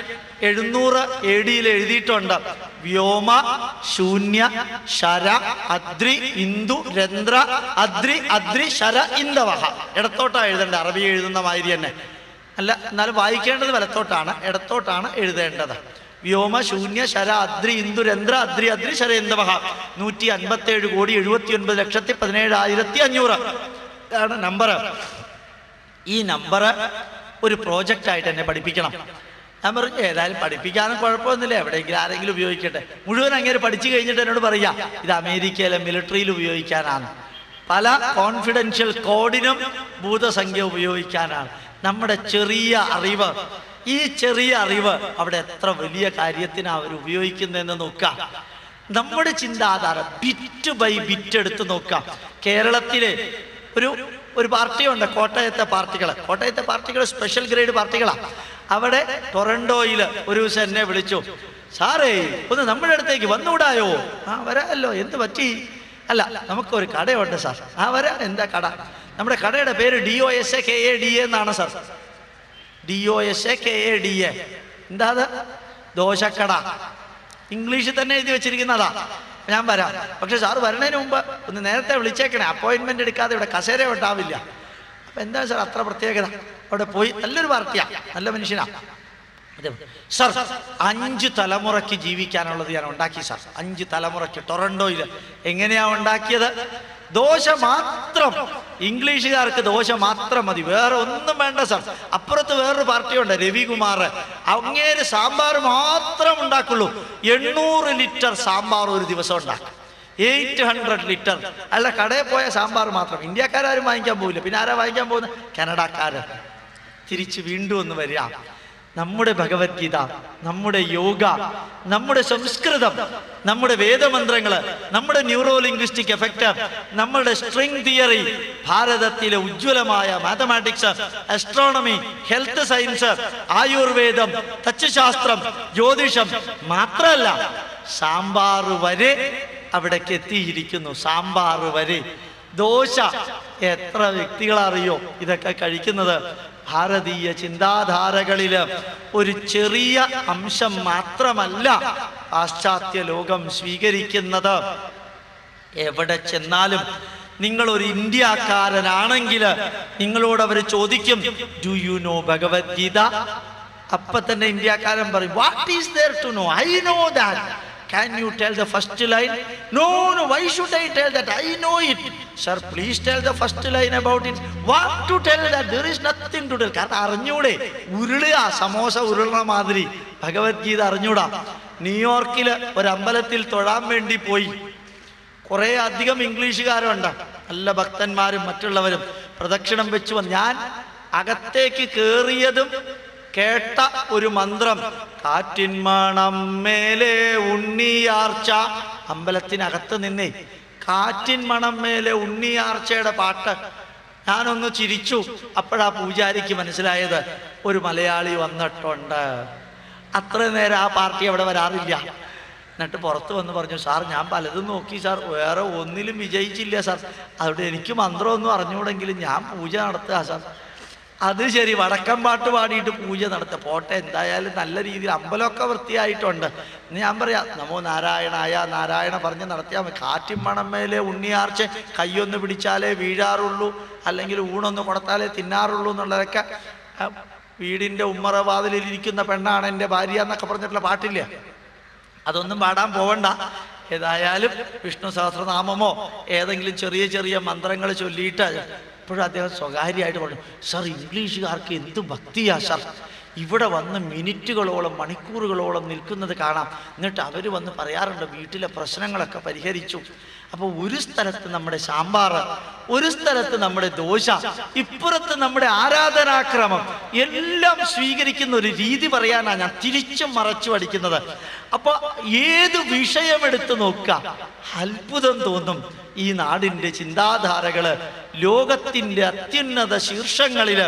Speaker 1: എഴുന്നൂറ് എ ഡിയിൽ എഴുതിയിട്ടുണ്ട്. വ്യോമ ശൂന്യ ശര അദ്രി ഇന്ദു രന്ധ്ര അദ്രി അദ്രി ശര ഇന്ദവഹ ഇടത്തോട്ടാണ് എഴുതേണ്ടത് അറബി എഴുതുന്ന മാതിരി തന്നെ. അല്ല എന്നാലും വായിക്കേണ്ടത് വലത്തോട്ടാണ് ഇടത്തോട്ടാണ് എഴുതേണ്ടത്. വ്യോമ ശൂന്യ ശര അദ്രി ഇന്ദുരന്ത്ര അദ്രി അദ്രി ശര ഇന്ദവഹ നൂറ്റി അൻപത്തി ഏഴ് കോടി എഴുപത്തി ഒൻപത് ലക്ഷത്തി പതിനേഴായിരത്തി അഞ്ഞൂറ് ഇതാണ് നമ്പർ ഈ നമ്പർ ഒരു പ്രോജക്റ്റ് ആയിട്ട് എന്നെ പഠിപ്പിക്കണം. ഞാൻ പറഞ്ഞു ഏതായാലും പഠിപ്പിക്കാനും കുഴപ്പമൊന്നുമില്ല. എവിടെയെങ്കിലും ആരെങ്കിലും ഉപയോഗിക്കട്ടെ. മുഴുവൻ അങ്ങേര് പഠിച്ചു കഴിഞ്ഞിട്ട് എന്നോട് പറയാ ഇത് അമേരിക്കയിലെ മിലിറ്ററിയിൽ ഉപയോഗിക്കാനാണ്. പല കോൺഫിഡൻഷ്യൽ കോഡിനും ഭൂതസംഖ്യ ഉപയോഗിക്കാനാണ്. നമ്മുടെ ചെറിയ അറിവ് ഈ ചെറിയ അറിവ് അവിടെ എത്ര വലിയ കാര്യത്തിന് അവർ ഉപയോഗിക്കുന്നതെന്ന് നോക്കാം. നമ്മുടെ ചിന്താധാര ബിറ്റ് ബൈ ബിറ്റ് എടുത്ത് നോക്കാം. കേരളത്തിലെ ഒരു ഒരു പാർട്ടിയുണ്ട് കോട്ടയത്തെ പാർട്ടികൾ കോട്ടയത്തെ പാർട്ടികൾ സ്പെഷ്യൽ ഗ്രേഡ് പാർട്ടികളാണ് അവിടെ ടൊറൻഡോയിൽ ഒരു ദിവസം എന്നെ വിളിച്ചു. സാറേ ഒന്ന് നമ്മുടെ അടുത്തേക്ക് വന്നുകൂടായോ? ആ വരാമല്ലോ. എന്ത് പറ്റി? അല്ല നമുക്കൊരു കടയുണ്ട് സാർ. ആ വരാം. എന്താ കട? നമ്മുടെ കടയുടെ പേര് D O S A K A D എന്നാണ് sir. D O S A K A D A എന്താ അത് ദോശക്കട. ഇംഗ്ലീഷിൽ തന്നെ എഴുതി വെച്ചിരിക്കുന്നതാ. ഞാൻ വരാം. പക്ഷെ സാർ വരണതിന് മുമ്പ് ഒന്ന് നേരത്തെ വിളിച്ചേക്കണേ. അപ്പോയിൻമെന്റ് എടുക്കാതെ ഇവിടെ കസേര ഉണ്ടാവില്ല. അപ്പൊ എന്താ സാർ അത്ര പ്രത്യേകത? അവിടെ പോയി നല്ലൊരു പാർട്ടിയാ. നല്ല മനുഷ്യനാ. സാർ അഞ്ച് തലമുറയ്ക്ക് ജീവിക്കാനുള്ളത് ഞാൻ ഉണ്ടാക്കി സാർ. അഞ്ച് തലമുറയ്ക്ക് ടൊറൻഡോയിൽ എങ്ങനെയാ ഉണ്ടാക്കിയത്? ദോശ മാത്രം. ഇംഗ്ലീഷുകാർക്ക് ദോശ മാത്രം മതി. വേറെ ഒന്നും വേണ്ട സാർ അപ്പുറത്ത് വേറൊരു പാർട്ടിയുണ്ട് രവികുമാർ. അങ്ങേര് സാമ്പാർ മാത്രം ഉണ്ടാക്കുള്ളൂ. എണ്ണൂറ് ലിറ്റർ സാമ്പാർ ഒരു ദിവസം ഉണ്ടാക്കും. Eight hundred litre. അല്ല കടയിൽ പോയ സാമ്പാർ മാത്രം. ഇന്ത്യക്കാരും വാങ്ങിക്കാൻ പോവില്ല. പിന്നെ ആരാ വാങ്ങിക്കാൻ പോകുന്നത്? കാനഡക്കാര്. തിരിച്ച് വീണ്ടും ഒന്ന് വരിക. നമ്മുടെ ഭഗവത്ഗീത നമ്മുടെ യോഗ നമ്മുടെ സംസ്കൃതം നമ്മുടെ വേദമന്ത്രങ്ങൾ നമ്മുടെ ന്യൂറോ ലിംഗ്വിസ്റ്റിക് എഫക്റ്റ് നമ്മുടെ സ്ട്രിംഗ് തിയറി ഭാരതത്തിലെ ഉജ്ജ്വലമായ മാത്തമാറ്റിക്സ് അസ്ട്രോണമി ഹെൽത്ത് സയൻസ് ആയുർവേദം തച്ചുശാസ്ത്രം ജ്യോതിഷം മാത്രമല്ല സാമ്പാർ വരെ അവിടേക്ക് എത്തിയിരിക്കുന്നു. സാമ്പാർ വരെ. ദോശ. എത്ര വ്യക്തികളറിയോ ഇതൊക്കെ കഴിക്കുന്നത്? ഭാരതീയ ചിന്താധാരകളിൽ ഒരു ചെറിയ അംശം മാത്രമല്ല പാശ്ചാത്യ ലോകം സ്വീകരിക്കുന്നത്. എവിടെ ചെന്നാലും നിങ്ങൾ ഒരു ഇന്ത്യക്കാരനാണെങ്കിൽ നിങ്ങളോട് അവർ ചോദിക്കും ഡു യു നോ ഭഗവത്ഗീത അപ്പൊ തന്നെ ഇന്ത്യക്കാരൻ പറയും what is there to know I know that Can you tell the first line? No, no, why should I tell that? I know it. Sir, please tell the first line about it. What to tell that? There is nothing to tell. കാരണം അറിഞ്ഞൂടെ ഉരുളുക സമോസ ഉരുളണ മാതിരി ഭഗവത്ഗീത അറിഞ്ഞൂടാ ന്യൂയോർക്കിൽ ഒരു അമ്പലത്തിൽ തൊഴാൻ വേണ്ടി പോയി കുറേ അധികം ഇംഗ്ലീഷുകാരുണ്ട് നല്ല ഭക്തന്മാരും മറ്റുള്ളവരും പ്രദക്ഷിണം വെച്ചു ഞാൻ അകത്തേക്ക് കേറിയതും കേട്ട ഒരു മന്ത്രം. കാറ്റിൻ മണം മേലെ ഉണ്ണിയാർച്ച. അമ്പലത്തിനകത്ത് നിന്നേ. കാറ്റിൻ മണം മേലെ ഉണ്ണിയാർച്ചയുടെ പാട്ട്. ഞാനൊന്ന് ചിരിച്ചു. അപ്പോഴാ പൂജാരിക്ക് മനസ്സിലായത്. ഒരു മലയാളി വന്നിട്ടുണ്ട്. അത്ര നേരം ആ പാർട്ടി അവിടെ വരാറില്ല. എന്നിട്ട് പുറത്ത് വന്ന് പറഞ്ഞു സാർ ഞാൻ പലതും നോക്കി സാർ. വേറെ ഒന്നിലും വിജയിച്ചില്ല സാർ. അവിടെ എനിക്ക് മന്ത്രമൊന്നും അറിഞ്ഞുകൂടെങ്കിലും ഞാൻ പൂജ നടത്തുക സാർ. അത് ശരി വടക്കം പാട്ട് പാടിയിട്ട് പൂജ നടത്തുക. പോട്ടെ എന്തായാലും നല്ല രീതിയിൽ അമ്പലമൊക്കെ വൃത്തിയായിട്ടുണ്ട്. ഞാൻ പറയാം നമോ നാരായണായ നാരായണ പറഞ്ഞ് നടത്തിയാൽ മതി. കാറ്റും മണം മേലെ ഉണ്ണിയാർച്ച കൈയൊന്ന് പിടിച്ചാലേ വീഴാറുള്ളൂ. അല്ലെങ്കിൽ ഊണൊന്ന് കൊടുത്താലേ തിന്നാറുള്ളൂ എന്നുള്ളതൊക്കെ വീടിന്റെ ഉമ്മറവാതിലിൽ ഇരിക്കുന്ന പെണ്ണാണ് എന്റെ ഭാര്യ എന്നൊക്കെ പറഞ്ഞിട്ടുള്ള പാട്ടില്ല? അതൊന്നും പാടാൻ പോവണ്ട. ഏതായാലും വിഷ്ണു സഹസ്രനാമമോ ഏതെങ്കിലും ചെറിയ ചെറിയ മന്ത്രങ്ങൾ ചൊല്ലിയിട്ട് ഇപ്പോഴും അദ്ദേഹം സ്വകാര്യമായിട്ട് പറഞ്ഞു സാർ ഇംഗ്ലീഷുകാർക്ക് എന്ത് ഭക്തിയാ സാർ. ഇവിടെ വന്ന് മിനിറ്റുകളോളം മണിക്കൂറുകളോളം നിൽക്കുന്നത് കാണാം. എന്നിട്ട് അവർ വന്ന് പറയാറുണ്ട് വീട്ടിലെ പ്രശ്നങ്ങളൊക്കെ പരിഹരിച്ചു. അപ്പോൾ ഒരു സ്ഥലത്ത് നമ്മുടെ സാമ്പാർ ഒരു സ്ഥലത്ത് നമ്മുടെ ദോശ ഇപ്പുറത്ത് നമ്മുടെ ആരാധനാക്രമം. എല്ലാം സ്വീകരിക്കുന്ന ഒരു രീതി പറയാനാണ് ഞാൻ തിരിച്ചും മറച്ചു പഠിക്കുന്നത് അപ്പോൾ ഏത് വിഷയമെടുത്ത് നോക്കുക അത്ഭുതം തോന്നും. ഈ നാടിന്റെ ചിന്താധാരകൾ ലോകത്തിന്റെ അത്യുന്നത ശീർഷങ്ങളിൽ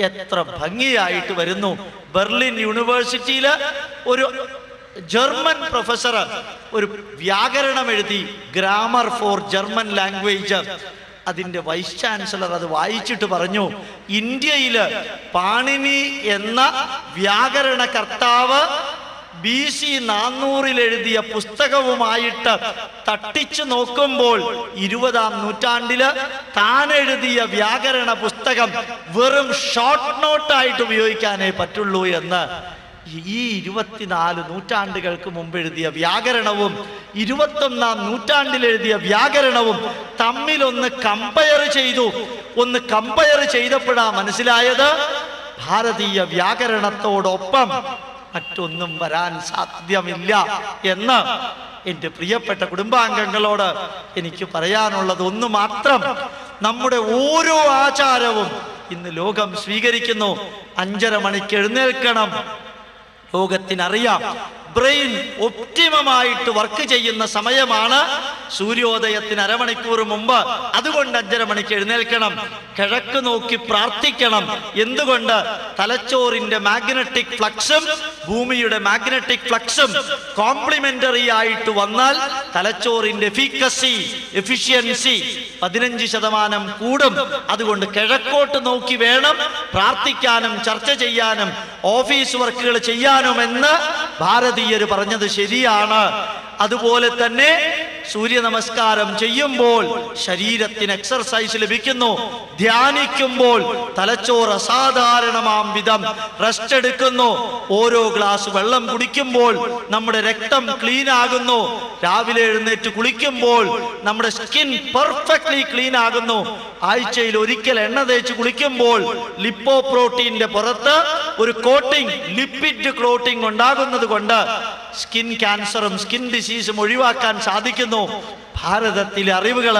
Speaker 1: എത്ര ഭംഗിയായിട്ട് വരുന്നു. ബെർലിൻ യൂണിവേഴ്സിറ്റിയിൽ ഒരു ജർമ്മൻ പ്രൊഫസർ ഒരു വ്യാകരണം എഴുതി ഗ്രാമർ ഫോർ ജർമ്മൻ ലാംഗ്വേജ് അതിന്റെ വൈസ് ചാൻസലർ അത് വായിച്ചിട്ട് പറഞ്ഞു ഇന്ത്യയിൽ പാണിനി എന്ന വ്യാകരണ കർത്താവ് ബി സി നാന്നൂറിൽ എഴുതിയ പുസ്തകവുമായിട്ട് തട്ടിച്ചു നോക്കുമ്പോൾ ഇരുപതാം നൂറ്റാണ്ടിൽ താൻ എഴുതിയ വ്യാകരണ പുസ്തകം വെറും ഷോർട്ട് നോട്ടായിട്ട് ഉപയോഗിക്കാനേ പറ്റുള്ളൂ എന്ന് ഈ ഇരുപത്തിനാല് നൂറ്റാണ്ടുകൾക്ക് മുമ്പ് എഴുതിയ വ്യാകരണവും ഇരുപത്തൊന്നാം നൂറ്റാണ്ടിൽ എഴുതിയ വ്യാകരണവും തമ്മിലൊന്ന് കമ്പയർ ചെയ്തു. ഒന്ന് കമ്പയർ ചെയ്തപ്പോഴാ മനസ്സിലായത് ഭാരതീയ വ്യാകരണത്തോടൊപ്പം മറ്റൊന്നും വരാൻ സാധ്യമില്ല എന്ന് എന്റെ പ്രിയപ്പെട്ട കുടുംബാംഗങ്ങളോട് എനിക്ക് പറയാനുള്ളത് ഒന്ന് മാത്രം. നമ്മുടെ ഓരോ ആചാരവും ഇന്ന് ലോകം സ്വീകരിക്കുന്നു. അഞ്ചര മണിക്ക് എഴുന്നേൽക്കണം. ലോകത്തിനറിയാം ബ്രെയിൻ ഒപ്റ്റിമമായിട്ട് വർക്ക് ചെയ്യുന്ന സമയമാണ് സൂര്യോദയത്തിന് അരമണിക്കൂർ മുമ്പ്. അതുകൊണ്ട് അഞ്ചര മണിക്ക് എഴുന്നേൽക്കണം. കിഴക്ക് നോക്കി പ്രാർത്ഥിക്കണം. എന്തുകൊണ്ട്? തലച്ചോറിന്റെ മാഗ്നറ്റിക് ഫ്ലക്സും ഭൂമിയുടെ മാഗ്നറ്റിക് ഫ്ലക്സും കോംപ്ലിമെന്ററി ആയിട്ട് വന്നാൽ തലച്ചോറിന്റെ എഫിക്കസി എഫിഷ്യൻസി പതിനഞ്ച് ശതമാനം കൂടും. അതുകൊണ്ട് കിഴക്കോട്ട് നോക്കി വേണം പ്രാർത്ഥിക്കാനും ചർച്ച ചെയ്യാനും ഓഫീസ് വർക്കുകൾ ചെയ്യാനുമെന്ന് ഭാരതീയർ പറഞ്ഞത് ശരിയാണ്. അതുപോലെ തന്നെ സൂര്യ നമസ്കാരം ചെയ്യുമ്പോൾ ശരീരത്തിന് എക്സർസൈസ് ലഭിക്കുന്നു. ധ്യാനിക്കുമ്പോൾ തലച്ചോറ് അസാധാരണമാം വിധം റെസ്റ്റ് എടുക്കുന്നു. ഓരോ ഗ്ലാസ് വെള്ളം കുടിക്കുമ്പോൾ നമ്മുടെ രക്തം ക്ലീൻ ആകുന്നു. രാവിലെ എഴുന്നേറ്റ് കുളിക്കുമ്പോൾ നമ്മുടെ സ്കിൻ പെർഫെക്റ്റ്ലി ക്ലീൻ ആകുന്നു. ആഴ്ചയിൽ ഒരിക്കൽ എണ്ണ തേച്ച് കുളിക്കുമ്പോൾ ലിപ്പോ പ്രോട്ടീന്റെ പുറത്ത് ഒരു കോട്ടിംഗ് ലിപ്പിഡ് ക്ലോട്ടിംഗ് ഉണ്ടാകുന്നത് കൊണ്ട് സ്കിൻ ക്യാൻസറും സ്കിൻ ഡിസീസും ഒഴിവാക്കാൻ സാധിക്കുന്നു. ഭാരതത്തിലെ അറിവുകൾ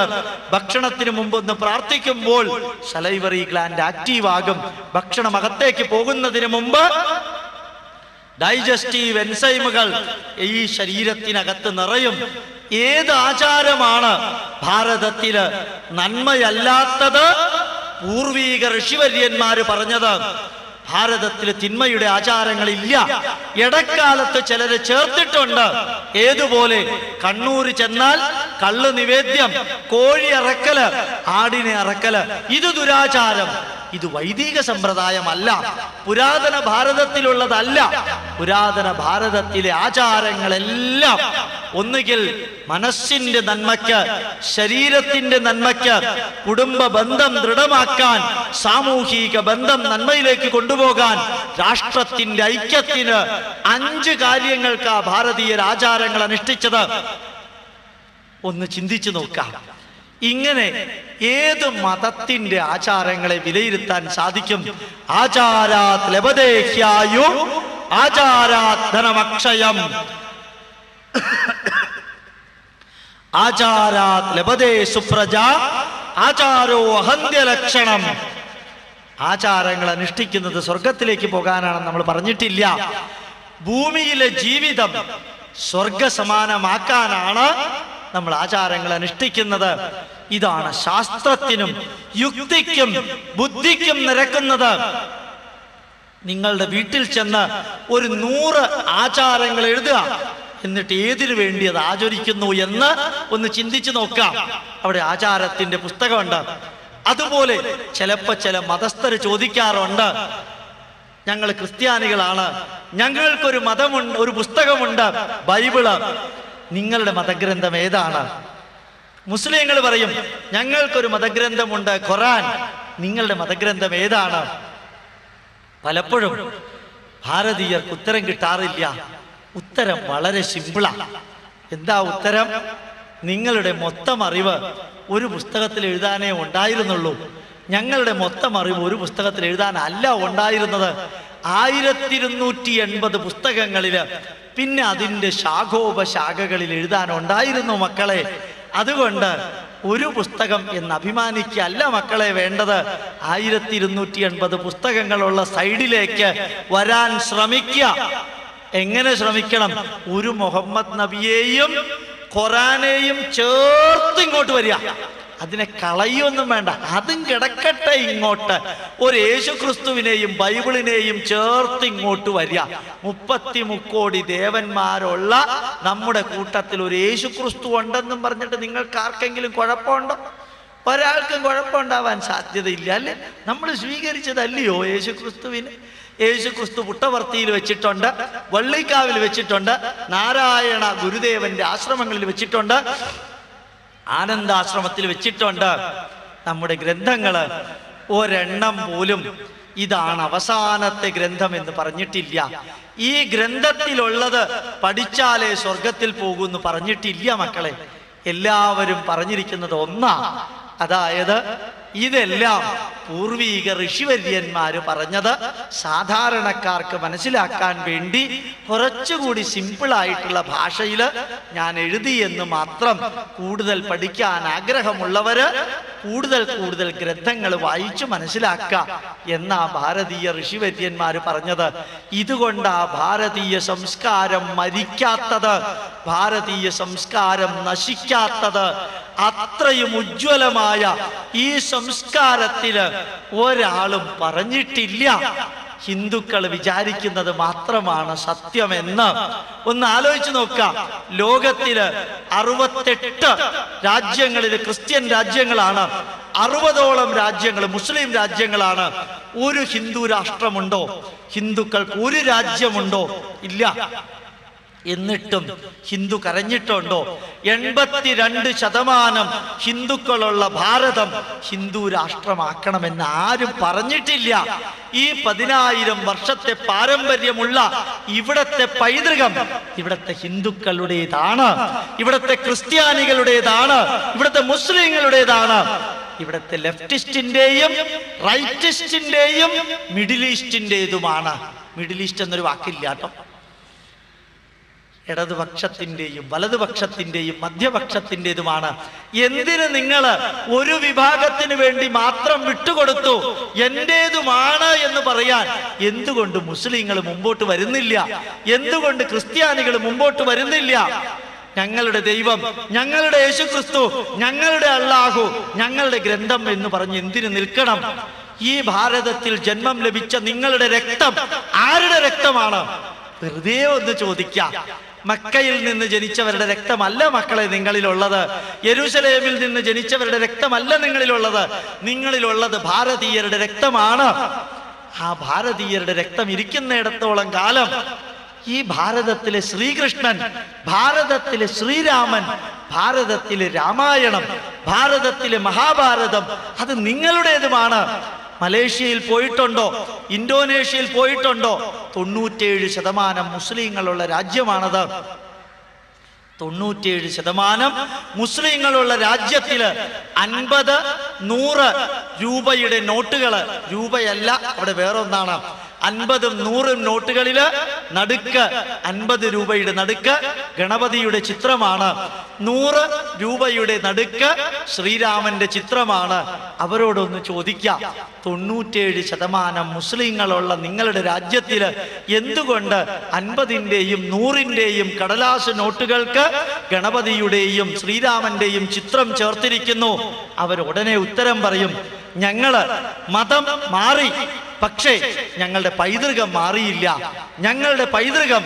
Speaker 1: ഭക്ഷണത്തിന് മുമ്പ് ഒന്ന് പ്രാർത്ഥിക്കുമ്പോൾ സലൈവറി ഗ്ലാൻഡ് ആക്റ്റീവ് ആകും. ഭക്ഷണം അകത്തേക്ക് പോകുന്നതിന് മുമ്പ് ഡൈജസ്റ്റീവ് എൻസൈമുകൾ ഈ ശരീരത്തിനകത്ത് നിറയും. ഏത് ആചാരമാണ് ഭാരതത്തിൽ നന്മയല്ലാത്തത്? പൂർവീക ഋഷിവര്യന്മാര് പറഞ്ഞത് ഭാരതത്തിൽ തിന്മയുടെ ആചാരങ്ങളില്ല. ഇടക്കാലത്ത് ചിലരെ ചേർത്തിട്ടുണ്ട്. ഏതുപോലെ? കണ്ണൂർ ചെന്നാൽ കള്ള് നിവേദ്യം കോഴി അറക്കൽ ആടിനെ അറക്കൽ. ഇത് ദുരാചാരം. ഇത് വൈദിക സമ്പ്രദായമല്ല പുരാതന ഭാരതത്തിലുള്ളതല്ല. പുരാതന ഭാരതത്തിലെ ആചാരങ്ങളെല്ലാം ഒന്നുകിൽ മനസ്സിന്റെ നന്മയ്ക്ക് ശരീരത്തിന്റെ നന്മയ്ക്ക് കുടുംബ ബന്ധം ദൃഢമാക്കാൻ സാമൂഹിക ബന്ധം നന്മയിലേക്ക് കൊണ്ടുപോകാൻ രാഷ്ട്രത്തിന്റെ ഐക്യത്തിന് അഞ്ച് കാര്യങ്ങൾക്ക് ഭാരതീയർ ആചാരങ്ങൾ അനുഷ്ഠിച്ചത്. ഒന്ന് ചിന്തിച്ചു നോക്കാം. ഇങ്ങനെ ഏത് മതത്തിന്റെ ആചാരങ്ങളെ വിലയിരുത്താൻ സാധിക്കും? ആചാരാത് ആചാരാധനമക്ഷയം. ആചാരാത് ധനമക്ഷയം സുപ്രജ ആചാരോ അഹന്ത്യലക്ഷണം ആചാരങ്ങൾ അനുഷ്ഠിക്കുന്നത് സ്വർഗത്തിലേക്ക് പോകാനാണെന്ന് നമ്മൾ പറഞ്ഞിട്ടില്ല. ഭൂമിയിലെ ജീവിതം സ്വർഗ സമാനമാക്കാനാണ് നമ്മൾ ആചാരങ്ങൾ അനുഷ്ഠിക്കുന്നത് ഇതാണ് ശാസ്ത്രത്തിനും യുക്തിക്കും ബുദ്ധിക്കും നിരക്കുന്നത്. നിങ്ങളുടെ വീട്ടിൽ ചെന്ന് ഒരു നൂറ് ആചാരങ്ങൾ എഴുതുക. എന്നിട്ട് ഏതിനു വേണ്ടി അത് ആചരിക്കുന്നു എന്ന് ഒന്ന് ചിന്തിച്ചു നോക്കാം അവിടെ ആചാരത്തിന്റെ പുസ്തകമുണ്ട്. അതുപോലെ ചിലപ്പോ ചില മതസ്ഥർ ചോദിക്കാറുണ്ട്. ഞങ്ങൾ ക്രിസ്ത്യാനികളാണ്. ഞങ്ങൾക്കൊരു മതമുണ്ട് ഒരു പുസ്തകമുണ്ട്. ബൈബിൾ. നിങ്ങളുടെ മതഗ്രന്ഥം ഏതാണ്? മുസ്ലിങ്ങൾ പറയും ഞങ്ങൾക്കൊരു മതഗ്രന്ഥമുണ്ട് ഖുറാൻ നിങ്ങളുടെ മതഗ്രന്ഥം ഏതാണ്? പലപ്പോഴും ഭാരതീയർക്ക് ഉത്തരം കിട്ടാറില്ല. ഉത്തരം വളരെ സിമ്പിളാണ് എന്താ ഉത്തരം? നിങ്ങളുടെ മൊത്തം അറിവ് ഒരു പുസ്തകത്തിൽ എഴുതാനേ ഉണ്ടായിരുന്നുള്ളൂ. ഞങ്ങളുടെ മൊത്തം അറിവ് ഒരു പുസ്തകത്തിൽ എഴുതാനല്ല ഉണ്ടായിരുന്നത്. ആയിരത്തി ഇരുന്നൂറ്റി എൺപത് പുസ്തകങ്ങളിൽ പിന്നെ അതിന്റെ ശാഖോപശാഖകളിൽ എഴുതാനുണ്ടായിരുന്നു മക്കളെ. അതുകൊണ്ട് ഒരു പുസ്തകം എന്ന് അഭിമാനിക്കല്ല മക്കളെ വേണ്ടത്. ആയിരത്തി ഇരുന്നൂറ്റി എൺപത് പുസ്തകങ്ങളുള്ള സൈഡിലേക്ക് വരാൻ ശ്രമിക്കുക. എങ്ങനെ ശ്രമിക്കണം? ഒരു മുഹമ്മദ് നബിയെയും ഖുറാനെയും ചേർത്ത് ഇങ്ങോട്ട് വരിക. അതിനെ കളയൊന്നും വേണ്ട. അതും കിടക്കട്ടെ ഇങ്ങോട്ട്. ഒരു യേശു ക്രിസ്തുവിനെയും ബൈബിളിനെയും ചേർത്ത് ഇങ്ങോട്ട് വരിക. മുപ്പത്തി മുക്കോടി ദേവന്മാരുള്ള നമ്മുടെ കൂട്ടത്തിൽ ഒരു യേശു ക്രിസ്തു ഉണ്ടെന്നും പറഞ്ഞിട്ട് നിങ്ങൾക്ക് ആർക്കെങ്കിലും കുഴപ്പമുണ്ടോ? ഒരാൾക്കും കുഴപ്പമുണ്ടാവാൻ സാധ്യതയില്ല അല്ലേ? നമ്മൾ സ്വീകരിച്ചതല്ലയോ യേശു ക്രിസ്തുവിന് യേശു ക്രിസ്തു പുട്ടവർത്തിയിൽ വെച്ചിട്ടുണ്ട് വള്ളിക്കാവിൽ വെച്ചിട്ടുണ്ട് നാരായണ ഗുരുദേവന്റെ ആശ്രമങ്ങളിൽ വെച്ചിട്ടുണ്ട്. ആനന്ദാശ്രമത്തിൽ വെച്ചിട്ടുണ്ട്. നമ്മുടെ ഗ്രന്ഥങ്ങൾ ഒരെണ്ണം പോലും ഇതാണ് അവസാനത്തെ ഗ്രന്ഥം എന്ന് പറഞ്ഞിട്ടില്ല. ഈ ഗ്രന്ഥത്തിലുള്ളത് പഠിച്ചാലേ സ്വർഗത്തിൽ പോകുമെന്ന് പറഞ്ഞിട്ടില്ല മക്കളെ. എല്ലാവരും പറഞ്ഞിരിക്കുന്നത് ഒന്നാ. അതായത് ഇതെല്ലാം പൂർവീക ഋഷിവര്യന്മാര് പറഞ്ഞത് സാധാരണക്കാർക്ക് മനസ്സിലാക്കാൻ വേണ്ടി കുറച്ചുകൂടി സിമ്പിളായിട്ടുള്ള ഭാഷയിൽ ഞാൻ എഴുതി എന്ന് മാത്രം കൂടുതൽ പഠിക്കാൻ ആഗ്രഹമുള്ളവര് കൂടുതൽ കൂടുതൽ ഗ്രന്ഥങ്ങൾ വായിച്ചു മനസ്സിലാക്കുക എന്നാ ഭാരതീയ ഋഷിവര്യന്മാര് പറഞ്ഞത്. ഇതുകൊണ്ടാ ഭാരതീയ സംസ്കാരം മരിക്കാത്തത് ഭാരതീയ സംസ്കാരം നശിക്കാത്തത്. അത്രയും ഉജ്ജ്വലമായ ഈ സംസ്കാരത്തിൽ ഒരാളും പറഞ്ഞിട്ടില്ല. ഹിന്ദുക്കൾ വിചാരിക്കുന്നത് മാത്രമാണ് സത്യമെന്ന്. ഒന്ന് ആലോചിച്ചു നോക്കാം ലോകത്തിൽ അറുപത്തെട്ട് രാജ്യങ്ങളിൽ ക്രിസ്ത്യൻ രാജ്യങ്ങളാണ്. അറുപതോളം രാജ്യങ്ങൾ മുസ്ലിം രാജ്യങ്ങളാണ്. ഒരു ഹിന്ദു രാഷ്ട്രമുണ്ടോ? ഹിന്ദുക്കൾക്ക് ഒരു രാജ്യമുണ്ടോ? ഇല്ല. എന്നിട്ടും ഹിന്ദു കരഞ്ഞിട്ടുണ്ടോ? എൺപത്തിരണ്ട് ശതമാനം ഹിന്ദുക്കളുള്ള ഭാരതം ഹിന്ദു രാഷ്ട്രമാക്കണമെന്ന് ആരും പറഞ്ഞിട്ടില്ല. ഈ പതിനായിരം വർഷത്തെ പാരമ്പര്യമുള്ള ഇവിടത്തെ പൈതൃകം ഇവിടത്തെ ഹിന്ദുക്കളുടേതാണ്. ഇവിടത്തെ ക്രിസ്ത്യാനികളുടേതാണ്. ഇവിടത്തെ മുസ്ലിങ്ങളുടേതാണ്. ഇവിടത്തെ ലെഫ്റ്റിസ്റ്റിന്റെയും റൈറ്റിസ്റ്റിന്റെയും മിഡിൽ ഈസ്റ്റിന്റേതുമാണ് മിഡിൽ ഈസ്റ്റ് എന്നൊരു വാക്കില്ല കേട്ടോ. ഇടതുപക്ഷത്തിന്റെയും വലതുപക്ഷത്തിന്റെയും മധ്യപക്ഷത്തിന്റേതുമാണ് എന്തിന് നിങ്ങൾ ഒരു വിഭാഗത്തിന് വേണ്ടി മാത്രം വിട്ടുകൊടുത്തു? എന്റേതുമാണ് എന്ന് പറയാൻ. എന്തുകൊണ്ട് മുസ്ലിങ്ങൾ മുമ്പോട്ട് വരുന്നില്ല? എന്തുകൊണ്ട് ക്രിസ്ത്യാനികൾ മുമ്പോട്ട് വരുന്നില്ല? ഞങ്ങളുടെ ദൈവം ഞങ്ങളുടെ യേശു ക്രിസ്തു ഞങ്ങളുടെ അള്ളാഹു ഞങ്ങളുടെ ഗ്രന്ഥം എന്ന് പറഞ്ഞ് എന്തിനു നിൽക്കണം? ഈ ഭാരതത്തിൽ ജന്മം ലഭിച്ച നിങ്ങളുടെ രക്തം ആരുടെ രക്തമാണ്? വെറുതെ ഒന്ന് ചോദിക്കാം. മക്കയിൽ നിന്ന് ജനിച്ചവരുടെ രക്തമല്ല മക്കളെ നിങ്ങളിലുള്ളത്. യരുസലേമിൽ നിന്ന് ജനിച്ചവരുടെ രക്തമല്ല നിങ്ങളിലുള്ളത്. നിങ്ങളിലുള്ളത് ഭാരതീയരുടെ രക്തമാണ്. ആ ഭാരതീയരുടെ രക്തം ഇരിക്കുന്നിടത്തോളം കാലം ഈ ഭാരതത്തിലെ ശ്രീകൃഷ്ണൻ ഭാരതത്തിലെ ശ്രീരാമൻ ഭാരതത്തിലെ രാമായണം ഭാരതത്തിലെ മഹാഭാരതം അത് നിങ്ങളുടേതുമാണ്. മലേഷ്യയിൽ പോയിട്ടുണ്ടോ? ഇന്തോനേഷ്യയിൽ പോയിട്ടുണ്ടോ? തൊണ്ണൂറ്റേഴ് ശതമാനം മുസ്ലിങ്ങളുള്ള രാജ്യമാണത്. തൊണ്ണൂറ്റിയേഴ് ശതമാനം മുസ്ലിങ്ങളുള്ള രാജ്യത്തിൽ അൻപത് നൂറ് രൂപയുടെ നോട്ടുകൾ. രൂപയല്ല അവിടെ വേറൊന്നാണ്. അൻപതും നൂറും നോട്ടുകളിൽ നടുക്ക് അൻപത് രൂപയുടെ നടുക്ക് ഗണപതിയുടെ ചിത്രമാണ്. നൂറ് രൂപയുടെ നടുക്ക് ശ്രീരാമന്റെ ചിത്രമാണ്. അവരോടൊന്ന് ചോദിക്കാം തൊണ്ണൂറ്റേഴ് ശതമാനം മുസ്ലിങ്ങളുള്ള നിങ്ങളുടെ രാജ്യത്തിൽ എന്തുകൊണ്ട് അൻപതിന്റെയും നൂറിന്റെയും കടലാസ് നോട്ടുകൾക്ക് ഗണപതിയുടെയും ശ്രീരാമന്റെയും ചിത്രം ചേർത്തിരിക്കുന്നു? അവരുടനെ ഉത്തരം പറയും ഞങ്ങൾ മതം മാറി. പക്ഷേ ഞങ്ങളുടെ പൈതൃകം മാറിയില്ല. ഞങ്ങളുടെ പൈതൃകം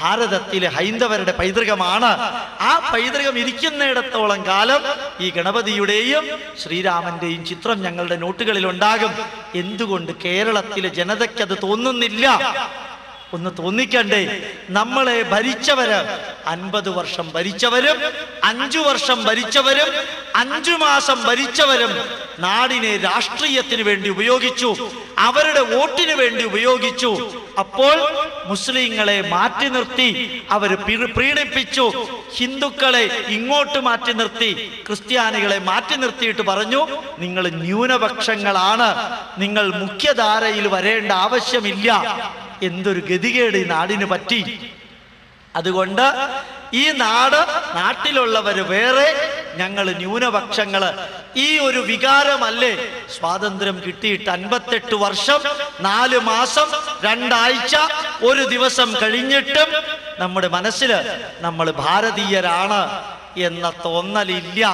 Speaker 1: ഭാരതത്തിലെ ഹൈന്ദവരുടെ പൈതൃകമാണ്. ആ പൈതൃകം ഇരിക്കുന്നിടത്തോളം കാലം ഈ ഗണപതിയുടെയും ശ്രീരാമന്റെയും ചിത്രം ഞങ്ങളുടെ നോട്ടുകളിൽ ഉണ്ടാകും എന്തുകൊണ്ട് കേരളത്തിലെ ജനതയ്ക്ക് അത് തോന്നുന്നില്ല? ഒന്ന് തോന്നിക്കണ്ടേ. നമ്മളെ ഭരിച്ചവര് അൻപത് വർഷം ഭരിച്ചവരും അഞ്ചു വർഷം ഭരിച്ചവരും അഞ്ചു മാസം ഭരിച്ചവരും നാടിനെ രാഷ്ട്രീയത്തിന് വേണ്ടി ഉപയോഗിച്ചു അവരുടെ വോട്ടിന് വേണ്ടി ഉപയോഗിച്ചു. അപ്പോൾ മുസ്ലിങ്ങളെ മാറ്റി നിർത്തി അവർ പ്രീണിപ്പിച്ചു. ഹിന്ദുക്കളെ ഇങ്ങോട്ട് മാറ്റി നിർത്തി ക്രിസ്ത്യാനികളെ മാറ്റി നിർത്തിയിട്ട് പറഞ്ഞു നിങ്ങൾ ന്യൂനപക്ഷങ്ങളാണ്. നിങ്ങൾ മുഖ്യധാരയിൽ വരേണ്ട ആവശ്യമില്ല. എന്തൊരു ഗതികേട് ഈ നാടിന് പറ്റി? അതുകൊണ്ട് ഈ നാട് നാട്ടിലുള്ളവർ വേറെ ഞങ്ങൾ ന്യൂനപക്ഷങ്ങൾ. ഈ ഒരു വികാരമല്ലേ സ്വാതന്ത്ര്യം കിട്ടിയിട്ട് അൻപത്തെട്ട് വർഷം നാല് മാസം രണ്ടാഴ്ച ഒരു ദിവസം കഴിഞ്ഞിട്ടും നമ്മുടെ മനസ്സിൽ നമ്മൾ ഭാരതീയരാണ് എന്ന തോന്നലില്ല.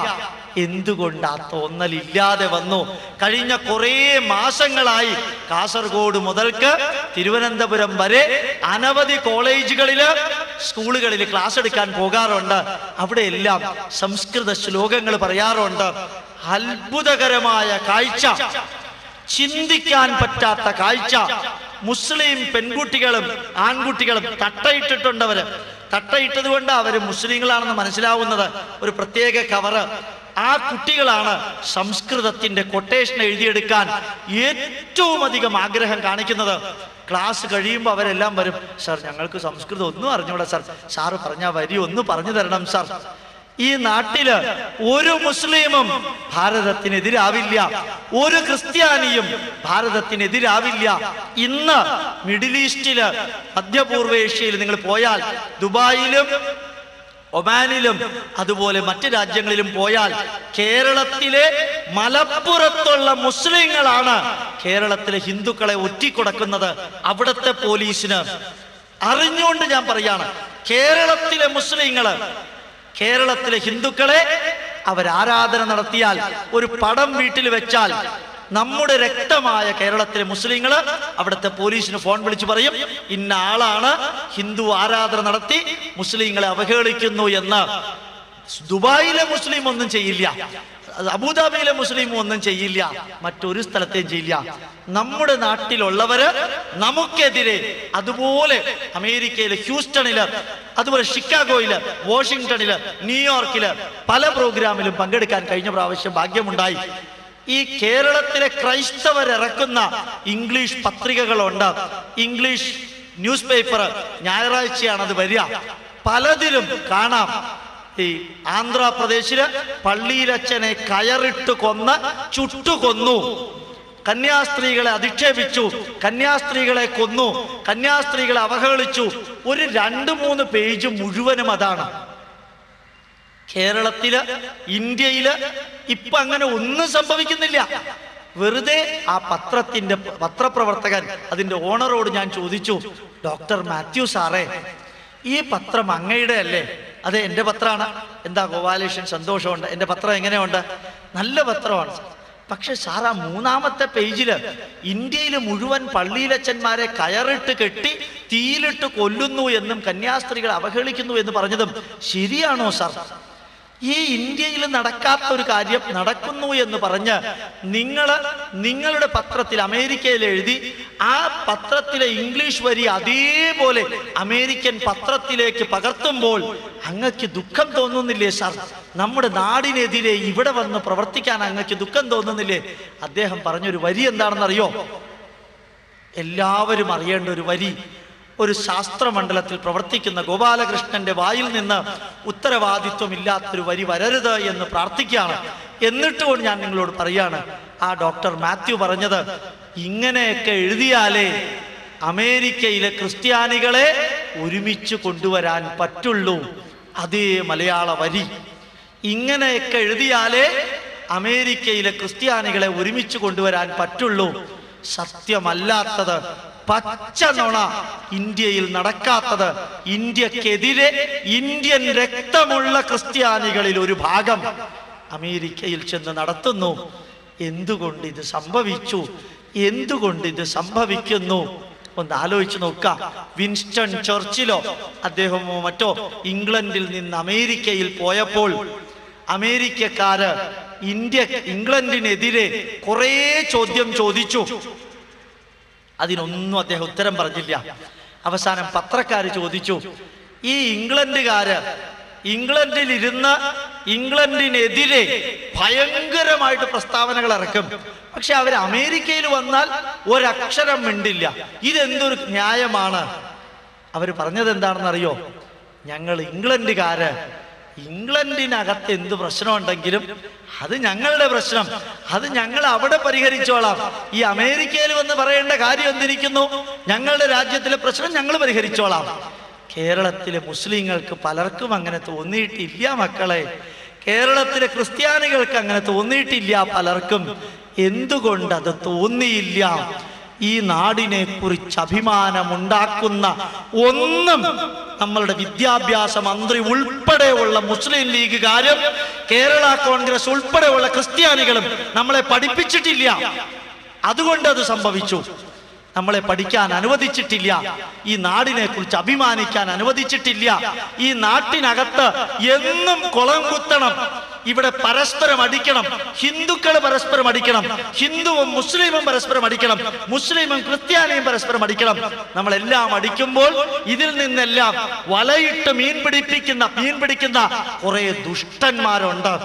Speaker 1: എന്തുകൊണ്ട് ആ തോന്നലില്ലാതെ വന്നു? കഴിഞ്ഞ കുറേ മാസങ്ങളായി കാസർഗോഡ് മുതൽക്ക് തിരുവനന്തപുരം വരെ അനവധി കോളേജുകളിൽ സ്കൂളുകളിൽ ക്ലാസ് എടുക്കാൻ പോകാറുണ്ട്. അവിടെയെല്ലാം സംസ്കൃത ശ്ലോകങ്ങൾ പറയാറുണ്ട്. അത്ഭുതകരമായ കാഴ്ച. ചിന്തിക്കാൻ പറ്റാത്ത കാഴ്ച. മുസ്ലിം പെൺകുട്ടികളും ആൺകുട്ടികളും തട്ടയിട്ടിട്ടുണ്ടവര് തട്ടയിട്ടത് കൊണ്ട് അവർ മുസ്ലിങ്ങളാണെന്ന് മനസ്സിലാവുന്നത്. ഒരു പ്രത്യേക കവറ്. ആ കുട്ടികളാണ് സംസ്കൃതത്തിന്റെ കൊട്ടേഷൻ എഴുതിയെടുക്കാൻ ഏറ്റവും അധികം ആഗ്രഹം കാണിക്കുന്നത്. ക്ലാസ് കഴിയുമ്പോൾ അവരെല്ലാം വരും. സാർ ഞങ്ങൾക്ക് സംസ്കൃതം ഒന്നും അറിഞ്ഞൂടാ സാർ. സാറ് പറഞ്ഞാൽ വരി ഒന്ന് പറഞ്ഞു തരണം സാർ. ഈ നാട്ടിൽ ഒരു മുസ്ലിമും ഭാരതത്തിനെതിരാവില്ല. ഒരു ക്രിസ്ത്യാനിയും ഭാരതത്തിനെതിരാവില്ല. ഇന്ന് മിഡിൽ ഈസ്റ്റിൽ മധ്യപൂർവേഷ്യയിൽ നിങ്ങൾ പോയാൽ ദുബായിലും ഒമാനിലും അതുപോലെ മറ്റു രാജ്യങ്ങളിലും പോയാൽ കേരളത്തിലെ മലപ്പുറത്തുള്ള മുസ്ലിങ്ങളാണ് കേരളത്തിലെ ഹിന്ദുക്കളെ ഒറ്റിക്കൊടക്കുന്നത് അവിടുത്തെ പോലീസിന്. അറിഞ്ഞുകൊണ്ട് ഞാൻ പറയാണ് കേരളത്തിലെ മുസ്ലിങ്ങൾ കേരളത്തിലെ ഹിന്ദുക്കളെ അവരാരാധന നടത്തിയാൽ ഒരു പടം വീട്ടിൽ വെച്ചാൽ നമ്മുടെ രക്തമായ കേരളത്തിലെ മുസ്ലിങ്ങൾ അവിടുത്തെ പോലീസിന് ഫോൺ വിളിച്ചു പറയും ഇന്ന ആളാണ് ഹിന്ദു ആരാധന നടത്തി മുസ്ലിങ്ങളെ അവഹേളിക്കുന്നു എന്ന്. ദുബായിലെ മുസ്ലിം ഒന്നും ചെയ്യില്ല. അബുദാബിയിലെ മുസ്ലിം ഒന്നും ചെയ്യില്ല. മറ്റൊരു സ്ഥലത്തെയും ചെയ്യില്ല. നമ്മുടെ നാട്ടിലുള്ളവര് നമുക്കെതിരെ അതുപോലെ അമേരിക്കയിലെ ഹ്യൂസ്റ്റണിൽ അതുപോലെ ഷിക്കാഗോയിൽ വാഷിങ്ടണിൽ ന്യൂയോർക്കിൽ പല പ്രോഗ്രാമിലും പങ്കെടുക്കാൻ കഴിഞ്ഞ പ്രാവശ്യം ഭാഗ്യമുണ്ടായി. ഈ കേരളത്തിലെ ക്രൈസ്തവർ ഇറക്കുന്ന ഇംഗ്ലീഷ് പത്രികകളുണ്ട്. ഇംഗ്ലീഷ് ന്യൂസ് പേപ്പർ ഞായറാഴ്ചയാണ് അത് വരിക. പലതിലും കാണാം. ഈ ആന്ധ്രാപ്രദേശിൽ പള്ളിയിലച്ഛനെ കയറിട്ട് കൊന്ന് ചുട്ടുകൊന്നു. കന്യാസ്ത്രീകളെ അധിക്ഷേപിച്ചു കന്യാസ്ത്രീകളെ കൊന്നു കന്യാസ്ത്രീകളെ അവഹേളിച്ചു. ഒരു രണ്ട് മൂന്ന് പേജ് മുഴുവനും അതാണ്. കേരളത്തിൽ ഇന്ത്യയിൽ ഇപ്പൊ അങ്ങനെ ഒന്നും സംഭവിക്കുന്നില്ല. വെറുതെ ആ പത്രത്തിന്റെ പത്രപ്രവർത്തകൻ അതിന്റെ ഓണറോട് ഞാൻ ചോദിച്ചു ഡോക്ടർ മാത്യു സാറേ ഈ പത്രം അങ്ങയുടെ അല്ലേ? അതെ എന്റെ പത്രമാണ്. എന്താ ഗോപാലേഷൻ സന്തോഷമുണ്ട്? എന്റെ പത്രം എങ്ങനെയുണ്ട്? നല്ല പത്രമാണ് പക്ഷെ ആ മൂന്നാമത്തെ പേജിൽ ഇന്ത്യയിലെ മുഴുവൻ പള്ളിയിലച്ചന്മാരെ കയറിട്ട് കെട്ടി തീയിലിട്ട് കൊല്ലുന്നു എന്നും കന്യാസ്ത്രീകൾ അവഹേളിക്കുന്നു എന്ന് പറഞ്ഞതും ശരിയാണോ സാർ? ഈ ഇന്ത്യയിൽ നടക്കാത്ത ഒരു കാര്യം നടക്കുന്നു എന്ന് പറഞ്ഞ് നിങ്ങൾ നിങ്ങളുടെ പത്രത്തിൽ അമേരിക്കയിൽ എഴുതി ആ പത്രത്തിലെ ഇംഗ്ലീഷ് വരി അതേപോലെ അമേരിക്കൻ പത്രത്തിലേക്ക് പകർത്തുമ്പോൾ അങ്ങക്ക് ദുഃഖം തോന്നുന്നില്ലേ സാർ? നമ്മുടെ നാടിനെതിരെ ഇവിടെ വന്ന് പ്രവർത്തിക്കാൻ അങ്ങക്ക് ദുഃഖം തോന്നുന്നില്ലേ? അദ്ദേഹം പറഞ്ഞൊരു വരി എന്താണെന്നറിയോ? എല്ലാവരും അറിയേണ്ട ഒരു വരി ഒരു ശാസ്ത്രമണ്ഡലത്തിൽ പ്രവർത്തിക്കുന്ന ഗോപാലകൃഷ്ണന്റെ വായിൽ നിന്ന് ഉത്തരവാദിത്വമില്ലാത്തൊരു വരി വരരുത് എന്ന് പ്രാർത്ഥിക്കുകയാണ്. കൊണ്ട് ഞാൻ നിങ്ങളോട് പറയാണ് ആ ഡോക്ടർ മാത്യു പറഞ്ഞത് ഇങ്ങനെയൊക്കെ എഴുതിയാലേ അമേരിക്കയിലെ ക്രിസ്ത്യാനികളെ ഒരുമിച്ച് കൊണ്ടുവരാൻ പറ്റുള്ളൂ. അതേ മലയാള വരി. ഇങ്ങനെയൊക്കെ എഴുതിയാലേ അമേരിക്കയിലെ ക്രിസ്ത്യാനികളെ ഒരുമിച്ച് കൊണ്ടുവരാൻ പറ്റുള്ളൂ. സത്യമല്ലാത്തത് പച്ച നുണ ഇന്ത്യയിൽ നടക്കാത്തത് ഇന്ത്യക്കെതിരെ ഇന്ത്യൻ രക്തമുള്ള ക്രിസ്ത്യാനികളിൽ ഒരു ഭാഗം അമേരിക്കയിൽ ചെന്ന് നടത്തുന്നു. എന്തുകൊണ്ട് ഇത് സംഭവിച്ചു? എന്തുകൊണ്ട് ഇത് സംഭവിക്കുന്നു? ഒന്ന് ആലോചിച്ച് നോക്കാം വിൻസ്റ്റൺ ചർച്ചിലോ അദ്ദേഹമോ മറ്റോ ഇംഗ്ലണ്ടിൽ നിന്ന് അമേരിക്കയിൽ പോയപ്പോൾ അമേരിക്കക്കാര് ഇന്ത്യ ഇംഗ്ലണ്ടിനെതിരെ കുറേ ചോദ്യം ചോദിച്ചു. അതിനൊന്നും അദ്ദേഹം ഉത്തരം പറഞ്ഞില്ല. അവസാനം പത്രക്കാര് ചോദിച്ചു ഈ ഇംഗ്ലണ്ടുകാര് ഇംഗ്ലണ്ടിൽ ഇരുന്ന് ഇംഗ്ലണ്ടിനെതിരെ ഭയങ്കരമായിട്ട് പ്രസ്താവനകൾ ഇറക്കും. പക്ഷെ അവർ അമേരിക്കയിൽ വന്നാൽ ഒരക്ഷരം മിണ്ടില്ല. ഇതെന്തൊരു ന്യായമാണ്? അവർ പറഞ്ഞത് എന്താണെന്നറിയോ ഞങ്ങൾ ഇംഗ്ലണ്ടുകാര് ഇംഗ്ലണ്ടിനകത്ത് എന്ത് പ്രശ്നമുണ്ടെങ്കിലും അത് ഞങ്ങളുടെ പ്രശ്നം. അത് ഞങ്ങൾ അവിടെ പരിഹരിച്ചോളാം. ഈ അമേരിക്കയിൽ വന്ന് പറയേണ്ട കാര്യം എന്തിരിക്കുന്നു? ഞങ്ങളുടെ രാജ്യത്തിലെ പ്രശ്നം ഞങ്ങൾ പരിഹരിച്ചോളാം. കേരളത്തിലെ മുസ്ലിങ്ങൾക്ക് പലർക്കും അങ്ങനെ തോന്നിയിട്ടില്ല മക്കളെ. കേരളത്തിലെ ക്രിസ്ത്യാനികൾക്ക് അങ്ങനെ തോന്നിയിട്ടില്ല പലർക്കും. എന്തുകൊണ്ട് അത് തോന്നിയില്ല? ഈ നാടിനെ കുറിച്ച് അഭിമാനമുണ്ടാക്കുന്ന ഒന്നും നമ്മളുടെ വിദ്യാഭ്യാസ മന്ത്രി ഉൾപ്പെടെയുള്ള മുസ്ലിം ലീഗുകാരും കേരള കോൺഗ്രസ് ഉൾപ്പെടെയുള്ള ക്രിസ്ത്യാനികളും നമ്മളെ പഠിപ്പിച്ചിട്ടില്ല. അതുകൊണ്ട് അത് സംഭവിച്ചു. നമ്മളെ പഠിക്കാൻ അനുവദിച്ചിട്ടില്ല. ഈ നാടിനെ കുറിച്ച് അഭിമാനിക്കാൻ അനുവദിച്ചിട്ടില്ല. ഈ നാട്ടിനകത്ത് എന്നും കുളം കുത്തണം. ഇവിടെ പരസ്പരം അടിക്കണം. ഹിന്ദുക്കൾ പരസ്പരം അടിക്കണം. ഹിന്ദുവും മുസ്ലിമും പരസ്പരം അടിക്കണം. മുസ്ലിമും ക്രിസ്ത്യാനിയും പരസ്പരം അടിക്കണം. നമ്മളെല്ലാം അടിക്കുമ്പോൾ ഇതിൽ നിന്നെല്ലാം വലയിട്ട് മീൻ പിടിപ്പിക്കുന്ന മീൻ പിടിക്കുന്ന കുറെ ദുഷ്ടന്മാരുണ്ട്.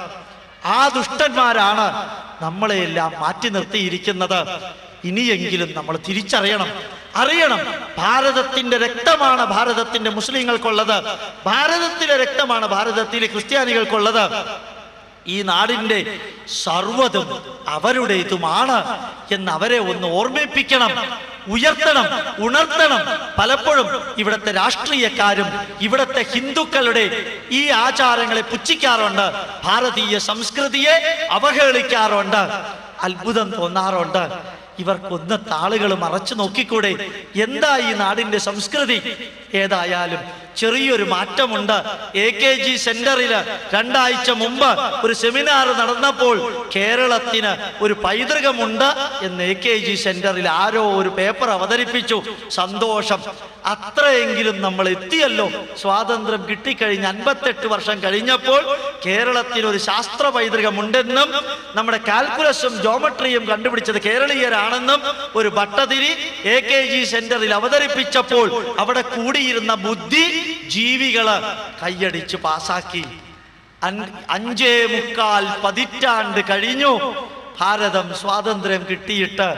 Speaker 1: ആ ദുഷ്ടന്മാരാണ് നമ്മളെയെല്ലാം മാറ്റി നിർത്തിയിരിക്കുന്നത്. ഇനിയെങ്കിലും നമ്മൾ തിരിച്ചറിയണം. അറിയണം. ഭാരതത്തിന്റെ രക്തമാണ് ഭാരതത്തിന്റെ മുസ്ലിങ്ങൾക്കുള്ളത്. ഭാരതത്തിലെ രക്തമാണ് ഭാരതത്തിലെ ക്രിസ്ത്യാനികൾക്കുള്ളത്. ഈ നാടിന്റെ സർവതും അവരുടേതുമാണ് എന്ന് അവരെ ഒന്ന് ഓർമ്മിപ്പിക്കണം ഉയർത്തണം ഉണർത്തണം. പലപ്പോഴും ഇവിടുത്തെ രാഷ്ട്രീയക്കാരും ഇവിടുത്തെ ഹിന്ദുക്കളുടെ ഈ ആചാരങ്ങളെ പുച്ഛിക്കാറുണ്ട് ഭാരതീയ സംസ്കൃതിയെ അവഹേളിക്കാറുണ്ട് അത്ഭുതം തോന്നാറുണ്ട്. ഇവർക്കൊന്ന് താളുകൾ മറച്ചു നോക്കിക്കൂടെ? എന്താ ഈ നാടിന്റെ സംസ്കൃതി? ഏതായാലും ചെറിയൊരു മാറ്റമുണ്ട്. എ കെ ജി സെന്ററിൽ രണ്ടാഴ്ച മുമ്പ് ഒരു സെമിനാർ നടന്നപ്പോൾ കേരളത്തിന് ഒരു പൈതൃകമുണ്ട് എന്ന് എ കെ ജി സെന്ററിൽ ആരോ ഒരു പേപ്പർ അവതരിപ്പിച്ചു. സന്തോഷം. അത്രയെങ്കിലും നമ്മൾ എത്തിയല്ലോ. സ്വാതന്ത്ര്യം കിട്ടിക്കഴിഞ്ഞ് അൻപത്തെട്ട് വർഷം കഴിഞ്ഞപ്പോൾ കേരളത്തിൽ ഒരു ശാസ്ത്ര പൈതൃകമുണ്ടെന്നും നമ്മുടെ കാൽക്കുലസും ജോമട്രിയും കണ്ടുപിടിച്ചത് കേരളീയരാണെന്നും ഒരു ഭട്ടതിരി എ കെ ജി സെന്ററിൽ അവതരിപ്പിച്ചപ്പോൾ അവിടെ കൂടിയിരുന്ന ബുദ്ധി ജീവികൾ കൈയടിച്ച് പാസാക്കി. അഞ്ചേ മുക്കാൽ പതിറ്റാണ്ട് കഴിഞ്ഞു. ഭാരതം സ്വാതന്ത്ര്യം കിട്ടിയിട്ട്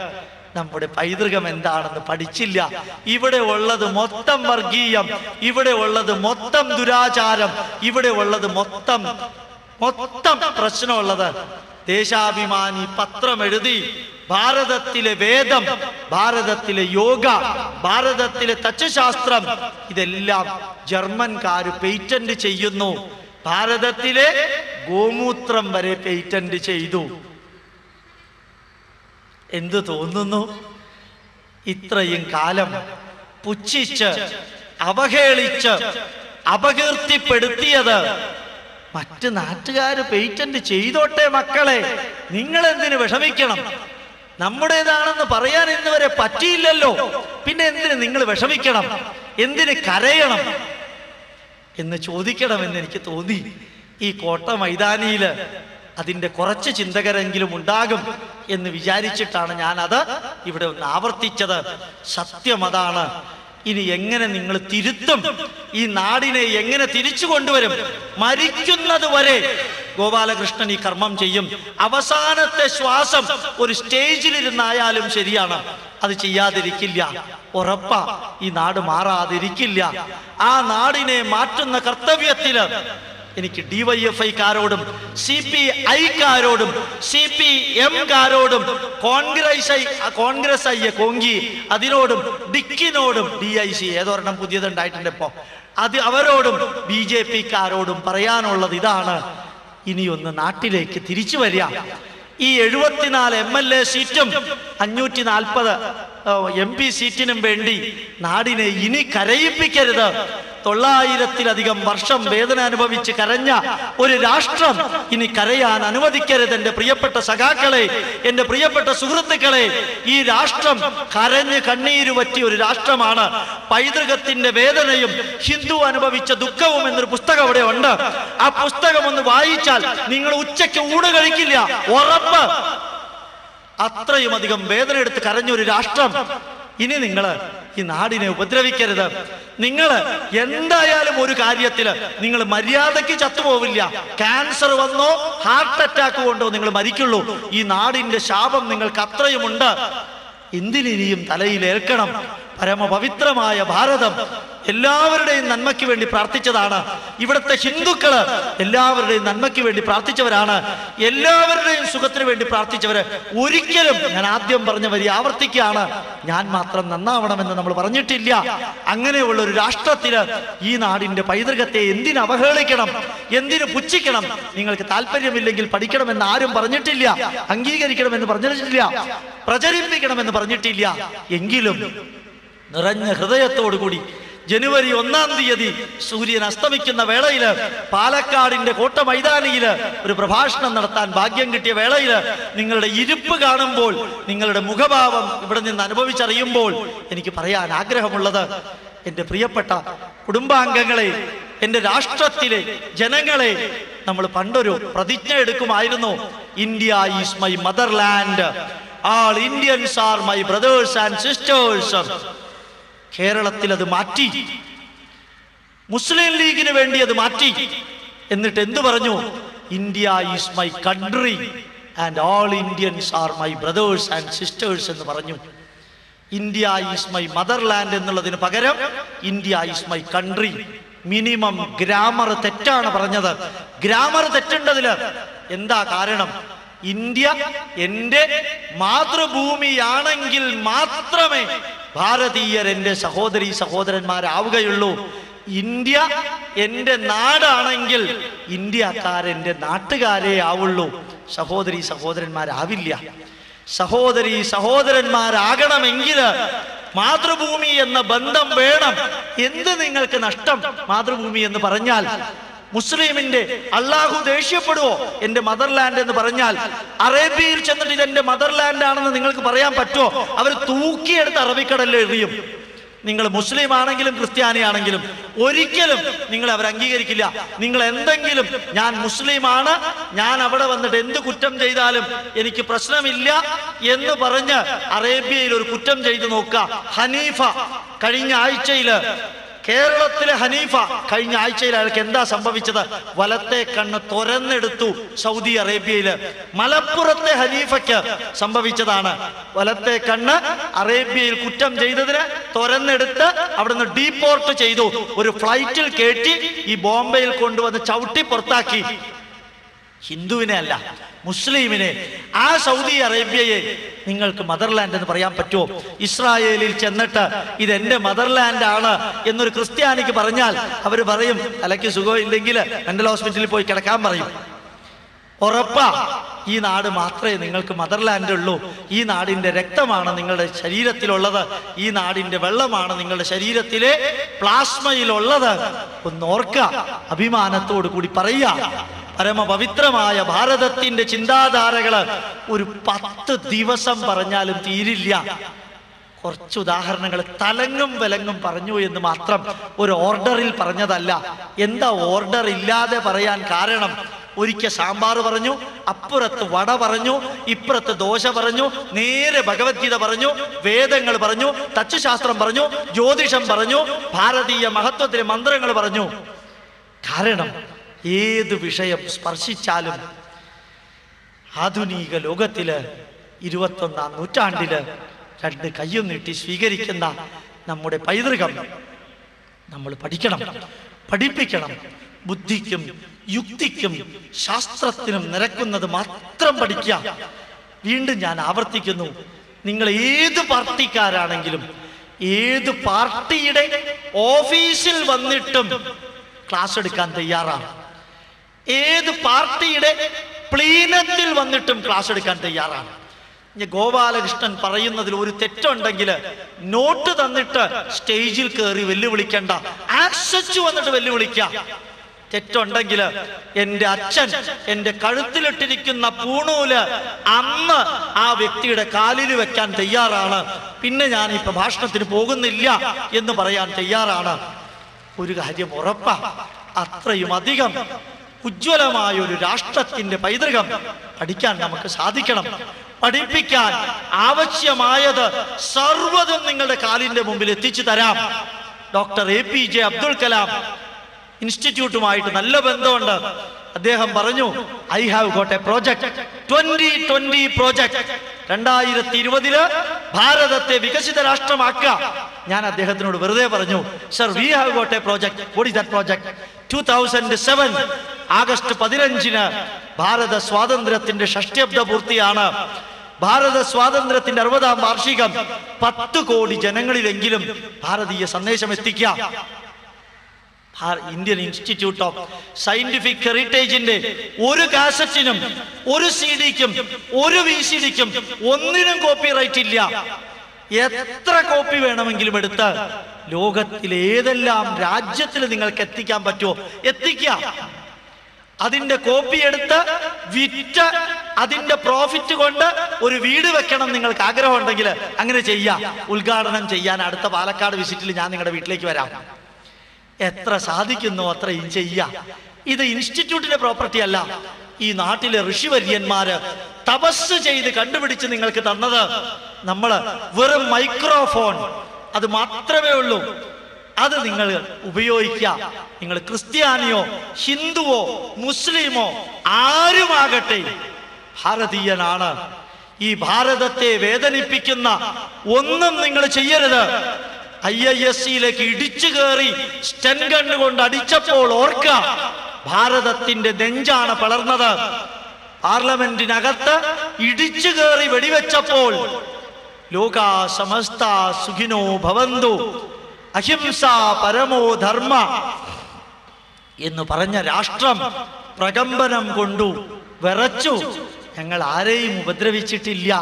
Speaker 1: നമ്മുടെ പൈതൃകം എന്താണെന്ന് പഠിച്ചില്ല. ഇവിടെ ഉള്ളത് മൊത്തം വർഗീയം. ഇവിടെ ഉള്ളത് മൊത്തം ദുരാചാരം. ഇവിടെ ഉള്ളത് മൊത്തം മൊത്തം പ്രശ്നമുള്ളത്. ദേശാഭിമാനി പത്രം എഴുതി ഭാരതത്തിലെ വേദം ഭാരതത്തിലെ യോഗ ഭാരതത്തിലെ തച്ചശാസ്ത്രം ഇതെല്ലാം ജർമ്മൻകാർ പേറ്റന്റ് ചെയ്യുന്നു. ഭാരതത്തിലെ ഗോമൂത്രം വരെ പേറ്റന്റ് ചെയ്തു. എന്തു തോന്നുന്നു? ഇത്രയും കാലം പുച്ഛിച്ച് അവഹേളിച്ച് അപകീർത്തിപ്പെടുത്തിയത് മറ്റ് നാട്ടുകാര് പേറ്റന്റ് ചെയ്തോട്ടെ മക്കളെ. നിങ്ങൾ എന്തിനു വിഷമിക്കണം? നമ്മുടേതാണെന്ന് പറയാൻ ഇന്ന് വരെ പറ്റിയില്ലല്ലോ. പിന്നെ എന്തിന് നിങ്ങൾ വിഷമിക്കണം? എന്തിന് കരയണം? എന്ന് ചോദിക്കണമെന്ന് എനിക്ക് തോന്നി ഈ കോട്ട മൈതാനിയിൽ അതിന്റെ കുറച്ച് ചിന്തകരെങ്കിലും ഉണ്ടാകും എന്ന് വിചാരിച്ചിട്ടാണ് ഞാനത് ഇവിടെ ഒന്ന് ആവർത്തിച്ചത്. സത്യം അതാണ്. ഇനി എങ്ങനെ നിങ്ങൾ തിരുത്തും? ഈ നാടിനെ എങ്ങനെ തിരിച്ചു കൊണ്ടുവരും? മരിക്കുന്നത് വരെ ഗോപാലകൃഷ്ണൻ ഈ കർമ്മം ചെയ്യും. അവസാനത്തെ ശ്വാസം ഒരു സ്റ്റേജിലിരുന്നായാലും ശരിയാണ്. അത് ചെയ്യാതിരിക്കില്ല. ഉറപ്പാ ഈ നാട് മാറാതിരിക്കില്ല. ആ നാടിനെ മാറ്റുന്ന കർത്തവ്യത്തിൽ എനിക്ക് ഡി വൈ എഫ് ഡിവൈഎഫ്ഐക്കാരോടും സി പി ഐക്കാരോടും സി പി എം കാരോടും കോൺഗ്രസ് ഐ കോൺഗ്രസ് കോങ്കി അതിനോടും ഡിക്കിനോടും ഡി ഐ സി ഏതൊരെണ്ണം പുതിയതുണ്ടായിട്ടുണ്ട് ഇപ്പോ. അത് അവരോടും ബി ജെ പിക്കാരോടും പറയാനുള്ളത് ഇതാണ്. ഇനിയൊന്ന് നാട്ടിലേക്ക് തിരിച്ചു വരിക. ഈ എഴുപത്തിനാല് എം എൽ എ സീറ്റും അഞ്ഞൂറ്റി നാൽപ്പത് എം പി സീറ്റിനും വേണ്ടി നാടിനെ ഇനി കരയിപ്പിക്കരുത്. തൊള്ളായിരത്തിലധികം വർഷം വേദന അനുഭവിച്ച് കരഞ്ഞ ഒരു രാഷ്ട്രം ഇനി കരയാൻ അനുവദിക്കരുത്. എന്റെ പ്രിയപ്പെട്ട സഖാക്കളെ എന്റെ പ്രിയപ്പെട്ട സുഹൃത്തുക്കളെ ഈ രാഷ്ട്രം കരഞ്ഞ് കണ്ണീര് പറ്റിയ ഒരു രാഷ്ട്രമാണ്. പൈതൃകത്തിന്റെ വേദനയും ഹിന്ദു അനുഭവിച്ച ദുഃഖവും എന്നൊരു പുസ്തകം അവിടെ ഉണ്ട് ആ പുസ്തകം ഒന്ന് വായിച്ചാൽ നിങ്ങൾ ഉച്ചയ്ക്ക് ഊണ് കഴിക്കില്ല. ഉറപ്പ്. അത്രയും അധികം വേദന എടുത്ത് കരഞ്ഞൊരു രാഷ്ട്രം. ഇനി നിങ്ങൾ ഈ നാടിനെ ഉപദ്രവിക്കരുത്. നിങ്ങൾ എന്തായാലും ഒരു കാര്യത്തിൽ നിങ്ങൾ മര്യാദയ്ക്ക് ചത്തുപോവില്ല. ക്യാൻസർ വന്നോ ഹാർട്ട് അറ്റാക്ക് കൊണ്ടോ നിങ്ങൾ മരിക്കുള്ളൂ. ഈ നാടിന്റെ ശാപം നിങ്ങൾക്ക് അത്രയുമുണ്ട്. എന്തിനിനിയും തലയിലേൽക്കണം പരമപവിത്രമായ ഭാരതം. എല്ലാവരുടെയും നന്മയ്ക്ക് വേണ്ടി പ്രാർത്ഥിച്ചതാണ്. ഇവിടുത്തെ ഹിന്ദുക്കൾ എല്ലാവരുടെയും നന്മയ്ക്ക് വേണ്ടി പ്രാർത്ഥിച്ചവരാണ്. എല്ലാവരുടെയും സുഖത്തിന് വേണ്ടി പ്രാർത്ഥിച്ചവര് ഒരിക്കലും ഞാൻ ആദ്യം പറഞ്ഞ വരി ആവർത്തിക്കുകയാണ്. ഞാൻ മാത്രം നന്നാവണമെന്ന് നമ്മൾ പറഞ്ഞിട്ടില്ല. അങ്ങനെയുള്ള ഒരു രാഷ്ട്രത്തിൽ ഈ നാടിന്റെ പൈതൃകത്തെ എന്തിനു അവഹേളിക്കണം? എന്തിനു പുച്ഛിക്കണം? നിങ്ങൾക്ക് താല്പര്യമില്ലെങ്കിൽ പഠിക്കണമെന്ന് ആരും പറഞ്ഞിട്ടില്ല. അംഗീകരിക്കണമെന്ന് പറഞ്ഞിട്ടില്ല. പ്രചരിപ്പിക്കണമെന്ന് പറഞ്ഞിട്ടില്ല. എങ്കിലും നിറഞ്ഞ ഹൃദയത്തോടുകൂടി ജനുവരി ഒന്നാം തീയതി സൂര്യൻ അസ്തമിക്കുന്ന വേളയിൽ പാലക്കാടിന്റെ കോട്ട മൈതാനിയിൽ ഒരു പ്രഭാഷണം നടത്താൻ ഭാഗ്യം കിട്ടിയ വേളയിൽ നിങ്ങളുടെ ഇരുപ്പ് കാണുമ്പോൾ നിങ്ങളുടെ മുഖഭാവം ഇവിടെ നിന്ന് അനുഭവിച്ചറിയുമ്പോൾ എനിക്ക് പറയാൻ ആഗ്രഹമുള്ളത് എന്റെ പ്രിയപ്പെട്ട കുടുംബാംഗങ്ങളെ എന്റെ രാഷ്ട്രത്തിലെ ജനങ്ങളെ നമ്മൾ പണ്ടൊരു പ്രതിജ്ഞ എടുക്കുമായിരുന്നു India is my motherland all Indians are my brothers and sisters കേരളത്തിൽ അത് മാറ്റി. മുസ്ലിം ലീഗിന് വേണ്ടി അത് മാറ്റി. എന്നിട്ട് എന്തു പറഞ്ഞു? India is my country and all Indians are my brothers and sisters എന്ന് പറഞ്ഞു. ഇന്ത്യ ഈസ് മൈ മദർലാൻഡ് എന്നുള്ളതിന് പകരം India is my country minimum grammar തെറ്റാണ് പറഞ്ഞത്. ഗ്രാമർ തെറ്റുണ്ടതിൽ എന്താ കാരണം? ഇന്ത്യ എന്റെ മാതൃഭൂമിയാണെങ്കിൽ മാത്രമേ ഭാരതീയർ എന്റെ സഹോദരി സഹോദരന്മാരാവുകയുള്ളൂ. ഇന്ത്യ എന്റെ നാടാണെങ്കിൽ ഇന്ത്യക്കാരെന്റെ നാട്ടുകാരേ ആവുള്ളൂ. സഹോദരി സഹോദരന്മാരാവില്ല. സഹോദരി സഹോദരന്മാരാകണമെങ്കിൽ മാതൃഭൂമി എന്ന ബന്ധം വേണം. എന്ത് നിങ്ങൾക്ക് നഷ്ടം? മാതൃഭൂമി എന്ന് പറഞ്ഞാൽ മുസ്ലിമിന്റെ അള്ളാഹു ദേഷ്യപ്പെടുവോ? എന്റെ മദർലാൻഡ് എന്ന് പറഞ്ഞാൽ അറേബ്യയിൽ ചെന്നിട്ട് ഇത് എന്റെ മദർലാൻഡ് ആണെന്ന് നിങ്ങൾക്ക് പറയാൻ പറ്റുമോ? അവർ തൂക്കിയെടുത്ത് അറബിക്കടലിൽ എറിയും. നിങ്ങൾ മുസ്ലിം ആണെങ്കിലും ക്രിസ്ത്യാനി ആണെങ്കിലും ഒരിക്കലും നിങ്ങൾ അവർ അംഗീകരിക്കില്ല. നിങ്ങൾ എന്തെങ്കിലും ഞാൻ മുസ്ലിമാണ് ഞാൻ അവിടെ വന്നിട്ട് എന്ത് കുറ്റം ചെയ്താലും എനിക്ക് പ്രശ്നമില്ല എന്ന് പറഞ്ഞ് അറേബ്യയിൽ ഒരു കുറ്റം ചെയ്തു നോക്കുക. ഹനീഫ കഴിഞ്ഞ ആഴ്ചയിൽ കേരളത്തിലെ ഹനീഫ കഴിഞ്ഞ ആഴ്ചയിൽ അയാൾക്ക് എന്താ സംഭവിച്ചത്? വലത്തെ കണ്ണ് തുരന്നെടുത്തു സൗദി അറേബ്യയിൽ മലപ്പുറത്തെ ഹനീഫയ്ക്ക് സംഭവിച്ചതാണ്. വലത്തെ കണ്ണ് അറേബ്യയിൽ കുറ്റം ചെയ്തതിന് തുരന്നെടുത്ത് അവിടുന്ന് ഡീപ്പോർട്ട് ചെയ്തു. ഒരു ഫ്ലൈറ്റിൽ കയറ്റി ഈ ബോംബെയിൽ കൊണ്ടുവന്ന് ചവിട്ടി പുറത്താക്കി. ഹിന്ദുവിനെ അല്ല മുസ്ലിമിനെ. ആ സൗദി അറേബ്യയെ നിങ്ങൾക്ക് മദർലാൻഡ് എന്ന് പറയാൻ പറ്റുമോ? ഇസ്രായേലിൽ ചെന്നിട്ട് ഇത് എന്റെ മദർലാൻഡ് ആണ് എന്നൊരു ക്രിസ്ത്യാനിക്ക് പറഞ്ഞാൽ അവർ പറയും തലയ്ക്ക് സുഖമില്ലെങ്കിൽ മെന്റൽ ഹോസ്പിറ്റലിൽ പോയി കിടക്കാൻ പറയും. ഉറപ്പാ ഈ നാട് മാത്രമേ നിങ്ങൾക്ക് മദർലാൻഡ് ഉള്ളൂ. ഈ നാടിന്റെ രക്തമാണ് നിങ്ങളുടെ ശരീരത്തിലുള്ളത്. ഈ നാടിന്റെ വെള്ളമാണ് നിങ്ങളുടെ ശരീരത്തിലെ പ്ലാസ്മയിലുള്ളത്. ഒന്ന് ഓർക്കുക അഭിമാനത്തോടു കൂടി പറയുക. പരമപവിത്രമായ ഭാരതത്തിന്റെ ചിന്താധാരകൾ ഒരു പത്ത് ദിവസം പറഞ്ഞാലും തീരില്ല. കുറച്ച് ഉദാഹരണങ്ങൾ തലങ്ങും വിലങ്ങും പറഞ്ഞു എന്ന് മാത്രം ഒരു ഓർഡറിൽ പറഞ്ഞതല്ല. എന്താ ഓർഡർ ഇല്ലാതെ പറയാൻ കാരണം? ഒരിക്കൽ സാമ്പാർ പറഞ്ഞു അപ്പുറത്ത് വട പറഞ്ഞു ഇപ്പുറത്ത് ദോശ പറഞ്ഞു നേരെ ഭഗവത്ഗീത പറഞ്ഞു വേദങ്ങൾ പറഞ്ഞു തച്ചുശാസ്ത്രം പറഞ്ഞു ജ്യോതിഷം പറഞ്ഞു ഭാരതീയ മഹത്വത്തിലെ മന്ത്രങ്ങൾ പറഞ്ഞു. കാരണം ഏത് വിഷയം സ്പർശിച്ചാലും ആധുനിക ലോകത്തിൽ ഇരുപത്തൊന്നാം നൂറ്റാണ്ടിൽ രണ്ട് കയ്യും നീട്ടി സ്വീകരിക്കുന്ന നമ്മുടെ പൈതൃകം നമ്മൾ പഠിക്കണം. പഠിപ്പിക്കണം. ബുദ്ധിക്കും യുക്തിക്കും ശാസ്ത്രത്തിനും നിരക്കുന്നത് മാത്രം പഠിക്കുക. വീണ്ടും ഞാൻ ആവർത്തിക്കുന്നു. നിങ്ങൾ ഏത് പാർട്ടിക്കാരാണെങ്കിലും ഏത് പാർട്ടിയുടെ ഓഫീസിൽ വന്നിട്ടും ക്ലാസ് എടുക്കാൻ തയ്യാറാണ്. ഏത് പാർട്ടിയുടെ പ്ലീനത്തിൽ വന്നിട്ടും ക്ലാസ് എടുക്കാൻ തയ്യാറാണ്. ഇനി ഗോപാലകൃഷ്ണൻ പറയുന്നതിൽ ഒരു തെറ്റുണ്ടെങ്കിൽ നോട്ട് തന്നിട്ട് സ്റ്റേജിൽ കയറി വെല്ലുവിളിക്കണ്ട. ആക്സസ് വന്നിട്ട് വെല്ലുവിളിക്ക. തെറ്റുണ്ടെങ്കിൽ എന്റെ അച്ഛൻ എന്റെ കഴുത്തിലിട്ടിരിക്കുന്ന പൂണൂൽ അന്ന് ആ വ്യക്തിയുടെ കാലിൽ വെക്കാൻ തയ്യാറാണ്. പിന്നെ ഞാൻ ഈ പ്രഭാഷണത്തിന് പോകുന്നില്ല എന്ന് പറയാൻ തയ്യാറാണ്. ഒരു കാര്യം ഉറപ്പാ അത്രയും അധികം ഉജ്ജ്വലമായ ഒരു രാഷ്ട്രത്തിന്റെ പൈതൃകം പഠിക്കാൻ നമുക്ക് സാധിക്കണം. പഠിപ്പിക്കാൻ ആവശ്യമായത് സർവതും നിങ്ങളുടെ കാലിന്റെ മുമ്പിൽ എത്തിച്ചു തരാം. Doctor A P J Abdul Kalam ഇൻസ്റ്റിറ്റ്യൂട്ടുമായിട്ട് നല്ല ബന്ധമുണ്ട്. അദ്ദേഹം പറഞ്ഞു I have got a project twenty twenty project രണ്ടായിരത്തി ഇരുപതിൽ ഭാരതത്തെ വികസിത രാഷ്ട്രമാക്കുക. ഞാൻ അദ്ദേഹത്തിനോട് വെറുതെ പറഞ്ഞു sir we have got a project what is that project two thousand seven August പതിനഞ്ചിന് ഭാരത സ്വാതന്ത്ര്യത്തിന്റെ ഷഷ്ടിയബ്ദ പൂർത്തിയാണ്. ഭാരത സ്വാതന്ത്ര്യത്തിന്റെ അറുപതാം വാർഷികം പത്ത് കോടി ജനങ്ങളിലെങ്കിലും ഭാരതീയ സന്ദേശം എത്തിക്കാം ഇന്ത്യൻ ഇൻസ്റ്റിറ്റ്യൂട്ട് ഓഫ് സയന്റിഫിക് ഹെറിറ്റേജിന്റെ ഒരു കാസറ്റിനും ഒരു സി ഡിക്കും ഒരു വി സി ഡിക്കും ഒന്നിനും കോപ്പിറൈറ്റ് ഇല്ല. എത്ര കോപ്പി വേണമെങ്കിലും എടുത്ത് ലോകത്തിലെ ഏതെല്ലാം രാജ്യത്തിൽ നിങ്ങൾക്ക് എത്തിക്കാൻ പറ്റുമോ എത്തിക്കാം. അതിന്റെ കോപ്പി എടുത്ത് വിറ്റ് അതിന്റെ പ്രോഫിറ്റ് കൊണ്ട് ഒരു വീട് വെക്കണം നിങ്ങൾക്ക് ആഗ്രഹം ആഗ്രഹമുണ്ടെങ്കിൽ അങ്ങനെ ചെയ്യാം. ഉദ്ഘാടനം ചെയ്യാൻ അടുത്ത പാലക്കാട് വിസിറ്റിൽ ഞാൻ നിങ്ങളുടെ വീട്ടിലേക്ക് വരാം. എത്ര സാധിക്കുന്നു അത്രയും ചെയ്യാം. ഇത് ഇൻസ്റ്റിറ്റ്യൂട്ടിന്റെ പ്രോപ്പർട്ടി അല്ല. ഈ നാട്ടിലെ ഋഷിവര്യന്മാര് തപസ് ചെയ്ത് കണ്ടുപിടിച്ച് നിങ്ങൾക്ക് തന്നത് നമ്മൾ വെറും മൈക്രോഫോൺ. അത് മാത്രമേ ഉള്ളൂ. അത് നിങ്ങൾ ഉപയോഗിക്കുക. നിങ്ങൾ ക്രിസ്ത്യാനിയോ ഹിന്ദുവോ മുസ്ലിമോ ആരുമാകട്ടെ ഭാരതീയനാണ്. ഈ ഭാരതത്തെ വേദനിപ്പിക്കുന്ന ഒന്നും നിങ്ങൾ ചെയ്യരുത്. ഐ ഐ എസ് സിയിലേക്ക് ഇടിച്ചു കയറി സ്റ്റെൻ ഗണ്ണ് കൊണ്ട് അടിച്ചപ്പോൾ ഓർക്ക ഭാരതത്തിന്റെ നെഞ്ചാണ് പിളർന്നത്. പാർലമെന്റിനകത്ത് ഇടിച്ചു കയറി വെടിവെച്ചപ്പോൾ ലോക സമസ്ത സുഖിനോ ഭവന്തു അഹിംസ പരമോ ധർമ്മ എന്ന് പറഞ്ഞ രാഷ്ട്രം പ്രകമ്പനം കൊണ്ടു വിറച്ചു. ഞങ്ങൾ ആരെയും ഉപദ്രവിച്ചിട്ടില്ല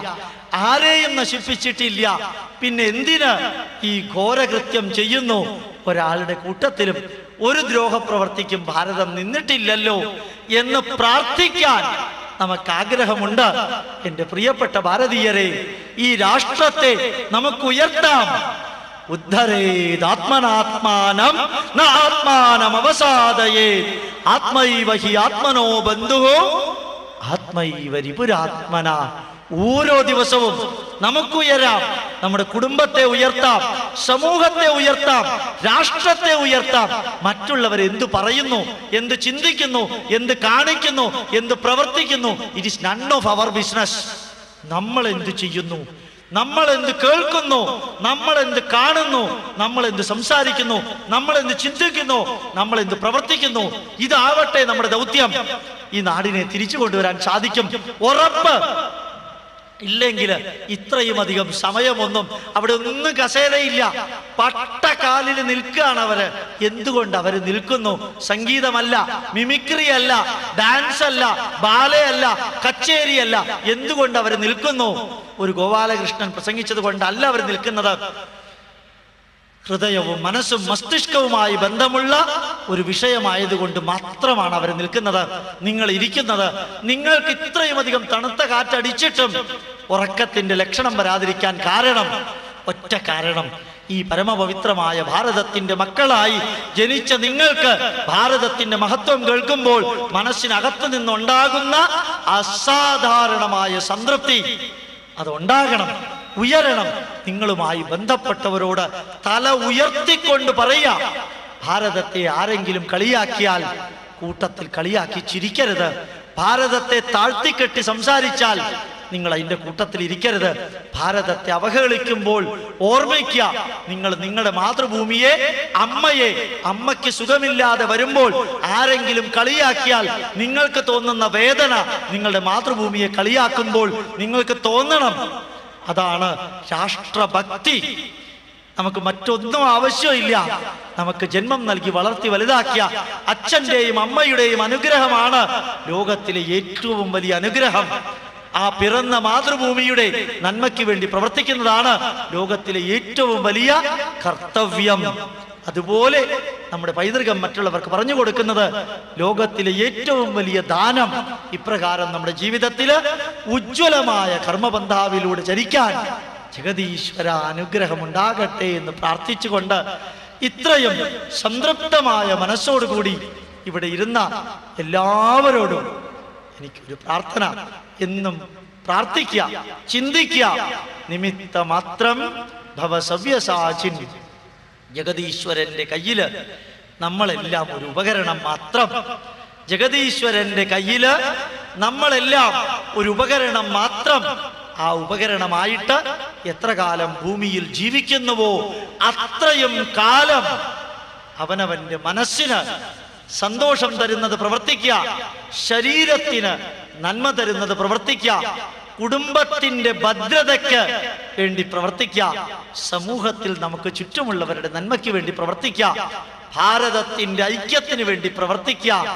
Speaker 1: ആരെയും നശിപ്പിച്ചിട്ടില്ല. പിന്നെ എന്തിന് ഈ ഘോരകൃത്യം ചെയ്യുന്നു? ഒരാളുടെ കൂട്ടത്തിലും ഒരു ദ്രോഹപ്രവർത്തിക്കും ഭാരതം നിന്നിട്ടില്ലല്ലോ എന്ന് പ്രാർത്ഥിക്കാൻ നമുക്ക് ആഗ്രഹമുണ്ട് എന്റെ പ്രിയപ്പെട്ട ഭാരതീയരെ ഈ രാഷ്ട്രത്തെ നമുക്ക് ഉയർത്താം. ഉദ്ധരേതാത്മനാത്മാനം ആത്മാനം അവസാദയേ ആത്മൈവ ഹി ആത്മനോ ബന്ധുവോ ആത്മൈവ രിപുരാത്മന. ഓരോ ദിവസവും നമുക്കുയരാം നമ്മുടെ കുടുംബത്തെ ഉയർത്താം സമൂഹത്തെ ഉയർത്താം രാഷ്ട്രത്തെ ഉയർത്താം. മറ്റുള്ളവർ എന്തു പറയുന്നു എന്ത് ചിന്തിക്കുന്നു എന്ത് കാണിക്കുന്നു എന്ത് പ്രവർത്തിക്കുന്നു it is none of our business നമ്മൾ എന്ത് ചെയ്യുന്നു നമ്മൾ എന്ത് കേൾക്കുന്നു നമ്മൾ എന്ത് കാണുന്നു നമ്മൾ എന്ത് സംസാരിക്കുന്നു നമ്മൾ എന്ത് ചിന്തിക്കുന്നു നമ്മൾ എന്ത് പ്രവർത്തിക്കുന്നു ഇതാവട്ടെ നമ്മുടെ ദൗത്യം. ഈ നാടിനെ തിരിച്ചു കൊണ്ടുവരാൻ സാധിക്കും. ഉറപ്പ്. ഇല്ലെങ്കിൽ ഇത്രയും അധികം സമയമൊന്നും അവിടെ ഒന്നും കസേരയില്ല. പട്ടക്കാലിൽ നിൽക്കുകയാണ് അവർ. എന്തുകൊണ്ട് അവർ നിൽക്കുന്നു? സംഗീതമല്ല മിമിക്രി അല്ല ഡാൻസ് അല്ല ബാലയല്ല കച്ചേരിയല്ല. എന്തുകൊണ്ട് അവർ നിൽക്കുന്നു? ഒരു ഗോപാലകൃഷ്ണൻ പ്രസംഗിച്ചത് കൊണ്ടല്ല അവർ നിൽക്കുന്നത്. ഹൃദയവും മനസ്സും മസ്തിഷ്കവുമായി ബന്ധമുള്ള ഒരു വിഷയമായതുകൊണ്ട് മാത്രമാണ് അവർ നിൽക്കുന്നത്. നിങ്ങൾ ഇരിക്കുന്നത്. നിങ്ങൾക്ക് ഇത്രയും അധികം തണുത്ത കാറ്റടിച്ചിട്ടും ഉറക്കത്തിന്റെ ലക്ഷണം വരാതിരിക്കാൻ കാരണം ഒറ്റ കാരണം ഈ പരമപവിത്രമായ ഭാരതത്തിന്റെ മക്കളായി ജനിച്ച നിങ്ങൾക്ക് ഭാരതത്തിന്റെ മഹത്വം കേൾക്കുമ്പോൾ മനസ്സിനകത്ത് നിന്നുണ്ടാകുന്ന അസാധാരണമായ സംതൃപ്തി അതുണ്ടാകണം ഉയരണം. നിങ്ങളുമായി ബന്ധപ്പെട്ടവരോട് തല ഉയർത്തിക്കൊണ്ട് പറയാ ഭാരതത്തെ ആരെങ്കിലും കളിയാക്കിയാൽ കൂട്ടത്തിൽ കളിയാക്കി ചിരിക്കരുത്. ഭാരതത്തെ താഴ്ത്തിക്കെട്ടി സംസാരിച്ചാൽ നിങ്ങൾ അതിന്റെ കൂട്ടത്തിൽ ഇരിക്കരുത്. ഭാരതത്തെ അവഹേളിക്കുമ്പോൾ ഓർമ്മിക്കുക. നിങ്ങൾ നിങ്ങളുടെ മാതൃഭൂമിയെ അമ്മയെ അമ്മയ്ക്ക് സുഖമില്ലാതെ വരുമ്പോൾ ആരെങ്കിലും കളിയാക്കിയാൽ നിങ്ങൾക്ക് തോന്നുന്ന വേദന നിങ്ങളുടെ മാതൃഭൂമിയെ കളിയാക്കുമ്പോൾ നിങ്ങൾക്ക് തോന്നണം. അതാണ് രാഷ്ട്രഭക്തി. നമുക്ക് മറ്റൊന്നും ആവശ്യമില്ല. നമുക്ക് ജന്മം നൽകി വളർത്തി വലുതാക്കിയ അച്ഛന്റെയും അമ്മയുടെയും അനുഗ്രഹമാണ് ലോകത്തിലെ ഏറ്റവും വലിയ അനുഗ്രഹം. ആ പിറന്ന മാതൃഭൂമിയുടെ നന്മയ്ക്ക് വേണ്ടി പ്രവർത്തിക്കുന്നതാണ് ലോകത്തിലെ ഏറ്റവും വലിയ കർത്തവ്യം. അതുപോലെ നമ്മുടെ പൈതൃകം മറ്റുള്ളവർക്ക് പറഞ്ഞു കൊടുക്കുന്നത് ലോകത്തിലെ ഏറ്റവും വലിയ ദാനം ഇപ്രകാരം നമ്മുടെ ജീവിതത്തിൽ ഉജ്ജ്വലമായ കർമ്മബന്ധാവിലൂടെ ചരിക്കാൻ ജഗതീശ്വര അനുഗ്രഹമുണ്ടാകട്ടെ എന്ന് പ്രാർത്ഥിച്ചുകൊണ്ട് ഇത്രയും സംതൃപ്തമായ മനസ്സോടുകൂടി ഇവിടെ ഇരുന്ന എല്ലാവരോടും എനിക്കൊരു പ്രാർത്ഥന. എന്നും പ്രാർത്ഥിക്കുക ചിന്തിക്കുക. നിമിത്ത മാത്രം ജഗതീശ്വരന്റെ കയ്യിൽ നമ്മളെല്ലാം ഒരു ഉപകരണം മാത്രം. ജഗതീശ്വരന്റെ കയ്യിൽ നമ്മളെല്ലാം ഒരു ഉപകരണം മാത്രം. ആ ഉപകരണമായിട്ട് എത്ര കാലം ഭൂമിയിൽ ജീവിക്കുന്നുവോ അത്രയും കാലം അവനവന്റെ മനസ്സിന് സന്തോഷം തരുന്നത് പ്രവർത്തിക്കുക. ശരീരത്തിന് നന്മ തരുന്നത് പ്രവർത്തിക്കുക. കുടുംബത്തിന്റെ ഭദ്രതയ്ക്ക് വേണ്ടി പ്രവർത്തിക്കാം സമൂഹത്തിൽ നമുക്ക് ചുറ്റുമുള്ളവരുടെ നന്മയ്ക്ക് വേണ്ടി പ്രവർത്തിക്കാം ഭാരതത്തിന്റെ ഐക്യത്തിന് വേണ്ടി പ്രവർത്തിക്കാം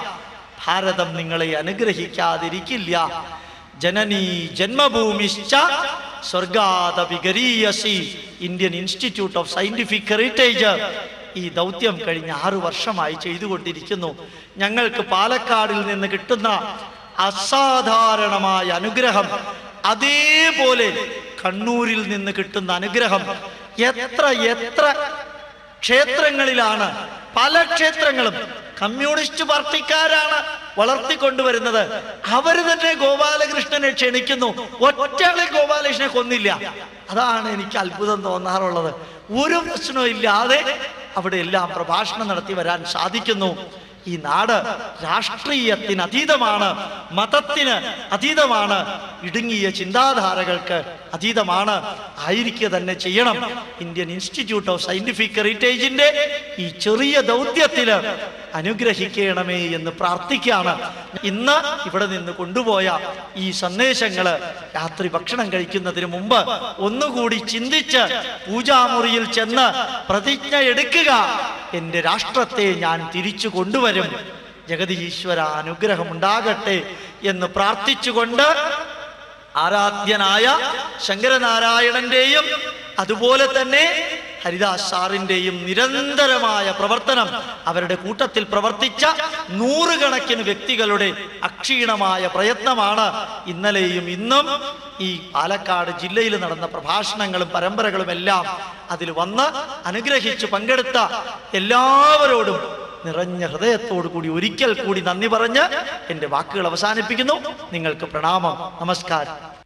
Speaker 1: ഭാരതം നിങ്ങളെ അനുഗ്രഹിക്കാതിരിക്കില്ല. ജനനീ ജന്മഭൂമിശ്ച സ്വർഗാത വിഗരീയസി Indian Institute of Scientific Heritage ഈ ദൗത്യം കഴിഞ്ഞ ആറു വർഷമായി ചെയ്തുകൊണ്ടിരിക്കുന്നു. ഞങ്ങൾക്ക് പാലക്കാടിൽ നിന്ന് കിട്ടുന്ന അസാധാരണമായ അനുഗ്രഹം അതേപോലെ കണ്ണൂരിൽ നിന്ന് കിട്ടുന്ന അനുഗ്രഹം എത്ര എത്ര ക്ഷേത്രങ്ങളിലാണ്. പല ക്ഷേത്രങ്ങളും കമ്മ്യൂണിസ്റ്റ് പാർട്ടിക്കാരാണ് വളർത്തിക്കൊണ്ടുവരുന്നത്. അവർ തന്നെ ഗോപാലകൃഷ്ണനെ ക്ഷണിക്കുന്നു. ഒറ്റയാളെ ഗോപാലകൃഷ്ണനെ കൊന്നില്ല. അതാണ് എനിക്ക് അത്ഭുതം തോന്നാറുള്ളത്. ഒരു പ്രശ്നവും ഇല്ലാതെ അവിടെ എല്ലാം പ്രഭാഷണം നടത്തി വരാൻ സാധിക്കുന്നു. ഈ നാട് രാഷ്ട്രീയത്തിന് അതീതമാണ് മതത്തിന് അതീതമാണ് ഇടുങ്ങിയ ചിന്താധാരകൾക്ക് അതീതമാണ്. ആയിരിക്കുക തന്നെ ചെയ്യണം. ഇന്ത്യൻ ഇൻസ്റ്റിറ്റ്യൂട്ട് ഓഫ് സയന്റിഫിക് ഹെറിറ്റേജിന്റെ ഈ ചെറിയ ദൗത്യത്തിൽ അനുഗ്രഹിക്കണമേ എന്ന് പ്രാർത്ഥിക്കുകയാണ്. ഇന്ന് ഇവിടെ നിന്ന് കൊണ്ടുപോയ ഈ സന്ദേശങ്ങൾ രാത്രി ഭക്ഷണം കഴിക്കുന്നതിന് മുമ്പ് ഒന്നുകൂടി ചിന്തിച്ച് പൂജാമുറിയിൽ ചെന്ന് പ്രതിജ്ഞ എടുക്കുക എന്റെ രാഷ്ട്രത്തെ ഞാൻ തിരിച്ചു കൊണ്ടുവരും ജഗതി ഈശ്വര അനുഗ്രഹം ഉണ്ടാകട്ടെ എന്ന് പ്രാർത്ഥിച്ചുകൊണ്ട് ആരാധ്യനായ ശങ്കരനാരായണന്റെയും അതുപോലെ തന്നെ ഹരിദാസ് സാറിന്റെയും നിരന്തരമായ പ്രവർത്തനം അവരുടെ കൂട്ടത്തിൽ പ്രവർത്തിച്ച നൂറുകണക്കിന് വ്യക്തികളുടെ അക്ഷീണമായ പ്രയത്നമാണ് ഇന്നലെയും ഇന്നും ഈ പാലക്കാട് ജില്ലയിൽ നടന്ന പ്രഭാഷണങ്ങളും പരമ്പരകളും എല്ലാം അതിൽ വന്ന് അനുഗ്രഹിച്ച് പങ്കെടുത്ത എല്ലാവരോടും നിറഞ്ഞ ഹൃദയത്തോടു കൂടി ഒരിക്കൽ കൂടി നന്ദി പറഞ്ഞ് എന്റെ വാക്കുകൾ അവസാനിപ്പിക്കുന്നു. നിങ്ങൾക്ക് പ്രണാമം. നമസ്കാരം.